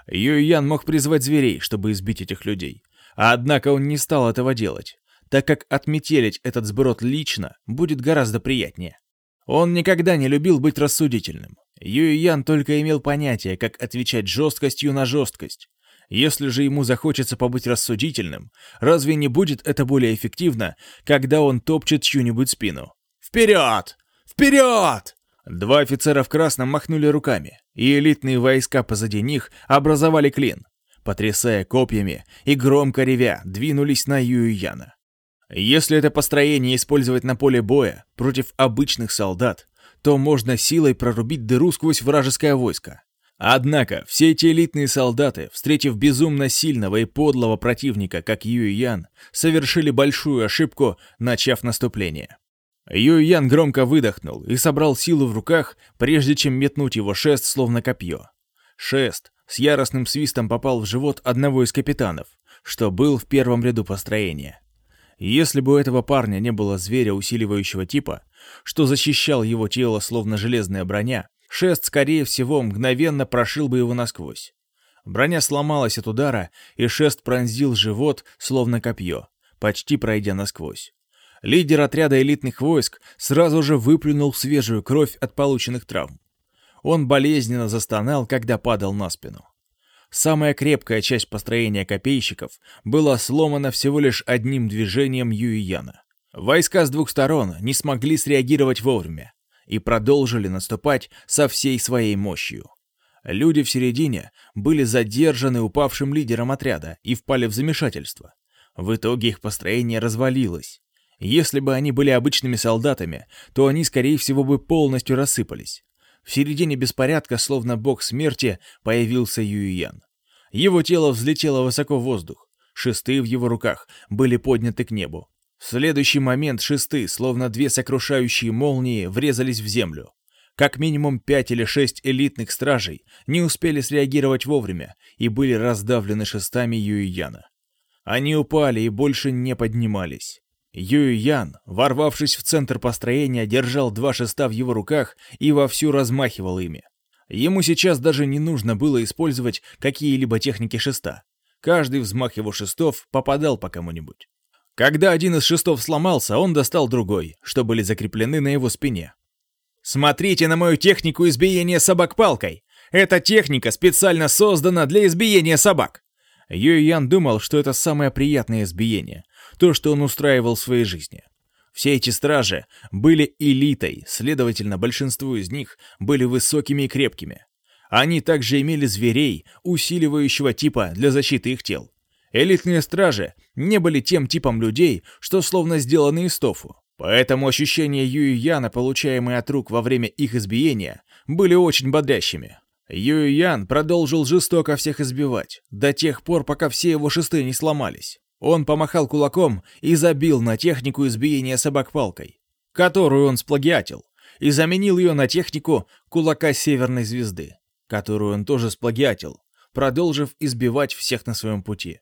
Юйян мог призвать зверей, чтобы избить этих людей. Однако он не стал этого делать, так как отметелить этот сброд лично будет гораздо приятнее. Он никогда не любил быть рассудительным. Юйян только имел понятие, как отвечать жесткостью на жесткость. Если же ему захочется побыть рассудительным, разве не будет это более эффективно, когда он топчет чью-нибудь спину? «Вперед! Вперед!» Два офицера в красном махнули руками, и элитные войска позади них образовали клин. Потрясая копьями и громко ревя, двинулись на Юйяна. Если это построение использовать на поле боя против обычных солдат, то можно силой прорубить дыру сквозь вражеское войско. Однако все эти элитные солдаты, встретив безумно сильного и подлого противника, как Юй Ян, совершили большую ошибку, начав наступление. Юй Ян громко выдохнул и собрал силу в руках, прежде чем метнуть его шест, словно копье. Шест с яростным свистом попал в живот одного из капитанов, что был в первом ряду построения. Если бы у этого парня не было зверя усиливающего типа, что защищал его тело словно железная броня, шест, скорее всего, мгновенно прошил бы его насквозь. Броня сломалась от удара, и шест пронзил живот, словно копье, почти пройдя насквозь. Лидер отряда элитных войск сразу же выплюнул свежую кровь от полученных травм. Он болезненно застонал, когда падал на спину. Самая крепкая часть построения копейщиков была сломана всего лишь одним движением Юияна. Войска с двух сторон не смогли среагировать вовремя и продолжили наступать со всей своей мощью. Люди в середине были задержаны упавшим лидером отряда и впали в замешательство. В итоге их построение развалилось, если бы они были обычными солдатами, то они, скорее всего, бы полностью рассыпались. В середине беспорядка, словно бог смерти, появился Юйян. Его тело взлетело высоко в воздух. Шесты в его руках были подняты к небу. В следующий момент шесты, словно две сокрушающие молнии, врезались в землю. Как минимум пять или шесть элитных стражей не успели среагировать вовремя и были раздавлены шестами Юйяна. Они упали и больше не поднимались. Юй Ян, ворвавшись в центр построения, держал два шеста в его руках и вовсю размахивал ими. Ему сейчас даже не нужно было использовать какие-либо техники шеста. Каждый взмах его шестов попадал по кому-нибудь. Когда один из шестов сломался, он достал другой, что были закреплены на его спине. «Смотрите на мою технику избиения собак палкой! Эта техника специально создана для избиения собак!» Юй Ян думал, что это самое приятное избиение — то, что он устраивал в своей жизни. Все эти стражи были элитой, следовательно, большинство из них были высокими и крепкими. Они также имели зверей, усиливающего типа для защиты их тел. Элитные стражи не были тем типом людей, что словно сделаны из тофу. Поэтому ощущения Юи Яна, получаемые от рук во время их избиения, были очень бодрящими. Юи Ян продолжил жестоко всех избивать, до тех пор, пока все его шесты не сломались. Он помахал кулаком и забил на технику избиения собак палкой, которую он сплагиатил, и заменил ее на технику кулака Северной Звезды, которую он тоже сплагиатил, продолжив избивать всех на своем пути.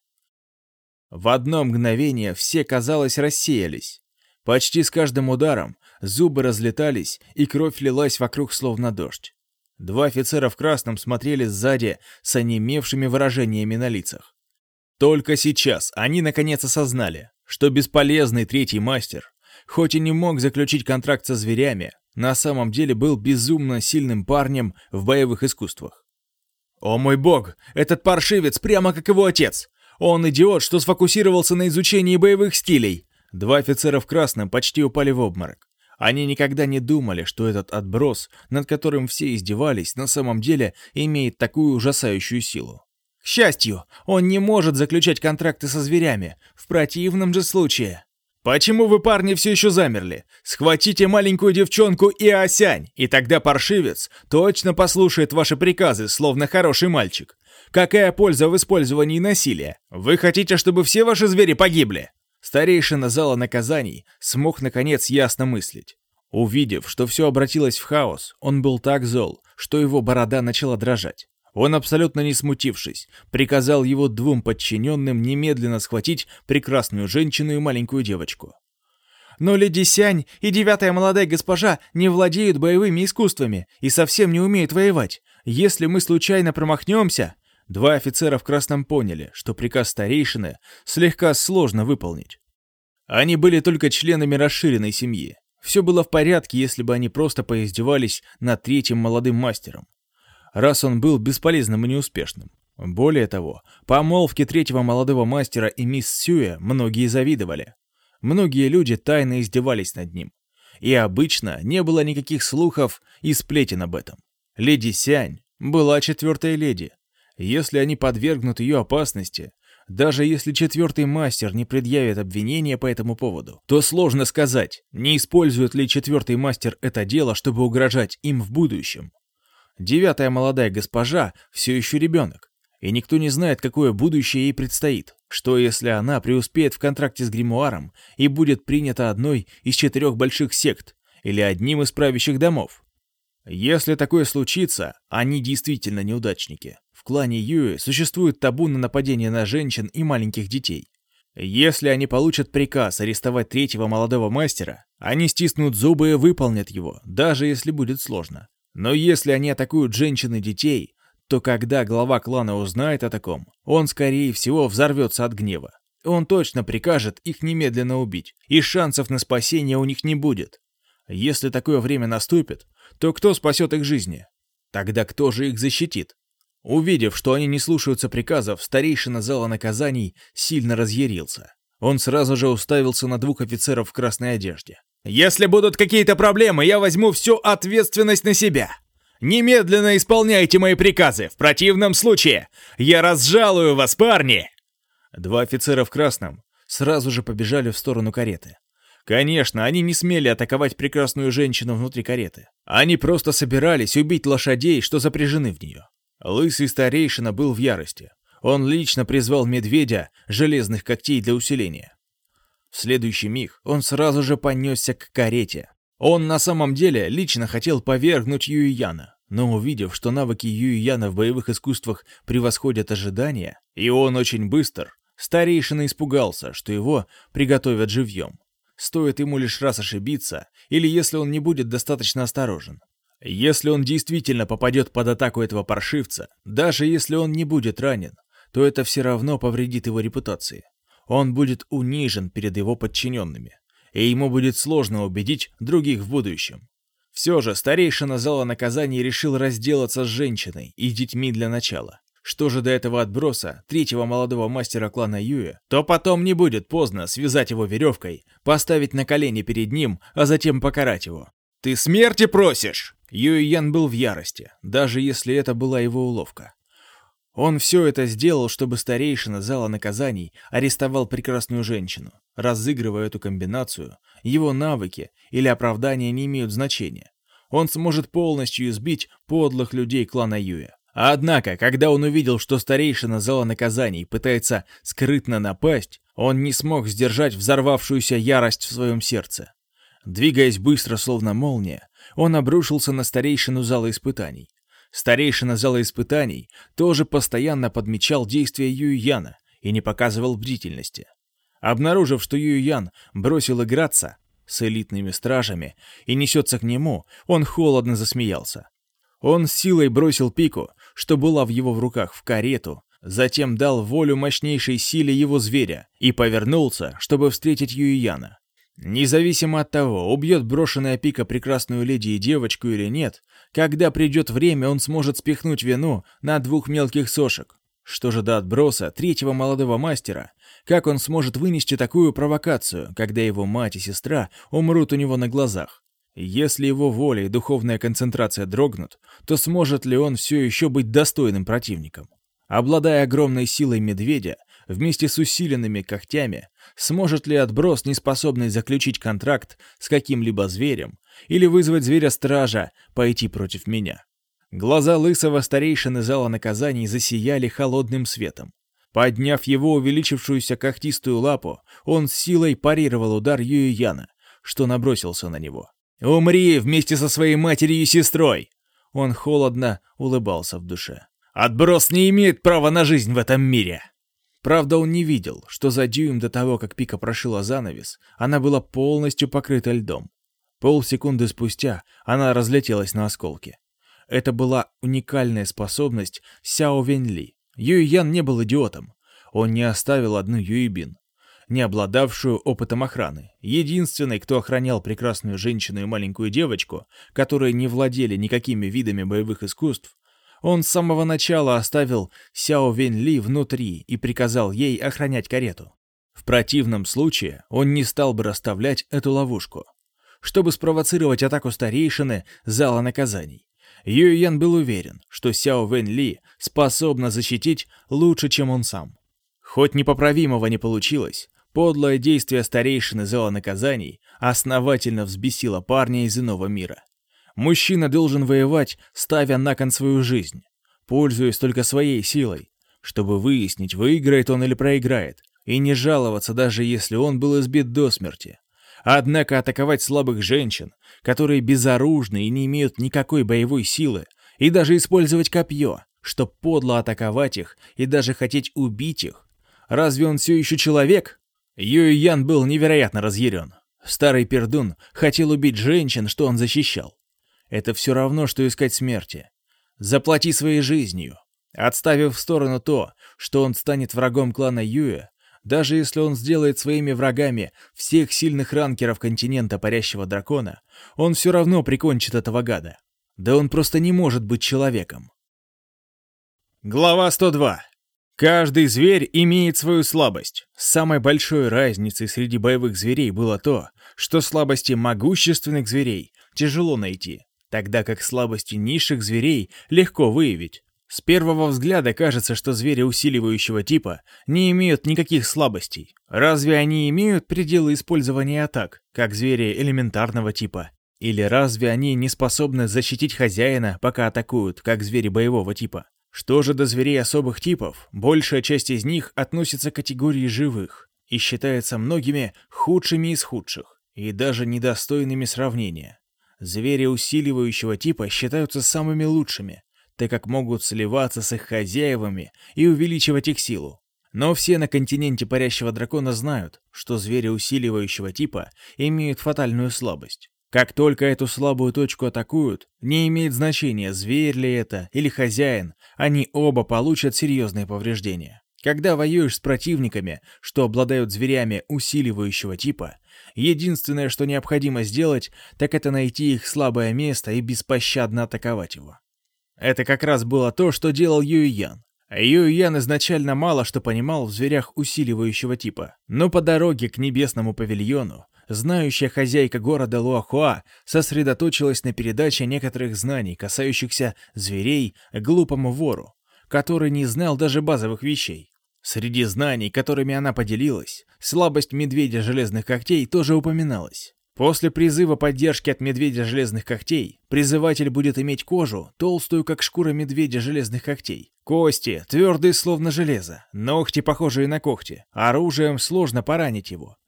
В одно мгновение все, казалось, рассеялись. Почти с каждым ударом зубы разлетались, и кровь лилась вокруг словно дождь. Два офицера в красном смотрели сзади с онемевшими выражениями на лицах. Только сейчас они наконец осознали, что бесполезный третий мастер, хоть и не мог заключить контракт со зверями, на самом деле был безумно сильным парнем в боевых искусствах. «О мой бог, этот паршивец прямо как его отец! Он идиот, что сфокусировался на изучении боевых стилей!» Два офицера в красном почти упали в обморок. Они никогда не думали, что этот отброс, над которым все издевались, на самом деле имеет такую ужасающую силу. К счастью, он не может заключать контракты со зверями, в противном же случае. «Почему вы, парни, все еще замерли? Схватите маленькую девчонку и осянь, и тогда паршивец точно послушает ваши приказы, словно хороший мальчик. Какая польза в использовании насилия? Вы хотите, чтобы все ваши звери погибли?» Старейшина зала наказаний смог наконец ясно мыслить. Увидев, что все обратилось в хаос, он был так зол, что его борода начала дрожать. Он, абсолютно не смутившись, приказал его двум подчиненным немедленно схватить прекрасную женщину и маленькую девочку. Но леди Сянь и девятая молодая госпожа не владеют боевыми искусствами и совсем не умеют воевать. Если мы случайно промахнемся, Два офицера в красном поняли, что приказ старейшины слегка сложно выполнить. Они были только членами расширенной семьи. Все было в порядке, если бы они просто поиздевались над третьим молодым мастером. Раз он был бесполезным и неуспешным. Более того, помолвке третьего молодого мастера и мисс Сюэ многие завидовали. Многие люди тайно издевались над ним. И обычно не было никаких слухов и сплетен об этом. Леди Сянь была четвертой леди, если они подвергнут ее опасности, даже если четвертый мастер не предъявит обвинения по этому поводу, то сложно сказать, не использует ли четвертый мастер это дело, чтобы угрожать им в будущем. Девятая молодая госпожа все еще ребенок, и никто не знает, какое будущее ей предстоит. Что если она преуспеет в контракте с гримуаром и будет принята одной из четырех больших сект или одним из правящих домов? Если такое случится, они действительно неудачники. В клане Юэ существует табу на нападение на женщин и маленьких детей. Если они получат приказ арестовать третьего молодого мастера, они стиснут зубы и выполнят его, даже если будет сложно. Но если они атакуют женщин и детей, то когда глава клана узнает о таком, он, скорее всего, взорвется от гнева. Он точно прикажет их немедленно убить, и шансов на спасение у них не будет. Если такое время наступит, то кто спасет их жизни? Тогда кто же их защитит? Увидев, что они не слушаются приказов, старейшина зала наказаний сильно разъярился. Он сразу же уставился на двух офицеров в красной одежде. «Если будут какие-то проблемы, я возьму всю ответственность на себя. Немедленно исполняйте мои приказы, в противном случае я разжалую вас, парни!» Два офицера в красном сразу же побежали в сторону кареты. Конечно, они не смели атаковать прекрасную женщину внутри кареты. Они просто собирались убить лошадей, что запряжены в нее. Лысый старейшина был в ярости. Он лично призвал медведя железных когтей для усиления. В следующий миг он сразу же понесся к карете. Он на самом деле лично хотел повергнуть Юйяна, но увидев, что навыки Юйяна в боевых искусствах превосходят ожидания, и он очень быстр, старейшина испугался, что его приготовят живьем. Стоит ему лишь раз ошибиться, или если он не будет достаточно осторожен. Если он действительно попадет под атаку этого паршивца, даже если он не будет ранен, то это все равно повредит его репутации. Он будет унижен перед его подчиненными, и ему будет сложно убедить других в будущем. Все же старейшина зала наказаний решил разделаться с женщиной и детьми для начала. Что же до этого отброса, третьего молодого мастера клана Юя, то потом не будет поздно связать его веревкой, поставить на колени перед ним, а затем покарать его. «Ты смерти просишь!» Юй Ян был в ярости, даже если это была его уловка. Он все это сделал, чтобы старейшина зала наказаний арестовал прекрасную женщину. Разыгрывая эту комбинацию, его навыки или оправдания не имеют значения. Он сможет полностью избить подлых людей клана Юя. Однако, когда он увидел, что старейшина зала наказаний пытается скрытно напасть, он не смог сдержать взорвавшуюся ярость в своем сердце. Двигаясь быстро, словно молния, он обрушился на старейшину зала испытаний. Старейшина зала испытаний тоже постоянно подмечал действия Юйяна и не показывал бдительности. Обнаружив, что Юйян бросил играться с элитными стражами и несется к нему, он холодно засмеялся. Он силой бросил пику, что была в его в руках, в карету, затем дал волю мощнейшей силе его зверя и повернулся, чтобы встретить Юйяна. Независимо от того, убьет брошенная пика прекрасную леди и девочку или нет, когда придет время, он сможет спихнуть вину на двух мелких сошек. Что же до отброса третьего молодого мастера, как он сможет вынести такую провокацию, когда его мать и сестра умрут у него на глазах? Если его воля и духовная концентрация дрогнут, то сможет ли он все еще быть достойным противником? Обладая огромной силой медведя, вместе с усиленными когтями, сможет ли отброс, неспособный заключить контракт с каким-либо зверем, или вызвать зверя-стража пойти против меня? Глаза лысого старейшины зала наказаний засияли холодным светом. Подняв его увеличившуюся когтистую лапу, он силой парировал удар Ююяна, что набросился на него. «Умри вместе со своей матерью и сестрой!» Он холодно улыбался в душе. «Отброс не имеет права на жизнь в этом мире!» Правда, он не видел, что за дюйм до того, как Пика прошила занавес, она была полностью покрыта льдом. Полсекунды спустя она разлетелась на осколки. Это была уникальная способность Сяо Веньли. Юй Ян не был идиотом. Он не оставил одну Юйбин не обладавшую опытом охраны. Единственной, кто охранял прекрасную женщину и маленькую девочку, которые не владели никакими видами боевых искусств, он с самого начала оставил Сяо Вень Ли внутри и приказал ей охранять карету. В противном случае он не стал бы расставлять эту ловушку. Чтобы спровоцировать атаку старейшины зала наказаний, Юй Ян был уверен, что Сяо Вэнь Ли способна защитить лучше, чем он сам. Хоть непоправимого не получилось, Подлое действие старейшины зала наказаний основательно взбесило парня из иного мира. Мужчина должен воевать, ставя на кон свою жизнь, пользуясь только своей силой, чтобы выяснить, выиграет он или проиграет, и не жаловаться, даже если он был избит до смерти. Однако атаковать слабых женщин, которые безоружны и не имеют никакой боевой силы, и даже использовать копье, чтобы подло атаковать их и даже хотеть убить их, разве он все еще человек? Юй Ян был невероятно разъярен. Старый пердун хотел убить женщин, что он защищал. Это все равно, что искать смерти. Заплати своей жизнью. Отставив в сторону то, что он станет врагом клана Юя, даже если он сделает своими врагами всех сильных ранкеров континента Парящего Дракона, он все равно прикончит этого гада. Да он просто не может быть человеком. Глава 102. Каждый зверь имеет свою слабость. Самой большой разницей среди боевых зверей было то, что слабости могущественных зверей тяжело найти, тогда как слабости низших зверей легко выявить. С первого взгляда кажется, что звери усиливающего типа не имеют никаких слабостей. Разве они имеют пределы использования атак, как звери элементарного типа? Или разве они не способны защитить хозяина, пока атакуют, как звери боевого типа? Что же до зверей особых типов, большая часть из них относится к категории живых и считается многими худшими из худших и даже недостойными сравнения. Звери усиливающего типа считаются самыми лучшими, так как могут сливаться с их хозяевами и увеличивать их силу. Но все на континенте парящего дракона знают, что звери усиливающего типа имеют фатальную слабость. Как только эту слабую точку атакуют, не имеет значения, зверь ли это или хозяин, они оба получат серьезные повреждения. Когда воюешь с противниками, что обладают зверями усиливающего типа, единственное, что необходимо сделать, так это найти их слабое место и беспощадно атаковать его. Это как раз было то, что делал Юй Ян. Юй Ян изначально мало что понимал в зверях усиливающего типа, но по дороге к небесному павильону знающая хозяйка города Луахуа сосредоточилась на передаче некоторых знаний, касающихся зверей глупому вору, который не знал даже базовых вещей. Среди знаний, которыми она поделилась, слабость медведя железных когтей тоже упоминалась. После призыва поддержки от медведя железных когтей, призыватель будет иметь кожу, толстую, как шкура медведя железных когтей. Кости, твердые, словно железо, ногти, похожие на когти. Оружием сложно поранить его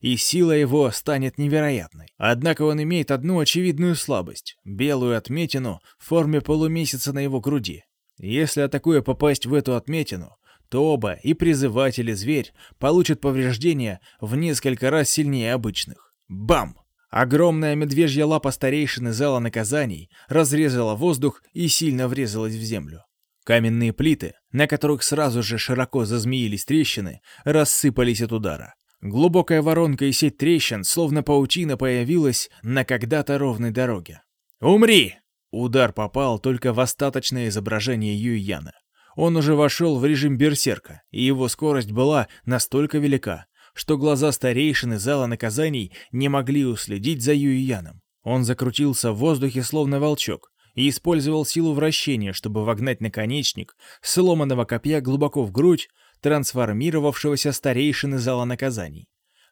и сила его станет невероятной. Однако он имеет одну очевидную слабость — белую отметину в форме полумесяца на его груди. Если атакуя попасть в эту отметину, то оба, и призыватель, и зверь, получат повреждения в несколько раз сильнее обычных. Бам! Огромная медвежья лапа старейшины зала наказаний разрезала воздух и сильно врезалась в землю. Каменные плиты, на которых сразу же широко зазмеились трещины, рассыпались от удара. Глубокая воронка и сеть трещин, словно паутина, появилась на когда-то ровной дороге. «Умри!» Удар попал только в остаточное изображение Юйяна. Он уже вошел в режим берсерка, и его скорость была настолько велика, что глаза старейшины зала наказаний не могли уследить за Юйяном. Он закрутился в воздухе, словно волчок, и использовал силу вращения, чтобы вогнать наконечник сломанного копья глубоко в грудь трансформировавшегося старейшины зала наказаний.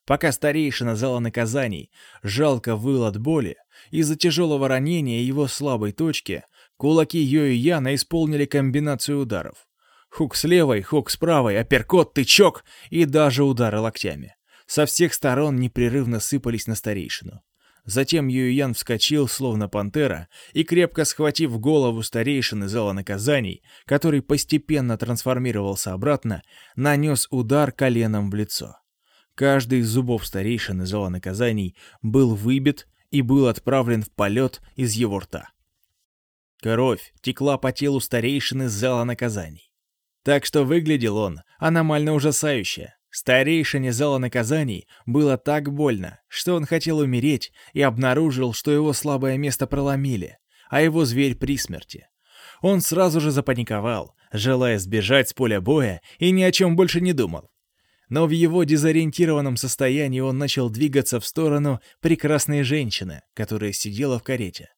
Пока старейшина зала наказаний жалко выл от боли, из-за тяжелого ранения его слабой точки кулаки Йо и Яна исполнили комбинацию ударов. Хук с левой, хук с правой, апперкот, тычок и даже удары локтями. Со всех сторон непрерывно сыпались на старейшину. Затем Юйян вскочил, словно пантера, и, крепко схватив голову старейшины зала наказаний, который постепенно трансформировался обратно, нанес удар коленом в лицо. Каждый из зубов старейшины зала наказаний был выбит и был отправлен в полет из его рта. Кровь текла по телу старейшины зала наказаний. Так что выглядел он аномально ужасающе. Старейшине зала наказаний было так больно, что он хотел умереть и обнаружил, что его слабое место проломили, а его зверь при смерти. Он сразу же запаниковал, желая сбежать с поля боя и ни о чем больше не думал. Но в его дезориентированном состоянии он начал двигаться в сторону прекрасной женщины, которая сидела в карете.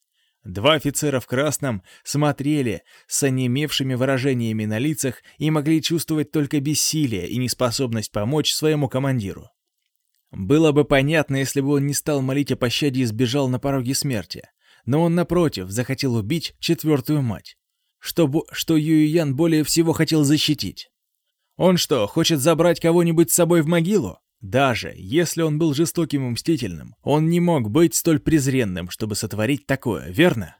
Два офицера в красном смотрели с онемевшими выражениями на лицах и могли чувствовать только бессилие и неспособность помочь своему командиру. Было бы понятно, если бы он не стал молить о пощаде и сбежал на пороге смерти. Но он, напротив, захотел убить четвертую мать. Что, что Юйян более всего хотел защитить. Он что, хочет забрать кого-нибудь с собой в могилу? Даже если он был жестоким и мстительным, он не мог быть столь презренным, чтобы сотворить такое, верно?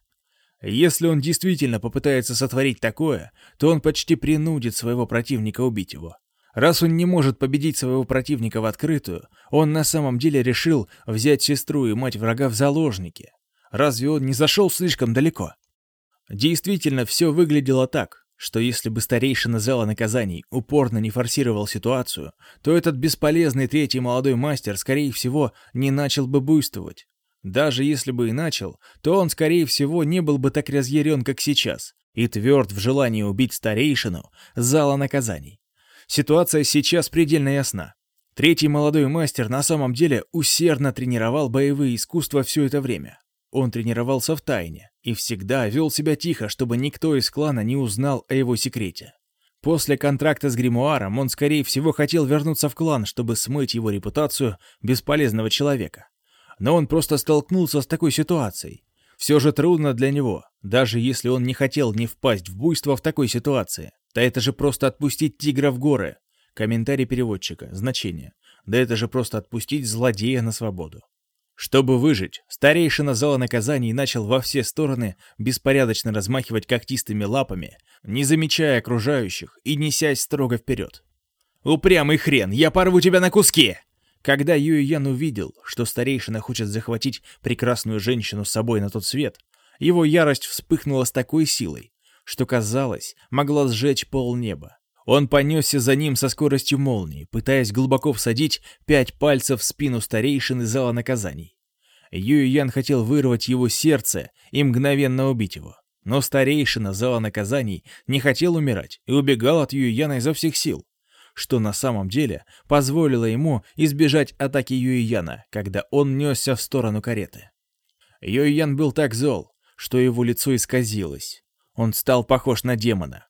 Если он действительно попытается сотворить такое, то он почти принудит своего противника убить его. Раз он не может победить своего противника в открытую, он на самом деле решил взять сестру и мать врага в заложники. Разве он не зашел слишком далеко? Действительно, все выглядело так что если бы старейшина зала наказаний упорно не форсировал ситуацию, то этот бесполезный третий молодой мастер, скорее всего, не начал бы буйствовать. Даже если бы и начал, то он, скорее всего, не был бы так разъярен, как сейчас, и тверд в желании убить старейшину зала наказаний. Ситуация сейчас предельно ясна. Третий молодой мастер на самом деле усердно тренировал боевые искусства все это время. Он тренировался в тайне и всегда вел себя тихо, чтобы никто из клана не узнал о его секрете. После контракта с Гримуаром он, скорее всего, хотел вернуться в клан, чтобы смыть его репутацию бесполезного человека. Но он просто столкнулся с такой ситуацией. Все же трудно для него, даже если он не хотел не впасть в буйство в такой ситуации. Да это же просто отпустить тигра в горы. Комментарий переводчика. Значение. Да это же просто отпустить злодея на свободу. Чтобы выжить, старейшина зала наказаний начал во все стороны беспорядочно размахивать когтистыми лапами, не замечая окружающих и несясь строго вперед. «Упрямый хрен, я порву тебя на куски!» Когда Юй Ян увидел, что старейшина хочет захватить прекрасную женщину с собой на тот свет, его ярость вспыхнула с такой силой, что, казалось, могла сжечь полнеба. Он понесся за ним со скоростью молнии, пытаясь глубоко всадить пять пальцев в спину старейшины зала наказаний. Юй Ян хотел вырвать его сердце и мгновенно убить его. Но старейшина зала наказаний не хотел умирать и убегал от Юй Яна изо всех сил, что на самом деле позволило ему избежать атаки Юй Яна, когда он несся в сторону кареты. Юй Ян был так зол, что его лицо исказилось. Он стал похож на демона.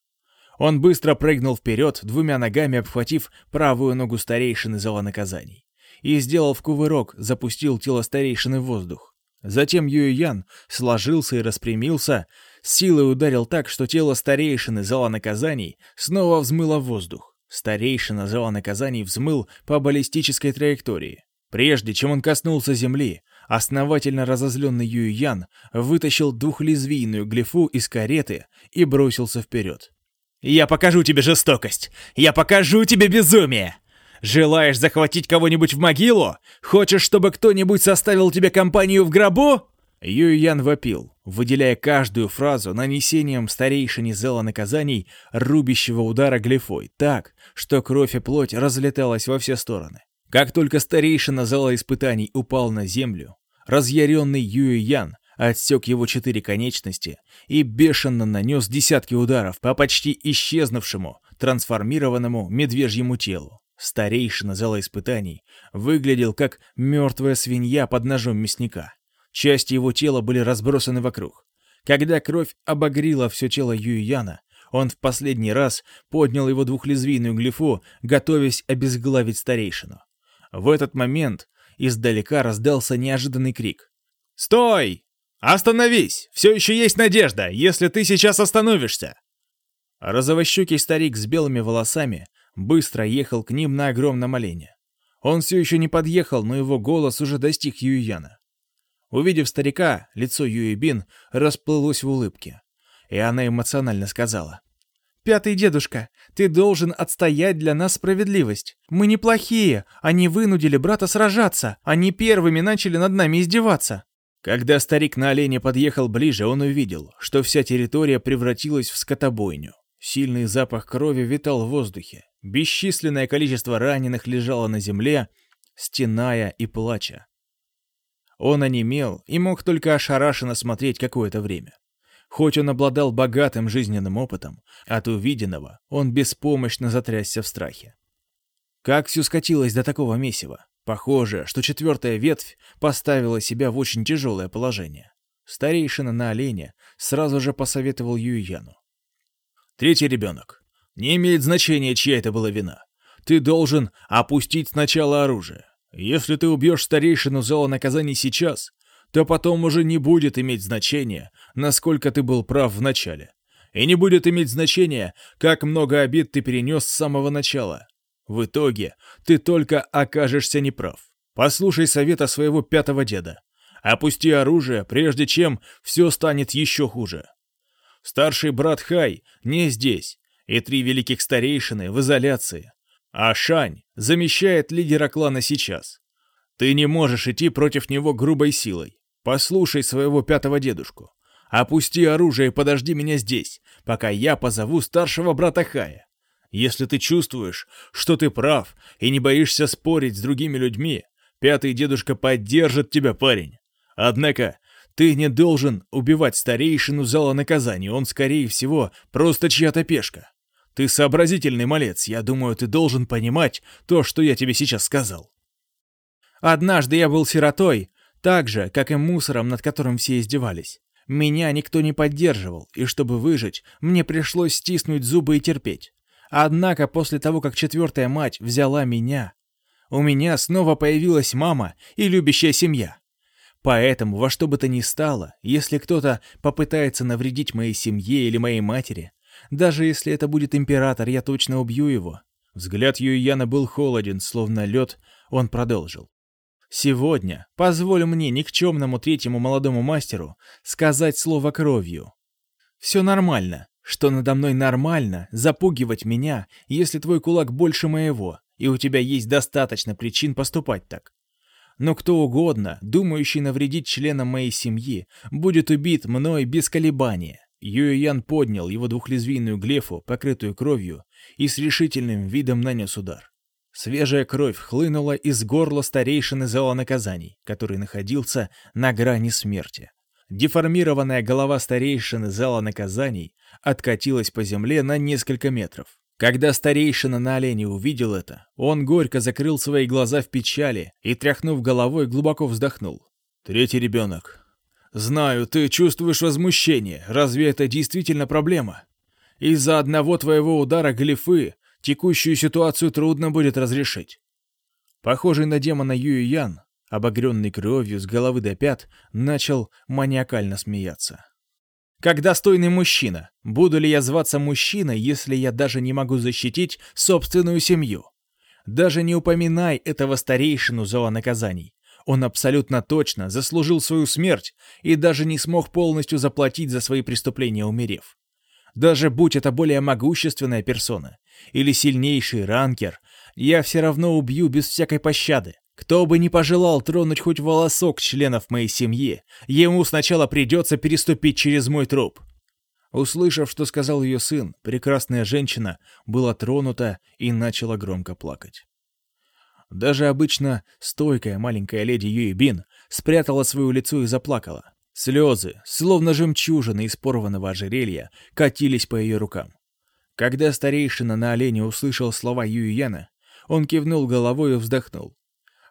Он быстро прыгнул вперед, двумя ногами обхватив правую ногу старейшины зала наказаний. И, сделав кувырок, запустил тело старейшины в воздух. Затем Юй Ян сложился и распрямился, силой ударил так, что тело старейшины зала наказаний снова взмыло в воздух. Старейшина зала наказаний взмыл по баллистической траектории. Прежде чем он коснулся земли, основательно разозленный Юй Ян вытащил двухлезвийную глифу из кареты и бросился вперед. Я покажу тебе жестокость! Я покажу тебе безумие! Желаешь захватить кого-нибудь в могилу? Хочешь, чтобы кто-нибудь составил тебе компанию в гробу?» Юй Ян вопил, выделяя каждую фразу нанесением старейшине зела наказаний рубящего удара глифой так, что кровь и плоть разлеталась во все стороны. Как только старейшина зала испытаний упал на землю, разъяренный Юй Ян отсек его четыре конечности и бешено нанес десятки ударов по почти исчезнувшему, трансформированному медвежьему телу. Старейшина зала испытаний выглядел как мертвая свинья под ножом мясника. Части его тела были разбросаны вокруг. Когда кровь обогрила все тело Юйяна, он в последний раз поднял его двухлезвийную глифу, готовясь обезглавить старейшину. В этот момент издалека раздался неожиданный крик. «Стой! Остановись! Все еще есть надежда, если ты сейчас остановишься!» Розовощекий старик с белыми волосами быстро ехал к ним на огромном олене. Он все еще не подъехал, но его голос уже достиг Юйяна. Увидев старика, лицо Юйбин расплылось в улыбке, и она эмоционально сказала. «Пятый дедушка, ты должен отстоять для нас справедливость. Мы неплохие, они вынудили брата сражаться, они первыми начали над нами издеваться». Когда старик на олене подъехал ближе, он увидел, что вся территория превратилась в скотобойню. Сильный запах крови витал в воздухе. Бесчисленное количество раненых лежало на земле, стеная и плача. Он онемел и мог только ошарашенно смотреть какое-то время. Хоть он обладал богатым жизненным опытом, от увиденного он беспомощно затрясся в страхе. Как все скатилось до такого месива? Похоже, что четвертая ветвь поставила себя в очень тяжелое положение. Старейшина на олене сразу же посоветовал Юйяну. Третий ребенок. Не имеет значения, чья это была вина. Ты должен опустить сначала оружие. Если ты убьешь старейшину зала наказаний сейчас, то потом уже не будет иметь значения, насколько ты был прав в начале. И не будет иметь значения, как много обид ты перенес с самого начала. В итоге ты только окажешься неправ. Послушай совета своего пятого деда. Опусти оружие, прежде чем все станет еще хуже. Старший брат Хай не здесь, и три великих старейшины в изоляции. А Шань замещает лидера клана сейчас. Ты не можешь идти против него грубой силой. Послушай своего пятого дедушку. Опусти оружие и подожди меня здесь, пока я позову старшего брата Хая. Если ты чувствуешь, что ты прав и не боишься спорить с другими людьми, пятый дедушка поддержит тебя, парень. Однако ты не должен убивать старейшину зала наказания, он, скорее всего, просто чья-то пешка. Ты сообразительный малец, я думаю, ты должен понимать то, что я тебе сейчас сказал. Однажды я был сиротой, так же, как и мусором, над которым все издевались. Меня никто не поддерживал, и чтобы выжить, мне пришлось стиснуть зубы и терпеть. Однако после того, как четвертая мать взяла меня, у меня снова появилась мама и любящая семья. Поэтому во что бы то ни стало, если кто-то попытается навредить моей семье или моей матери, даже если это будет император, я точно убью его. Взгляд Юйяна был холоден, словно лед, он продолжил. Сегодня позволь мне, никчемному третьему молодому мастеру, сказать слово кровью. Все нормально, что надо мной нормально запугивать меня, если твой кулак больше моего, и у тебя есть достаточно причин поступать так. Но кто угодно, думающий навредить членам моей семьи, будет убит мной без колебания. Юэян поднял его двухлезвийную глефу, покрытую кровью, и с решительным видом нанес удар. Свежая кровь хлынула из горла старейшины зала наказаний, который находился на грани смерти. Деформированная голова старейшины зала наказаний откатилась по земле на несколько метров. Когда старейшина на олене увидел это, он горько закрыл свои глаза в печали и, тряхнув головой, глубоко вздохнул. «Третий ребенок. Знаю, ты чувствуешь возмущение. Разве это действительно проблема? Из-за одного твоего удара глифы текущую ситуацию трудно будет разрешить». Похожий на демона Юй Ян, обогренный кровью с головы до пят, начал маниакально смеяться. Как достойный мужчина, буду ли я зваться мужчиной, если я даже не могу защитить собственную семью? Даже не упоминай этого старейшину зала наказаний. Он абсолютно точно заслужил свою смерть и даже не смог полностью заплатить за свои преступления, умерев. Даже будь это более могущественная персона или сильнейший ранкер, я все равно убью без всякой пощады, Кто бы ни пожелал тронуть хоть волосок членов моей семьи, ему сначала придется переступить через мой труп. Услышав, что сказал ее сын, прекрасная женщина была тронута и начала громко плакать. Даже обычно стойкая маленькая леди Юи Бин спрятала свое лицо и заплакала. Слезы, словно жемчужины из порванного ожерелья, катились по ее рукам. Когда старейшина на олене услышал слова Юи Яна, он кивнул головой и вздохнул.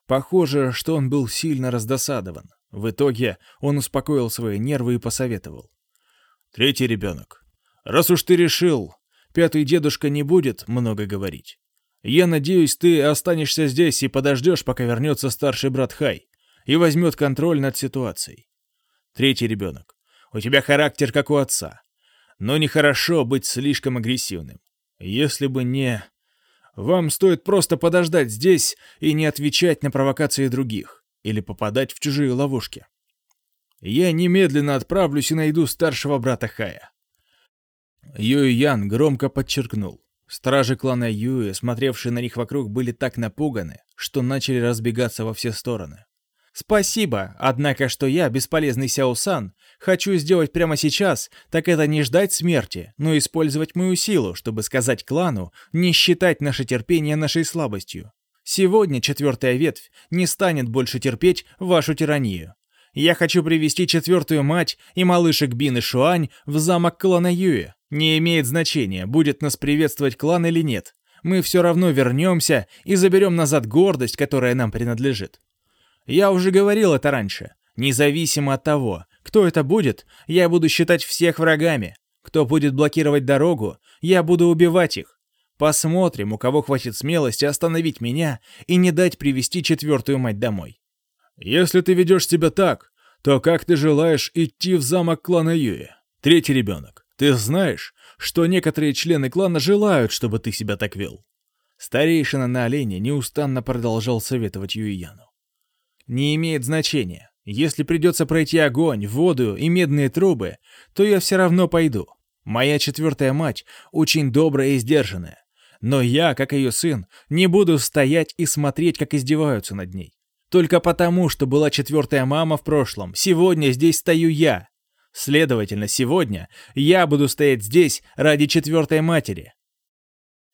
Похоже, что он был сильно раздосадован. В итоге он успокоил свои нервы и посоветовал. «Третий ребенок. Раз уж ты решил, пятый дедушка не будет много говорить. Я надеюсь, ты останешься здесь и подождешь, пока вернется старший брат Хай и возьмет контроль над ситуацией. Третий ребенок. У тебя характер, как у отца. Но нехорошо быть слишком агрессивным. Если бы не... Вам стоит просто подождать здесь и не отвечать на провокации других или попадать в чужие ловушки. Я немедленно отправлюсь и найду старшего брата Хая. Юй Ян громко подчеркнул. Стражи клана Юэ, смотревшие на них вокруг, были так напуганы, что начали разбегаться во все стороны. Спасибо, однако что я, бесполезный Сяо-сан, хочу сделать прямо сейчас, так это не ждать смерти, но использовать мою силу, чтобы сказать клану не считать наше терпение нашей слабостью. Сегодня четвертая ветвь не станет больше терпеть вашу тиранию. Я хочу привести четвертую мать и малышек Бин и Шуань в замок клана Юэ. Не имеет значения, будет нас приветствовать клан или нет. Мы все равно вернемся и заберем назад гордость, которая нам принадлежит. Я уже говорил это раньше. Независимо от того, кто это будет, я буду считать всех врагами. Кто будет блокировать дорогу, я буду убивать их. Посмотрим, у кого хватит смелости остановить меня и не дать привести четвертую мать домой. Если ты ведешь себя так, то как ты желаешь идти в замок клана Юи? Третий ребенок. Ты знаешь, что некоторые члены клана желают, чтобы ты себя так вел. Старейшина на олене неустанно продолжал советовать Юияну не имеет значения. Если придется пройти огонь, воду и медные трубы, то я все равно пойду. Моя четвертая мать очень добрая и сдержанная. Но я, как ее сын, не буду стоять и смотреть, как издеваются над ней. Только потому, что была четвертая мама в прошлом, сегодня здесь стою я. Следовательно, сегодня я буду стоять здесь ради четвертой матери.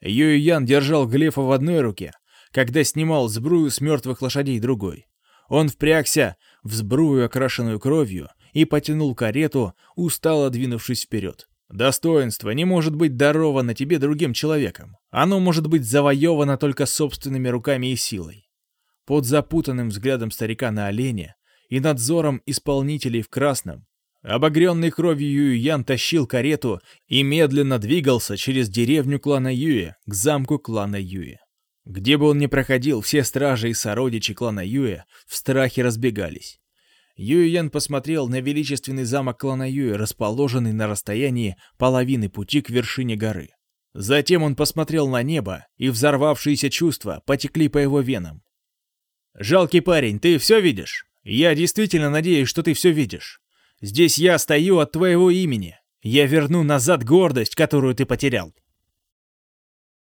Юй Ян держал Глефа в одной руке, когда снимал сбрую с мертвых лошадей другой. Он впрягся в сбрую, окрашенную кровью, и потянул карету, устало двинувшись вперед. Достоинство не может быть даровано тебе другим человеком. Оно может быть завоевано только собственными руками и силой. Под запутанным взглядом старика на оленя и надзором исполнителей в красном, обогренный кровью Юян тащил карету и медленно двигался через деревню клана Юэ к замку клана Юэ. Где бы он ни проходил, все стражи и сородичи клана Юэ в страхе разбегались. Юэ посмотрел на величественный замок клана Юэ, расположенный на расстоянии половины пути к вершине горы. Затем он посмотрел на небо, и взорвавшиеся чувства потекли по его венам. «Жалкий парень, ты все видишь? Я действительно надеюсь, что ты все видишь. Здесь я стою от твоего имени. Я верну назад гордость, которую ты потерял».